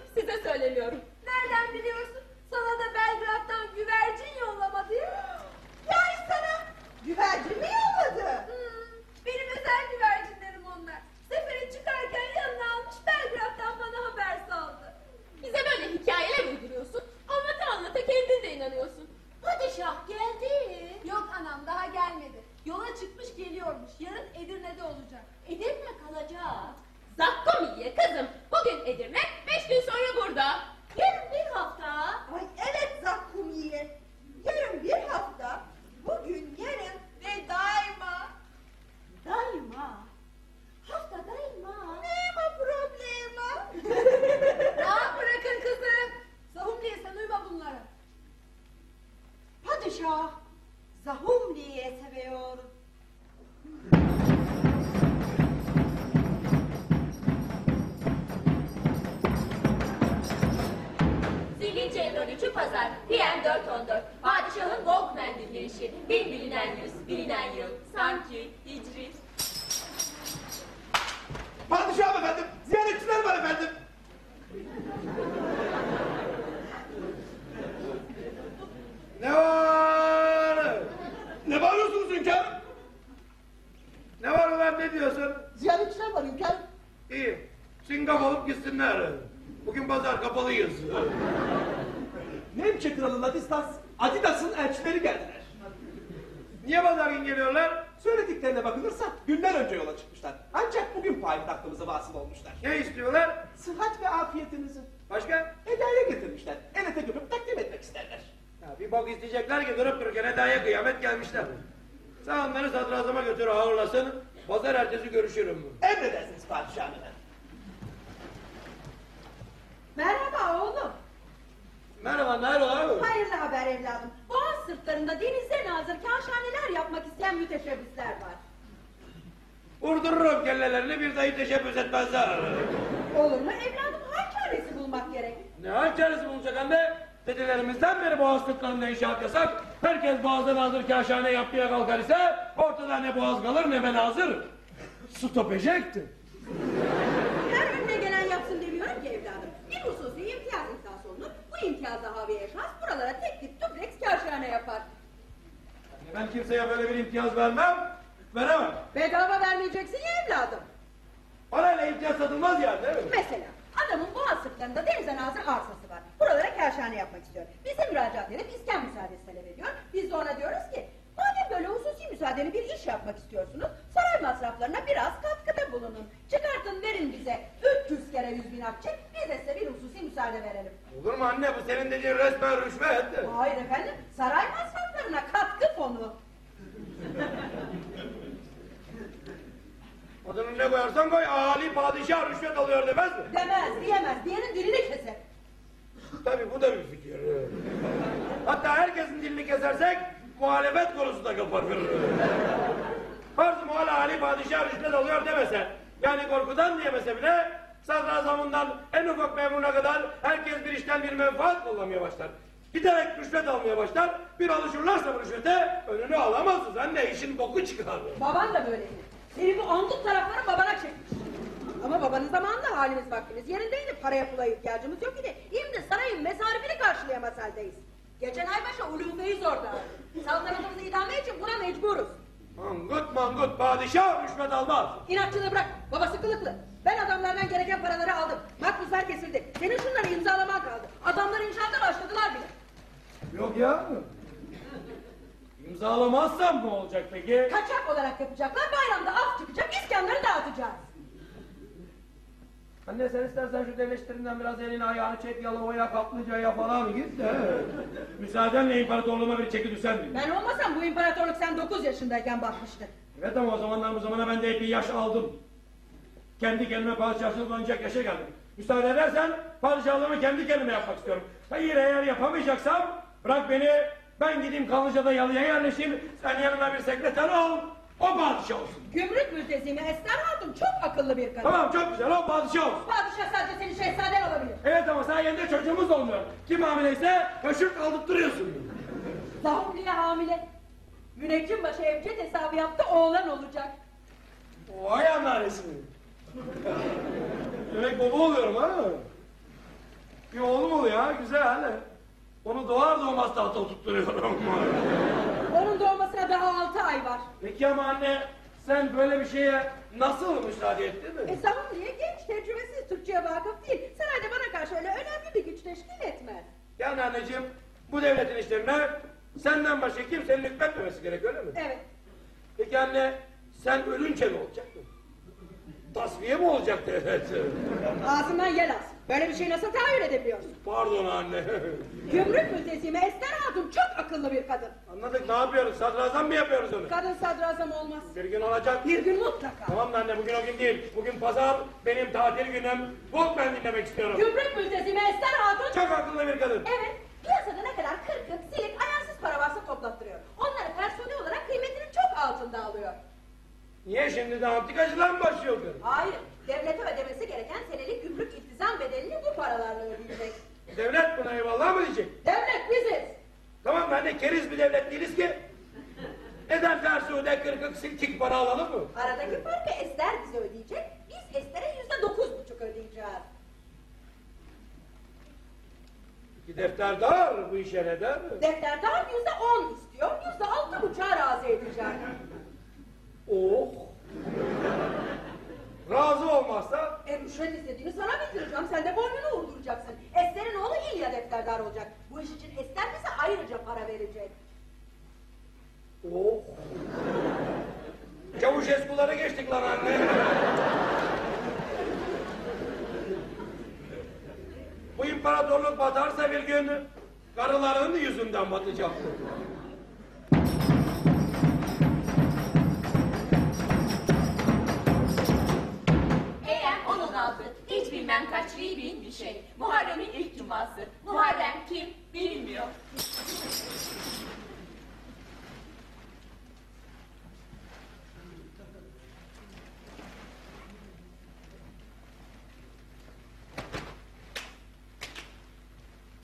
rejected. Düşen miyim? Ben olmasam bu imparatorluk sen 9 yaşındayken batmıştı. Evet ama o zamandan bu zamana ben de epey yaş aldım. Kendi kendime padişahlık oynayacak yaşa geldim. Müsaade edersen padişahlığımı kendi kendime yapmak istiyorum. Hayır eğer yapamayacaksam bırak beni ben gideyim Kanlıca'da yalıya yerleşeyim. Sen yanına bir sekreter ol. O padişah olsun. Gümrük mültezimi Ester Hatun çok akıllı bir kadın. Tamam çok güzel o padişah olsun. Padişah sadece senin şehzaden olabilir. Evet ama sayende çocuğumuz olmuyor. Kim hamileyse höşür kaldırttırıyorsun. Zahumliye hamile. Müneccim başı evcet hesabı yaptı oğlan olacak. Vay anneannesini. Demek baba oluyorum ha. Bir oğlum oluyor ha güzel. Onu doğar doğmaz tahta oturtturuyorum. Onun doğmasına daha altı ay var. Peki ama anne sen böyle bir şeye nasıl müsaade ettin mi? E Zahumliye genç tecrübesiz Türkçe'ye vakıf değil. Sarayda bana karşı öyle önemli bir güç teşkil etmez. Yani anneciğim bu devletin işlerine senden başka kimsenin hükmetmemesi gerek öyle mi? Evet. Peki anne sen ölünce ne olacak mı? Tasfiye mi olacak devlet? Ağzından yel az. Böyle bir şey nasıl tahayyül edebiliyorsun? Pardon anne. Gümrük mültezimi Ester Hatun çok akıllı bir kadın. Anladık ne yapıyoruz? Sadrazam mı yapıyoruz onu? Kadın sadrazam olmaz. Bir gün olacak. Bir gün mutlaka. Tamam da anne bugün o gün değil. Bugün pazar benim tatil günüm. Walkman dinlemek istiyorum. Gümrük mültezimi Ester Hatun... Çok akıllı bir kadın. Evet. Piyasada ne kadar kırkık, silik, ayarsız para varsa toplattırıyor. Onları personel olarak kıymetini çok altında alıyor. Niye şimdi de antikacılar mı başlıyor kız? Hayır. Devlete ödemesi gereken senelik gümrük iltizam bedelini bu paralarla ödeyecek. Devlet buna eyvallah mı diyecek? Devlet biziz. Tamam ben de keriz bir devlet değiliz ki. Neden Fersu'da kırkık silkik para alalım mı? Aradaki farkı Ester bize ödeyecek. Biz Ester'e yüzde dokuz buçuk ödeyeceğiz. Bir defterdar bu işe ne der? Defterdar yüzde on istiyor. Yüzde altı buçuğa razı edeceğim. Oh. Razı olmazsa E rüşvet istediğini sana bildireceğim. Sen de boynunu vurduracaksın. Ester'in oğlu İlya defterdar olacak. Bu iş için Ester bize ayrıca para verecek. Oh. Çavuş eskulara geçtik lan anne. Bu imparatorluk batarsa bir gün karıların yüzünden batacak. Eğer 16 hiç bilmem kaç bin bir şey. Muharrem'in ilk cuması. Muharrem kim bilinmiyor.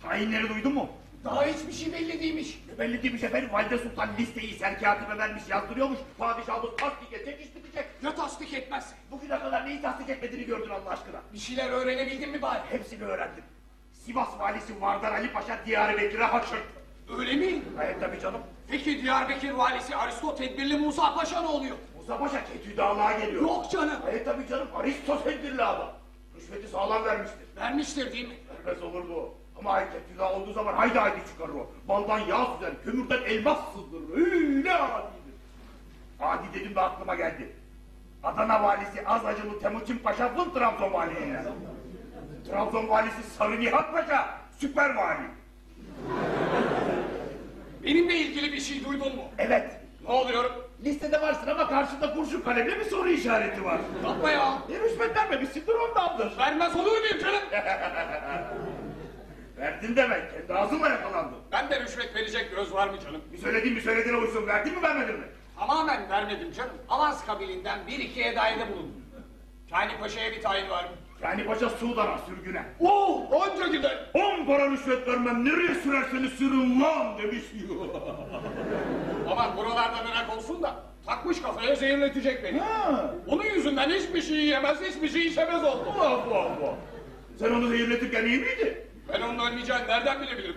Tayinleri duydun mu? Daha hiçbir şey belli değilmiş. Ne belli değilmiş efendim. Valide Sultan listeyi serkatibe vermiş yazdırıyormuş. Padişahımız tasdik edecek iş bitecek. Ya tasdik etmezse? Bugüne kadar neyi tasdik etmediğini gördün Allah aşkına. Bir şeyler öğrenebildin mi bari? Hepsini öğrendim. Sivas valisi Vardar Ali Paşa Diyarbakır'a haçırttı. Öyle mi? Evet tabii canım. Peki Diyarbakır valisi Aristo tedbirli Musa Paşa ne oluyor? Musa Paşa Ketü Dağlı'ğa geliyor. Yok canım. Evet tabii canım. Aristo tedbirli adam. Rüşveti sağlam vermiştir. Vermiştir değil mi? Vermez olur mu? Dağı olduğu zaman haydi haydi çıkarır o. Baldan yağ süzer, kömürden elmas sızdırır. Öyle adidir. Adi dedim de aklıma geldi. Adana valisi Azacılı Temuçin Paşa bu Trabzon valiliğine. Trabzon valisi Sarı Nihat Paşa süper vali. Benimle ilgili bir şey duydun mu? Evet. Ne oluyor? Listede varsın ama karşında kurşun kalemle bir soru işareti var. Yapma ya. Ne rüşvet vermemişsindir ondandır. Vermez olur muyum canım? Verdin demek. Kendi ağzınla yakalandın. Ben de rüşvet verecek göz var mı canım? Bir söylediğin bir söylediğine uysun. Verdin mi vermedin mi? Tamamen vermedim canım. Avans kabilinden bir iki hedayede bulundum. Kani Paşa'ya bir tayin var mı? Yani paşa Sudan'a sürgüne. Oh onca gider. On para rüşvet vermem nereye sürerseniz sürün lan demiş. Aman buralarda merak olsun da takmış kafaya zehirletecek beni. Ha. Onun yüzünden hiçbir şey yiyemez, hiçbir şey içemez oldu. Vah vah vah. Sen onu zehirletirken iyi miydi? Ben onun ölmeyeceğini nereden bilebilirim?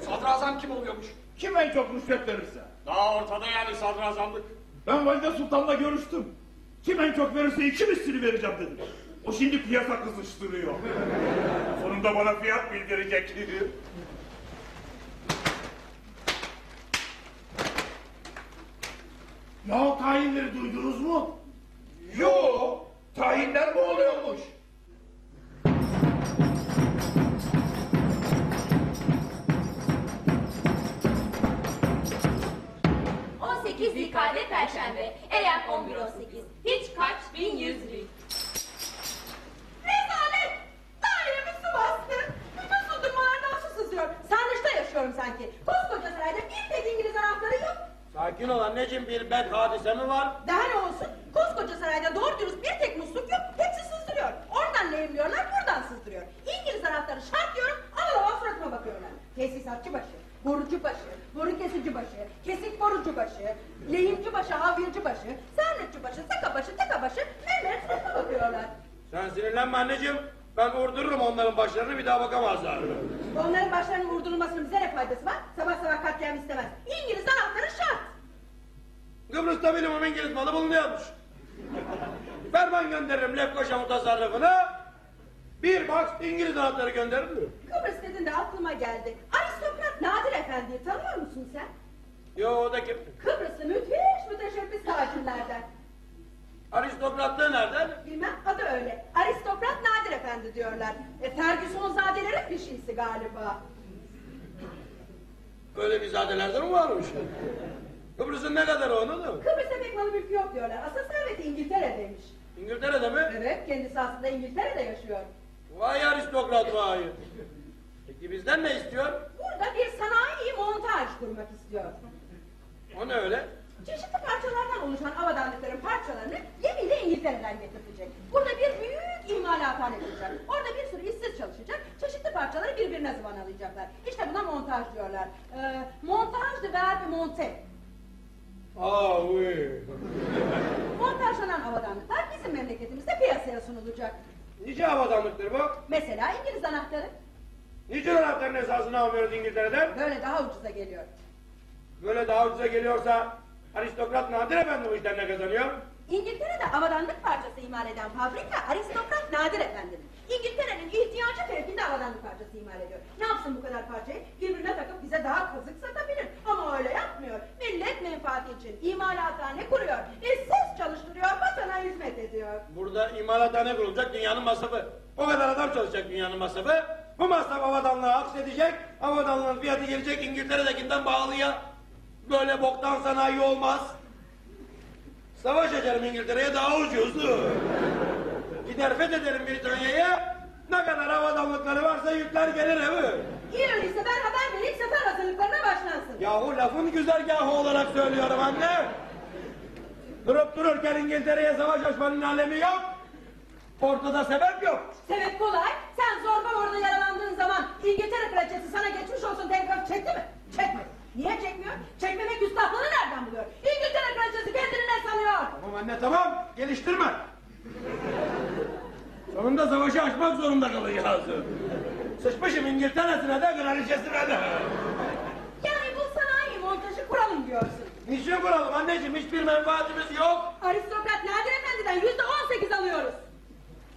Sadrazam kim oluyormuş? Kim en çok rüşvet verirse. Daha ortada yani sadrazamlık. Ben Valide Sultan'la görüştüm. Kim en çok verirse iki mislini vereceğim dedim. O şimdi piyasa kızıştırıyor. Sonunda bana fiyat bildirecek. Ya tayinleri duydunuz mu? Yo, tayinler mi oluyormuş? Sakin ol anneciğim bir bed hadise mi var? Daha ne olsun? Koskoca sarayda doğru dürüst bir tek musluk yok. Hepsi sızdırıyor. Oradan lehimliyorlar, buradan sızdırıyor. İngiliz anahtarı şart diyorum, alala suratıma bakıyorlar. Tesisatçı başı, borucu başı, boru kesici başı, kesik borucu başı, lehimci başı, havyacı başı, sarnıççı başı, saka başı, taka başı, mermer suratıma bakıyorlar. Sen sinirlenme anneciğim. Ben vurdururum onların başlarını bir daha bakamazlar. Onların başlarının vurdurulmasının bize ne faydası var? Sabah sabah katliam istemez. İngiliz anahtarı şart. Kıbrıs'ta benim İngiliz malı bulunuyormuş. Ferman gönderirim Lefkoşa mutasarrıfına. Bir box İngiliz anahtarı gönderirim. Kıbrıs dedin de aklıma geldi. Aristokrat Nadir Efendi'yi tanıyor musun sen? Yo o da kim? Kıbrıslı müthiş müteşebbis tacirlerden. Aristokratlığı nereden? Bilmem adı öyle. Aristokrat Nadir Efendi diyorlar. E, Fergusonzadelerin bir şeysi galiba. Böyle bir zadelerden mi varmış? Kıbrıs'ın ne kadar onu da? Kıbrıs'ta pek malı mülkü yok diyorlar. Asıl serveti İngiltere'deymiş. İngiltere'de mi? Evet kendisi aslında İngiltere'de yaşıyor. Vay aristokrat vay. Peki bizden ne istiyor? Burada bir sanayi montaj kurmak istiyor. O ne öyle? Çeşitli parçalardan oluşan avadanlıkların parçalarını gemiyle İngiltere'den getirecek. Burada bir büyük imalathane kuracak. Orada bir sürü işsiz çalışacak. Çeşitli parçaları birbirine zıvanalayacaklar. İşte buna montaj diyorlar. Ee, montaj de verbi monte. Aa uy. Montajlanan avadanlıklar bizim memleketimizde piyasaya sunulacak. Nice havadanlıktır bu? Mesela İngiliz anahtarı. Niçin anahtarın esasını almıyoruz İngiltere'den? Böyle daha ucuza geliyor. Böyle daha ucuza geliyorsa aristokrat Nadir Efendi bu işten ne kazanıyor? İngiltere'de avadanlık parçası imal eden fabrika aristokrat Nadir Efendi'nin. İngiltere'nin ihtiyacı fevkinde avadanlık parçası imal ediyor. Ne yapsın bu kadar parçayı? Birbirine takıp bize daha kazık satabilir. Ama öyle yapmıyor. Millet menfaati için imalathane kuruyor. İşsiz çalıştırıyor, vatana hizmet ediyor. Burada imalathane kurulacak dünyanın masrafı. O kadar adam çalışacak dünyanın masrafı. Bu masraf havadanlığa aksedecek. Havadanlığın fiyatı gelecek İngiltere'dekinden bağlıya. Böyle boktan sanayi olmaz. Savaş açarım İngiltere'ye daha ucuz. Gider fethederim Britanya'yı. Ne kadar havadanlıkları varsa yükler gelir evi. İyi öyleyse ben haber vereyim sefer hazırlıklarına başlansın. Yahu lafın güzergahı olarak söylüyorum anne. Durup dururken İngiltere'ye savaş açmanın alemi yok. Ortada sebep yok. Sebep kolay. Sen zorba orada yaralandığın zaman İngiltere kraliçesi sana geçmiş olsun telgraf çekti mi? Çekmedi. Niye çekmiyor? Çekmemek üstahlığını nereden buluyor? İngiltere kraliçesi kendini ne sanıyor? Tamam anne tamam. Geliştirme. Sonunda savaşı açmak zorunda kalacağız. Sıçmışım İngiltere'sine de kraliçesine de. Yani bu sanayi montajı kuralım diyorsun. Niçin kuralım anneciğim? Hiçbir menfaatimiz yok. Aristokrat Nadir Efendi'den yüzde on sekiz alıyoruz.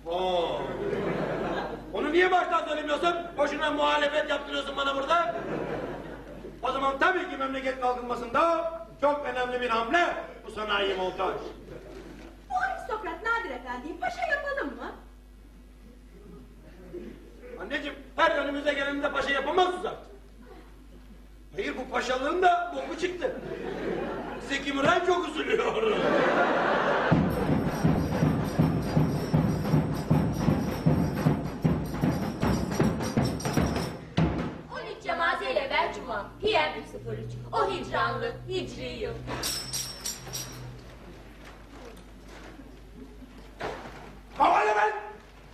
Oo. Onu niye baştan söylemiyorsun? Boşuna muhalefet yaptırıyorsun bana burada. O zaman tabii ki memleket kalkınmasında çok önemli bir hamle bu sanayi montaj. Bu aristokrat Nadir Efendi'yi paşa yapalım mı? Anneciğim her önümüze gelende paşa yapamazsın zaten. Hayır bu paşalığın da boku çıktı. Zeki Müren çok üzülüyor. Cemaze ile ver cuma. PM 303. O hicranlı, hicri yıl. Havale ben!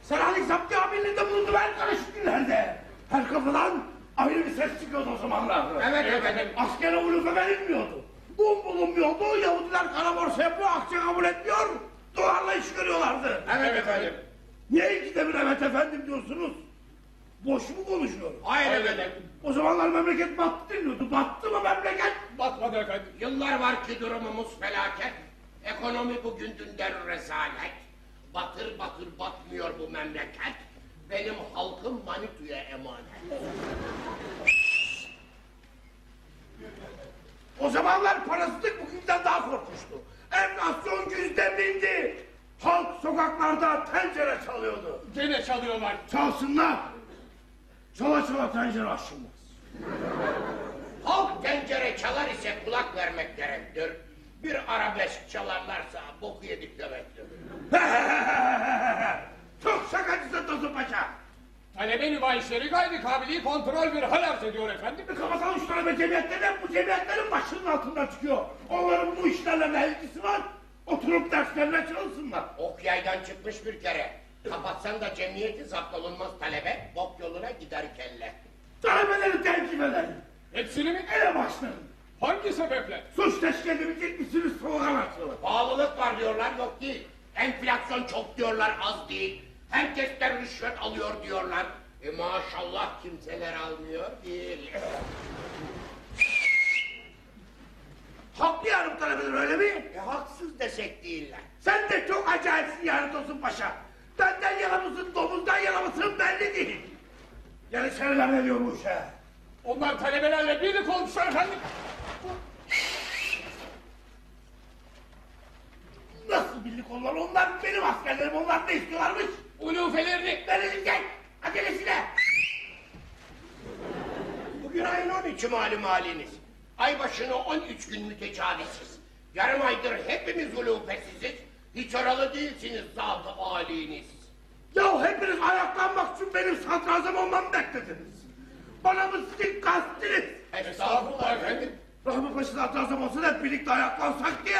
Selanik Zapti Amirliği'nde bulundum her karışık günlerde. Her kapıdan ayrı bir ses çıkıyordu o zamanlar. Evet efendim. Askere ulufe verilmiyordu. Un bulunmuyordu, Yahudiler kara borsa yapıyor, akçe kabul etmiyor. Dolarla iş görüyorlardı. Evet efendim. Niye ikide bir evet efendim diyorsunuz? Boş mu konuşuyorum? Hayır efendim. O zamanlar memleket battı deniyordu. Battı mı memleket? Batmadı efendim. Yıllar var ki durumumuz felaket. Ekonomi bugün dünden rezalet. Batır batır batmıyor bu memleket. Benim halkım Manitu'ya emanet. O zamanlar parasızlık bugünden daha korkunçtu. Enflasyon yüzde bindi. Halk sokaklarda tencere çalıyordu. Gene çalıyorlar. Çalsınlar. Çala çala tencere aşılmaz. Halk tencere çalar ise kulak vermek gerektir. Bir arabesk çalarlarsa boku yedik demektir. Çok şakacısın Tosun Paşa. Talebe nümayişleri gayri kabili kontrol bir hal arz ediyor efendim. Bir kapatalım şu talebe cemiyetleri bu cemiyetlerin başının altından çıkıyor. Onların bu işlerle ne ilgisi var? Oturup derslerine çalışsınlar. Ok yaydan çıkmış bir kere. Kapatsan da cemiyeti zapt olunmaz talebe, bok yoluna gider kelle. Talebeleri tercih edelim. Hepsini mi? Ele başlayın. Hangi sebeple? Suç teşkil misiniz açılır. Pahalılık var diyorlar, yok değil. Enflasyon çok diyorlar, az değil. Herkesten rüşvet alıyor diyorlar. E maşallah kimseler almıyor değil. Haklı yarım talebeler öyle mi? E haksız desek değiller. Sen de çok acayipsin yani Tosun Paşa. Benden yana mısın, domuzdan yana mısın belli değil. Yani seneler ne diyor bu işe? Onlar talebelerle birlik olmuşlar efendim. Nasıl birlik onlar? Onlar benim askerlerim, onlar ne istiyorlarmış? Ulufelerini. Verilecek, acelesine. Bugün ayın 13'ü malum haliniz. Ay başına 13 gün mütecavisiz. Yarım aydır hepimiz ulufesiziz. Hiç oralı değilsiniz zat-ı âliniz. Ya hepiniz ayaklanmak için benim sadrazam olmamı beklediniz. Bana mı sizin kastınız? Estağfurullah efendim. Rahmi sadrazam olsa da hep birlikte ayaklansak diye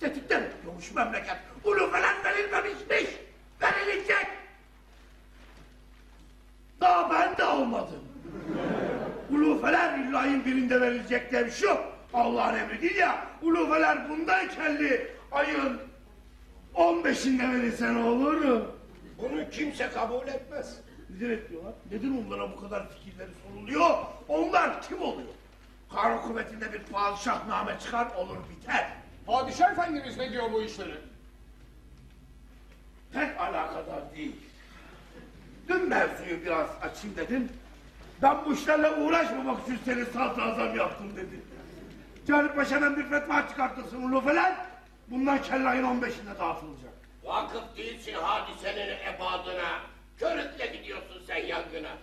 tetikten ediyormuş memleket. Ulu falan verilmemişmiş. Verilecek. Daha ben de almadım. Ulufeler illa ayın birinde verilecek diye bir şey yok. Allah'ın emri değil ya. Ulufeler bundaykenli ayın 15'inde verirse ne olur? Bunu kimse kabul etmez. Neden etmiyorlar? Neden onlara bu kadar fikirleri soruluyor? Onlar kim oluyor? Kar hükümetinde bir padişahname çıkar olur biter. Padişah efendimiz ne diyor bu işleri? Pek alakadar değil. Dün mevzuyu biraz açayım dedim. Ben bu işlerle uğraşmamak için seni sadrazam yaptım dedi. Cani Paşa'dan bir fetva çıkartırsın ulufeler. Bundan kelle ayın 15'inde dağıtılacak. Vakıf değilsin hadisenin ebadına. Körükle gidiyorsun sen yangına.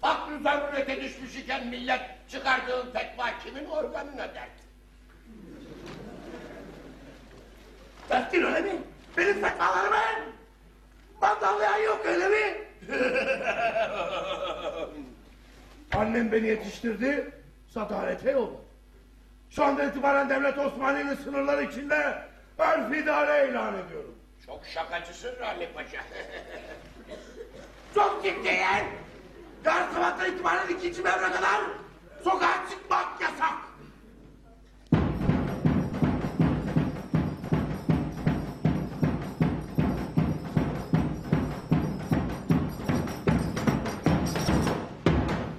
Fakr zarurete düşmüş iken millet çıkardığın fetva kimin organına? Dert değil öyle mi? Benim fetvalarımı mandallayan yok öyle mi? Annem beni yetiştirdi, sadalete yolladı. Şu anda itibaren devlet Osmaniye'nin sınırları içinde örf idare ilan ediyorum. Çok şakacısın Rami Paşa. Çok ciddiyim. Yarın sabahtan itibaren ikinci mevre kadar sokağa çıkmak yasak.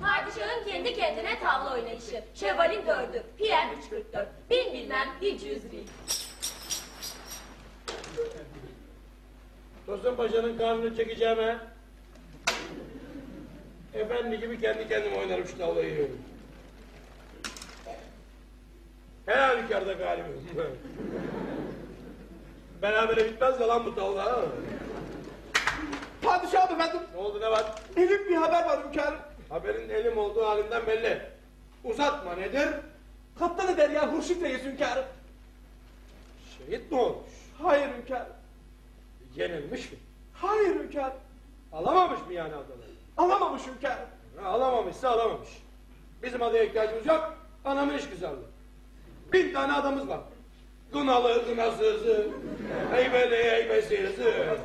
Padişahın kendi kendine tavla oynayışı. Şevval'in dördü. PM 344. Bin bilmem hiç yüzri. Tosun Paşa'nın karnını çekeceğime efendi gibi kendi kendime oynarım şu tavlayı. Her halükarda galibim. Berabere bitmez de lan bu tavla. ha? Padişahım efendim. Ne oldu ne var? Elim bir haber var hünkârım. Haberin elim olduğu halinden belli. Uzatma nedir? Kaptanı Derya Hurşit Reis hünkârım. Şehit mi olmuş? Hayır hünkârım. Yenilmiş mi? Hayır hünkârım. Alamamış mı yani adaları? Alamamış hünkârım. Alamamışsa alamamış. Bizim adaya ihtiyacımız yok. Anamın iş güzelliği. Bin tane adamız var. Gınalı, gınasızı, heybeli, heybesizi.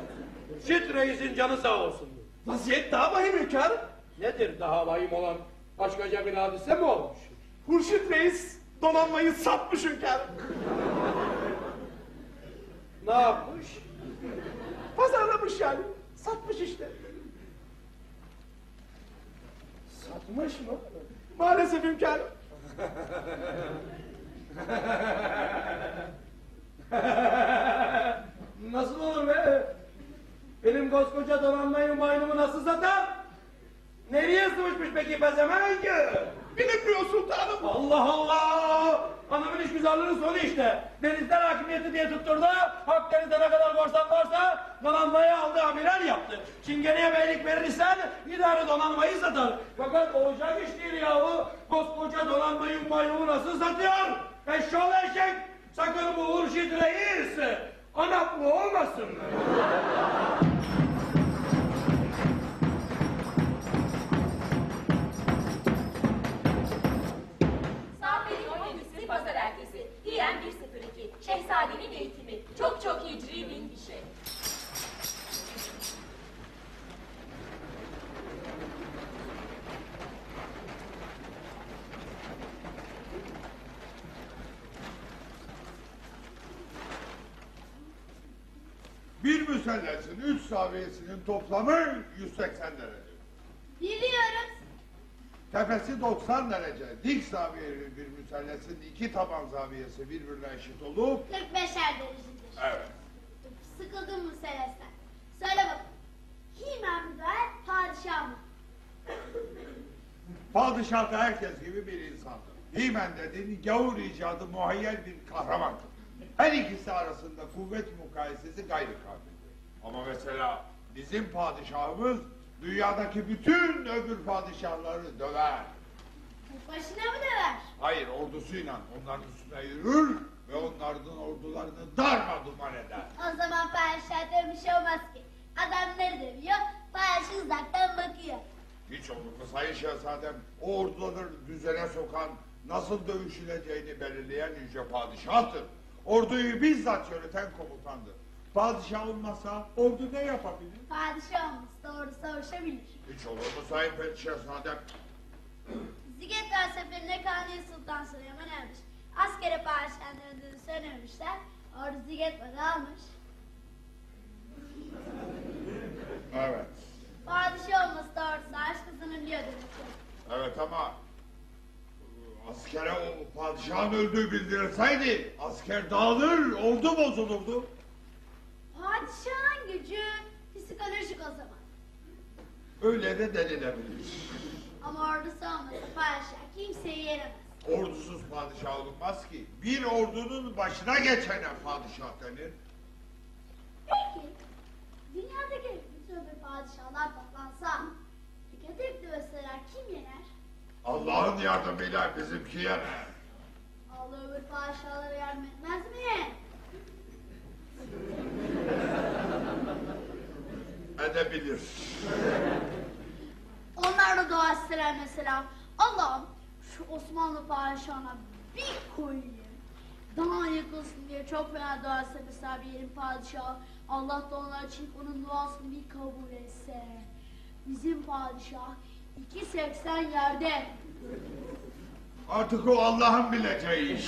Şit reisin canı sağ olsun. Vaziyet daha vahim hünkârım. Nedir daha vahim olan başkaca bir hadise mi olmuş? Hurşit Reis donanmayı satmış hünkârım. Ne yapmış? Pazarlamış yani. Satmış işte. Satmış mı? Maalesef hünkârım. Nasıl olur be? Benim koskoca donanmayı maynumu nasıl satar? Nereye sıvışmış peki pezevenk? Bilinmiyor sultanım. Allah Allah! Hanımın iş güzelliğinin sonu işte. Denizler hakimiyeti diye tutturdu. Akdeniz'de ne kadar korsan varsa donanmayı aldı amiral yaptı. Çingene'ye beylik verirsen idare donanmayı satar. Fakat olacak iş değil yahu. Koskoca donanmayı maynumu nasıl satıyor? Eşşoğlu eşek! Sakın bu Hurşit Reis! Anaplı olmasın. Çok hicri bin bir şey. Bir müsellesin üç zaviyesinin toplamı 180 derece. Biliyoruz. Tepesi 90 derece. Dik zaviyeli bir müsellesin iki taban zaviyesi birbirine eşit olup 45'er derecedir. Evet. Sıkıldım bu senesten. Söyle bakın. Himen mi der, padişah mı? Padişah da herkes gibi bir insandır. Himen dediğin gavur icadı muhayyel bir kahramandır. Her ikisi arasında kuvvet mukayesesi gayri kabildir. Ama mesela bizim padişahımız dünyadaki bütün öbür padişahları döver. Başına mı döver? Hayır ordusuyla onların üstüne yürür ve onların ordularını darmadağın eder. O zaman padişah dövmüş olmaz ki. Adamları dövüyor, padişah uzaktan bakıyor. Hiç olur mu sayın şehzadem? O orduları düzene sokan, nasıl dövüşüleceğini belirleyen yüce padişahtır. Orduyu bizzat yöneten komutandır. Padişah olmasa ordu ne yapabilir? Padişah olmaz, doğru savaşabilir. Hiç olur mu sayın şehzadem? Zigetler seferine Kanuni Sultan Süleyman ermiş. Askere döndüğünü söylemişler. Ordu Zigetler'i almış. Evet. Padişah olması doğrusu aşk kazanılıyor demektir. Evet ama e, askere o padişahın öldüğü bildirilseydi asker dağılır, ordu bozulurdu. Padişahın gücü psikolojik o zaman. Öyle de denilebilir. Ama ordusu olmasa padişah kimseyi yenemez. Ordusuz padişah olunmaz ki. Bir ordunun başına geçene padişah denir. Peki, dünyadaki bütün bir padişahlar toplansa, tek dövseler kim yener? Allah'ın yardımıyla bizimki yener. Allah öbür padişahlara yardım etmez mi? Edebilir. Onlar da dua etseler mesela. Allah'ım şu Osmanlı padişahına bir koyayım. Daha yıkılsın diye çok fena dua etse mesela bir yerin padişahı. Allah da onlar için onun duasını bir kabul etse. Bizim padişah 2.80 yerde. Artık o Allah'ın bileceği iş.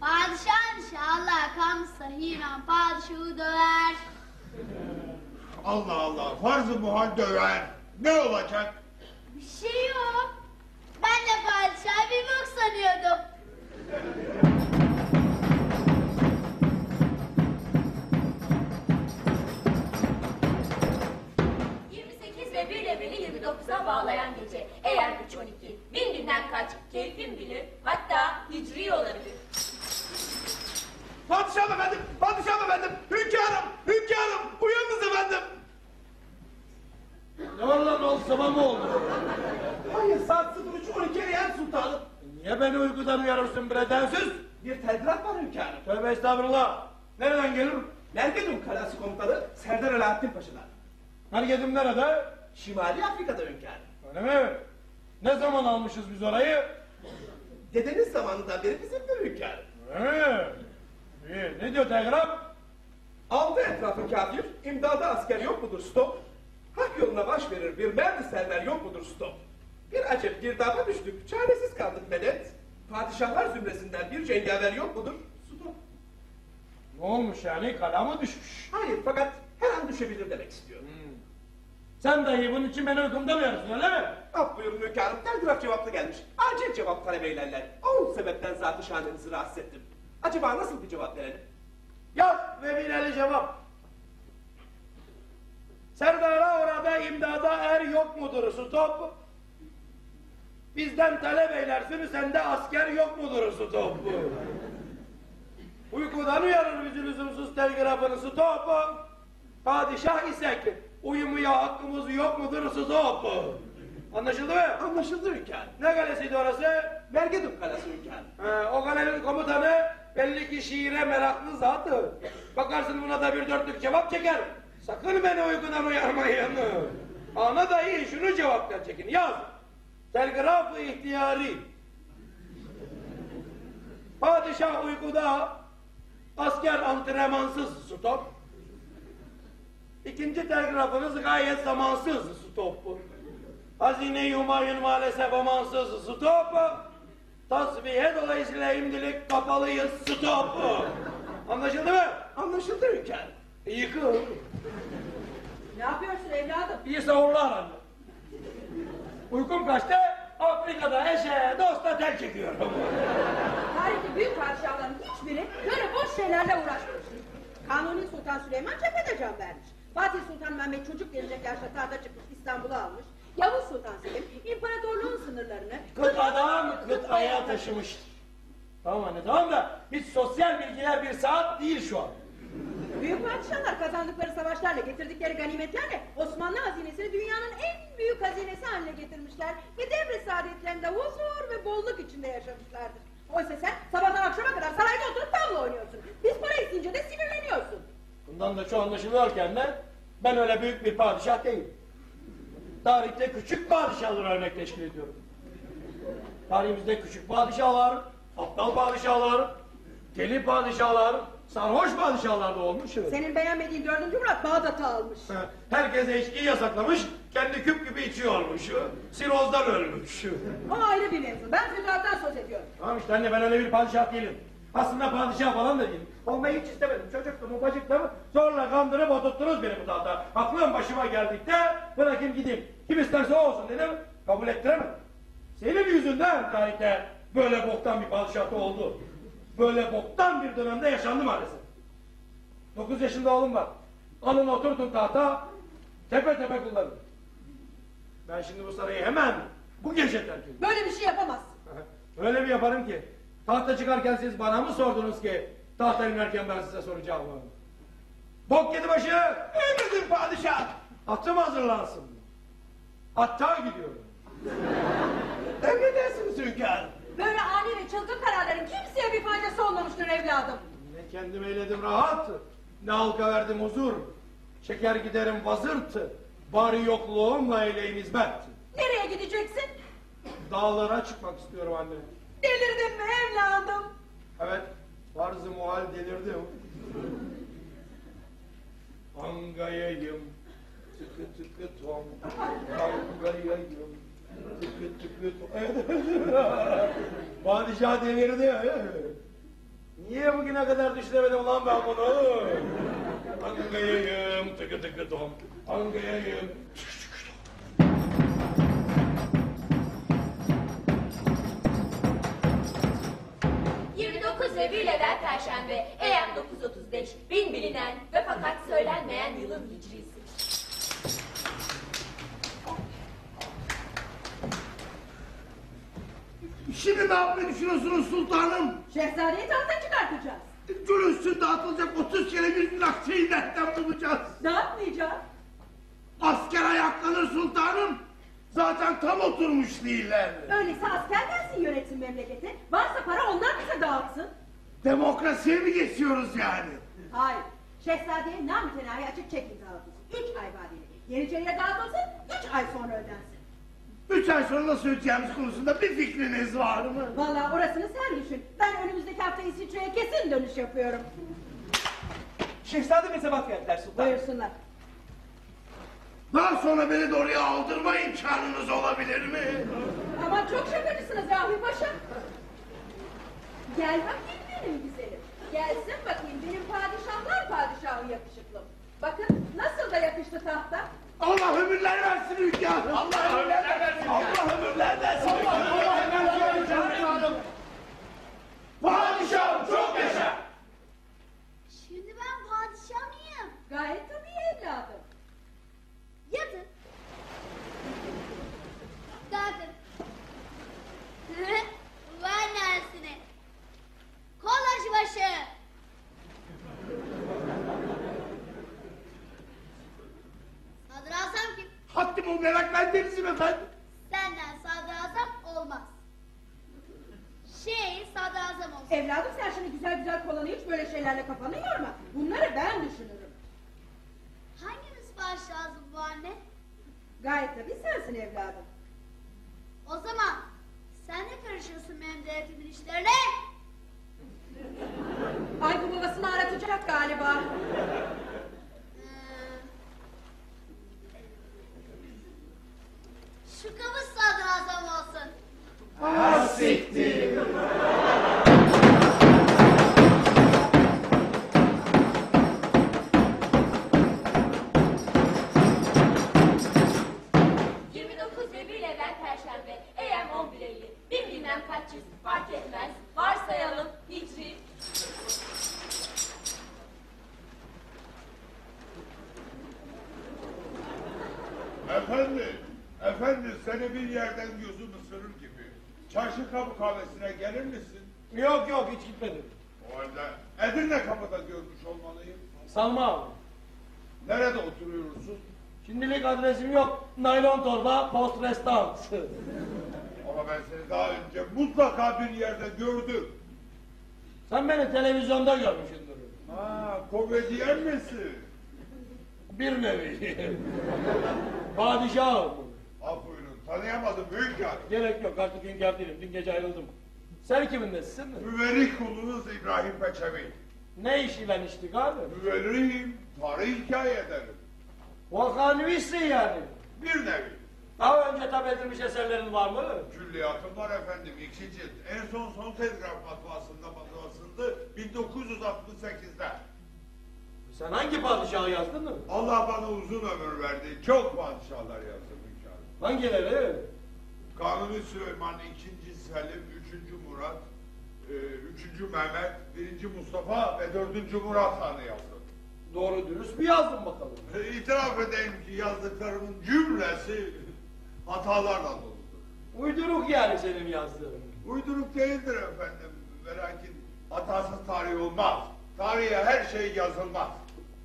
Padişah inşallah kalmışsa himen padişahı döver. Allah Allah farz-ı muhal döver. Ne olacak? Bir şey yok. Ben de padişah hünkârım. Ne kalesiydi orası? Mergedum kalası hünkârım. Ha, o kalenin komutanı belli ki şiire meraklı zatı. Bakarsın buna da bir dörtlük cevap çeker. Sakın beni uykudan uyarmayın. Ana dahi şunu cevap ver çekin. Yaz. Telgraf-ı ihtiyari. Padişah uykuda asker antrenmansız stop. İkinci telgrafınız gayet zamansız stop. Hazine-i Humayun maalesef amansız stop. Tasfiye dolayısıyla imdilik kapalıyız stop. Anlaşıldı mı? Anlaşıldı hünkârım. Yıkıl. Ne yapıyorsun evladım? İyi sahurlar anne. Uykum kaçtı. Afrika'da eşeğe dosta tel çekiyorum. Tarihte büyük padişahların hiçbiri böyle boş şeylerle uğraşmamış. Kanuni Sultan Süleyman cephede can vermiş. Fatih Sultan Mehmet çocuk gelecek yaşta tahta çıkmış İstanbul'u almış. Yavuz Sultan Selim imparatorluğun sınırlarını Kıt adam kıtaya taşımıştır. Tamam anne tamam da hiç sosyal bilgiler bir saat değil şu an. Büyük padişahlar kazandıkları savaşlarla getirdikleri ganimetlerle Osmanlı hazinesini dünyanın en büyük hazinesi haline getirmişler ve devre saadetlerinde huzur ve bolluk içinde yaşamışlardır. Oysa sen sabahtan akşama kadar sarayda oturup tavla oynuyorsun. Biz para isteyince de sinirleniyorsun. Bundan da şu anlaşılıyorken de ben öyle büyük bir padişah değilim. Tarihte küçük padişahları örnek teşkil ediyorum. Tarihimizde küçük padişahlar, aptal padişahlar, deli padişahlar, sarhoş padişahlar da olmuş. Senin beğenmediğin dördüncü Murat Bağdat'ı almış. Herkese içkiyi yasaklamış, kendi küp gibi içiyormuş. Sirozdan ölmüş. O ayrı bir mevzu. Ben fütuhattan söz ediyorum. Tamam işte anne ben öyle bir padişah değilim. Aslında padişah falan da değilim. Olmayı hiç istemedim. Çocuktum, ufacıktım. Sonra kandırıp oturttunuz beni bu tahta. Aklım başıma geldikte bırakayım gideyim. Kim isterse o olsun dedim. Kabul ettiremedim. Senin yüzünden tarihte böyle boktan bir padişah da oldu. Böyle boktan bir dönemde yaşandı maalesef. Dokuz yaşında oğlum var. Alın oturtun tahta. Tepe tepe kullanın. Ben şimdi bu sarayı hemen bu gece terk ediyorum. Böyle bir şey yapamazsın. Öyle bir yaparım ki. Tahta çıkarken siz bana mı sordunuz ki tahta inerken ben size soracağım mı? Bok yedi başı! Emredin padişah. Atım hazırlansın. Hatta gidiyorum. Emredersiniz hünkârım. Böyle ani ve çılgın kararların kimseye bir faydası olmamıştır evladım. Ne kendim eyledim rahat, ne halka verdim huzur. Çeker giderim vazırt, bari yokluğumla eyleyim hizmet. Nereye gideceksin? Dağlara çıkmak istiyorum anne. Delirdin mi evladım? Evet, farz-ı muhal delirdim. Angayayım, tıkı tıkı tom, angayayım, tıkı tıkı tom. Padişah devirdi. Niye bugüne kadar düşünemedim lan ben bunu? Angayayım, tıkı tıkı tom, angayayım. 935, bin bilinen ve fakat söylenmeyen yılın hicrisi. Şimdi ne yapmayı düşünüyorsunuz sultanım? Şehzadeyi tahta çıkartacağız. Gün üstünde atılacak 30 kere bir gün akçeyi nereden bulacağız? Dağıtmayacağız. Asker ayaklanır sultanım. Zaten tam oturmuş değiller. Öyleyse asker gelsin yönetsin memleketi. Varsa para onlar bize dağıtsın. Demokrasiye mi geçiyoruz yani? Hayır. Şehzadeye namütenahi açık çek imzalatılsın. Üç ay vadeli. Yeniçeriye dağıtılsın. Üç ay sonra ödensin. Üç ay sonra nasıl ödeyeceğimiz konusunda bir fikriniz var mı? Vallahi orasını sen düşün. Ben önümüzdeki hafta İsviçre'ye kesin dönüş yapıyorum. Şehzade mesebat verdiler sultan. Buyursunlar. Daha sonra beni de oraya aldırma imkanınız olabilir mi? Aman çok şakacısınız Rahmi Paşa. Gel bakayım benim güzelim. Gelsin bakayım benim padişahlar padişahı yakışıklım. Bakın nasıl da yakıştı tahta. Allah ömürler versin hünkârım. Allah ömürler versin. Allah ömürler versin hünkârım. Padişahım çok yaşa. Şimdi ben padişah mıyım? Gayet tabii evladım. Yatın. Kalkın. Ver dersini. Kolaj başı. Sadrazam kim? Haddim o merak bendenizim efendim. Senden sadrazam olmaz. Şey sadrazam olsun. Evladım sen şimdi güzel güzel kolanı hiç böyle şeylerle kafanı yorma. Bunları ben düşünürüm. Hangimiz baş lazım bu anne? Gayet tabii sensin evladım. O zaman sen ne karışıyorsun benim devletimin işlerine? Ay bu babasını aratacak galiba. Şu kabus sadrazam olsun. Siktir. Kapı kahvesine gelir misin? Yok yok hiç gitmedim. O halde Edirne kapıda görmüş olmalıyım. Salma abi. Nerede oturuyorsun? Şimdilik adresim yok. Naylon torba, post restart. Ama ben seni daha önce mutlaka bir yerde gördüm. Sen beni televizyonda görmüşsündür. Ha, komedyen misin? Bir nevi. Padişahım. Tanıyamadım hünkârım. Gerek yok artık hünkâr değilim. Dün gece ayrıldım. Sen kimin nesisin? Müverrik kulunuz İbrahim Peçevi. Ne iş ile içtik abi? Müverrihim, tarih hikaye ederim. Vakanüvissin yani. Bir nevi. Daha önce tab edilmiş eserlerin var mı? Külliyatım var efendim, iki cilt. En son son telgraf matbaasında matbaasında 1968'de. Sen hangi padişahı yazdın mı? Allah bana uzun ömür verdi. Çok padişahlar yazdım hünkârım. Hangileri? Kanuni Süleyman, II. Selim, 3. Murat, 3. Mehmet, 1. Mustafa ve 4. Murat Han'ı yazdım. Doğru dürüst bir yazdın bakalım. E, İtiraf edeyim ki yazdıklarımın cümlesi hatalarla doludur. Uyduruk yani senin yazdığın. Uyduruk değildir efendim. Ve lakin hatasız tarih olmaz. Tarihe her şey yazılmaz.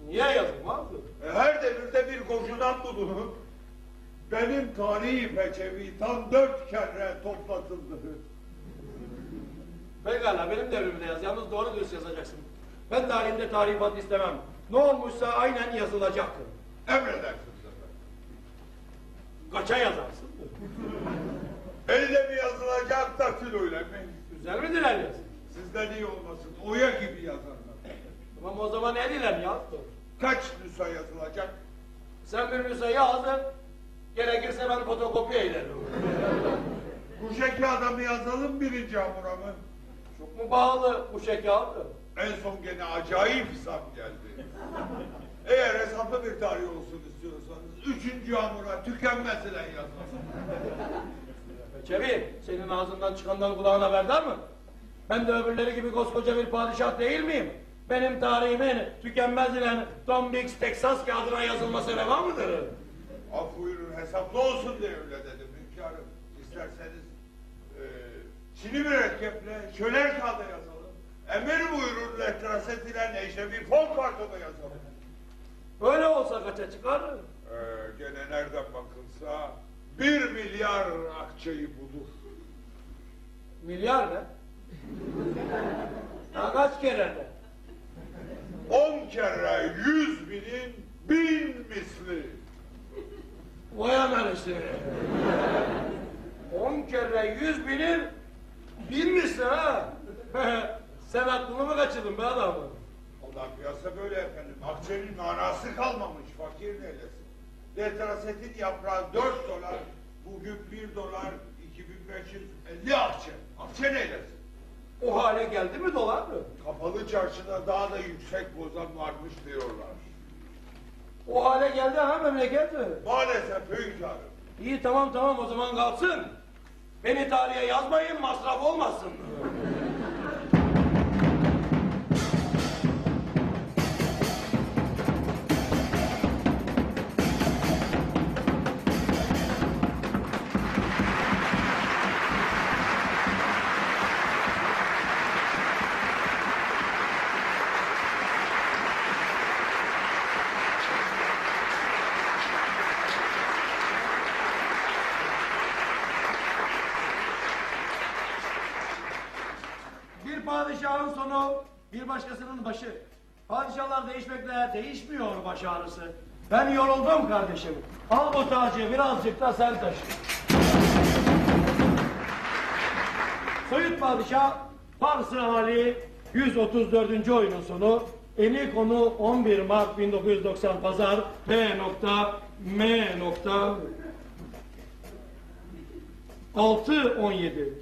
Niye yazılmaz? E, her devirde bir koşudan bulunur. Benim tarihi peçevi tam dört kere toplatıldı. Pekala benim devrimde yaz. Yalnız doğru dürüst yazacaksın. Ben tarihimde tarifat istemem. Ne olmuşsa aynen yazılacak. Emredersiniz efendim. Kaça yazarsın? Elle mi yazılacak da öyle mi? Güzel mi diler yaz? Sizden iyi olmasın. Oya gibi yazarlar. Tamam o zaman el ile yaz. Kaç nüsa yazılacak? Sen bir nüsa yazdın. Gerekirse ben fotokopi eylerim. Kuşeki adamı yazalım birinci hamura mı? Çok mu bağlı bu şekaldı? En son gene acayip zam geldi. Eğer hesaplı bir tarih olsun istiyorsanız üçüncü hamura tükenmesinden yazalım. Çevir, senin ağzından çıkandan kulağına verdin mi? Ben de öbürleri gibi koskoca bir padişah değil miyim? Benim tarihimin tükenmez ile Tom Mix Texas kağıdına yazılması reva mıdır? Af buyurun hesaplı olsun diye öyle dedim hünkârım. İsterseniz e, Çin'i mürekkeple şöler kağıda yazalım. Emir buyurun letraset ile neşevi fon kartına yazalım. Böyle olsa kaça çıkar? Ee, gene nereden bakılsa bir milyar akçeyi bulur. Milyar ne? Ha, kaç kere ne? On kere yüz binin bin misli. Vay ananı On kere yüz binin bin misin ha? Sen aklını mı kaçırdın be adamı? Allah piyasa böyle efendim. Akçenin manası kalmamış. Fakir neylesin. Letrasetin yaprağı dört dolar. Bugün bir dolar 2550 akçe. Akçe neylesin? O hale geldi mi dolar mı? Kapalı çarşıda daha da yüksek bozan varmış diyorlar. O hale geldi ha memleket mi? Maalesef hünkârım. İyi tamam tamam o zaman kalsın. Beni tarihe yazmayın masraf olmasın. Değişmiyor baş ağrısı. Ben yoruldum kardeşim. Al bu tacı birazcık da sen taşı. Soyut Padişah Pars hali 134. oyunun sonu. Eni konu 11 Mart 1990 Pazar B nokta M nokta 6 17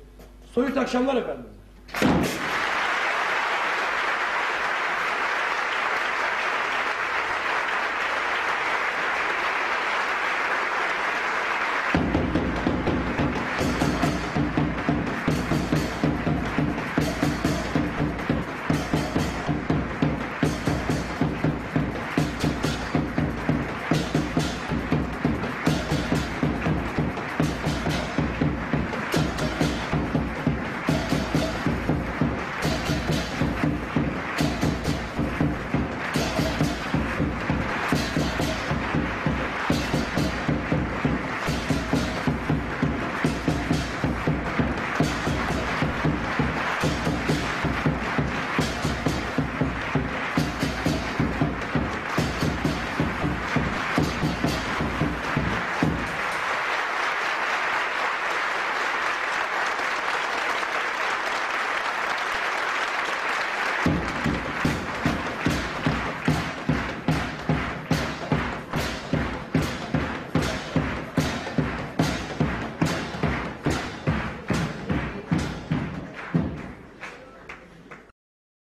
Soyut akşamlar efendim.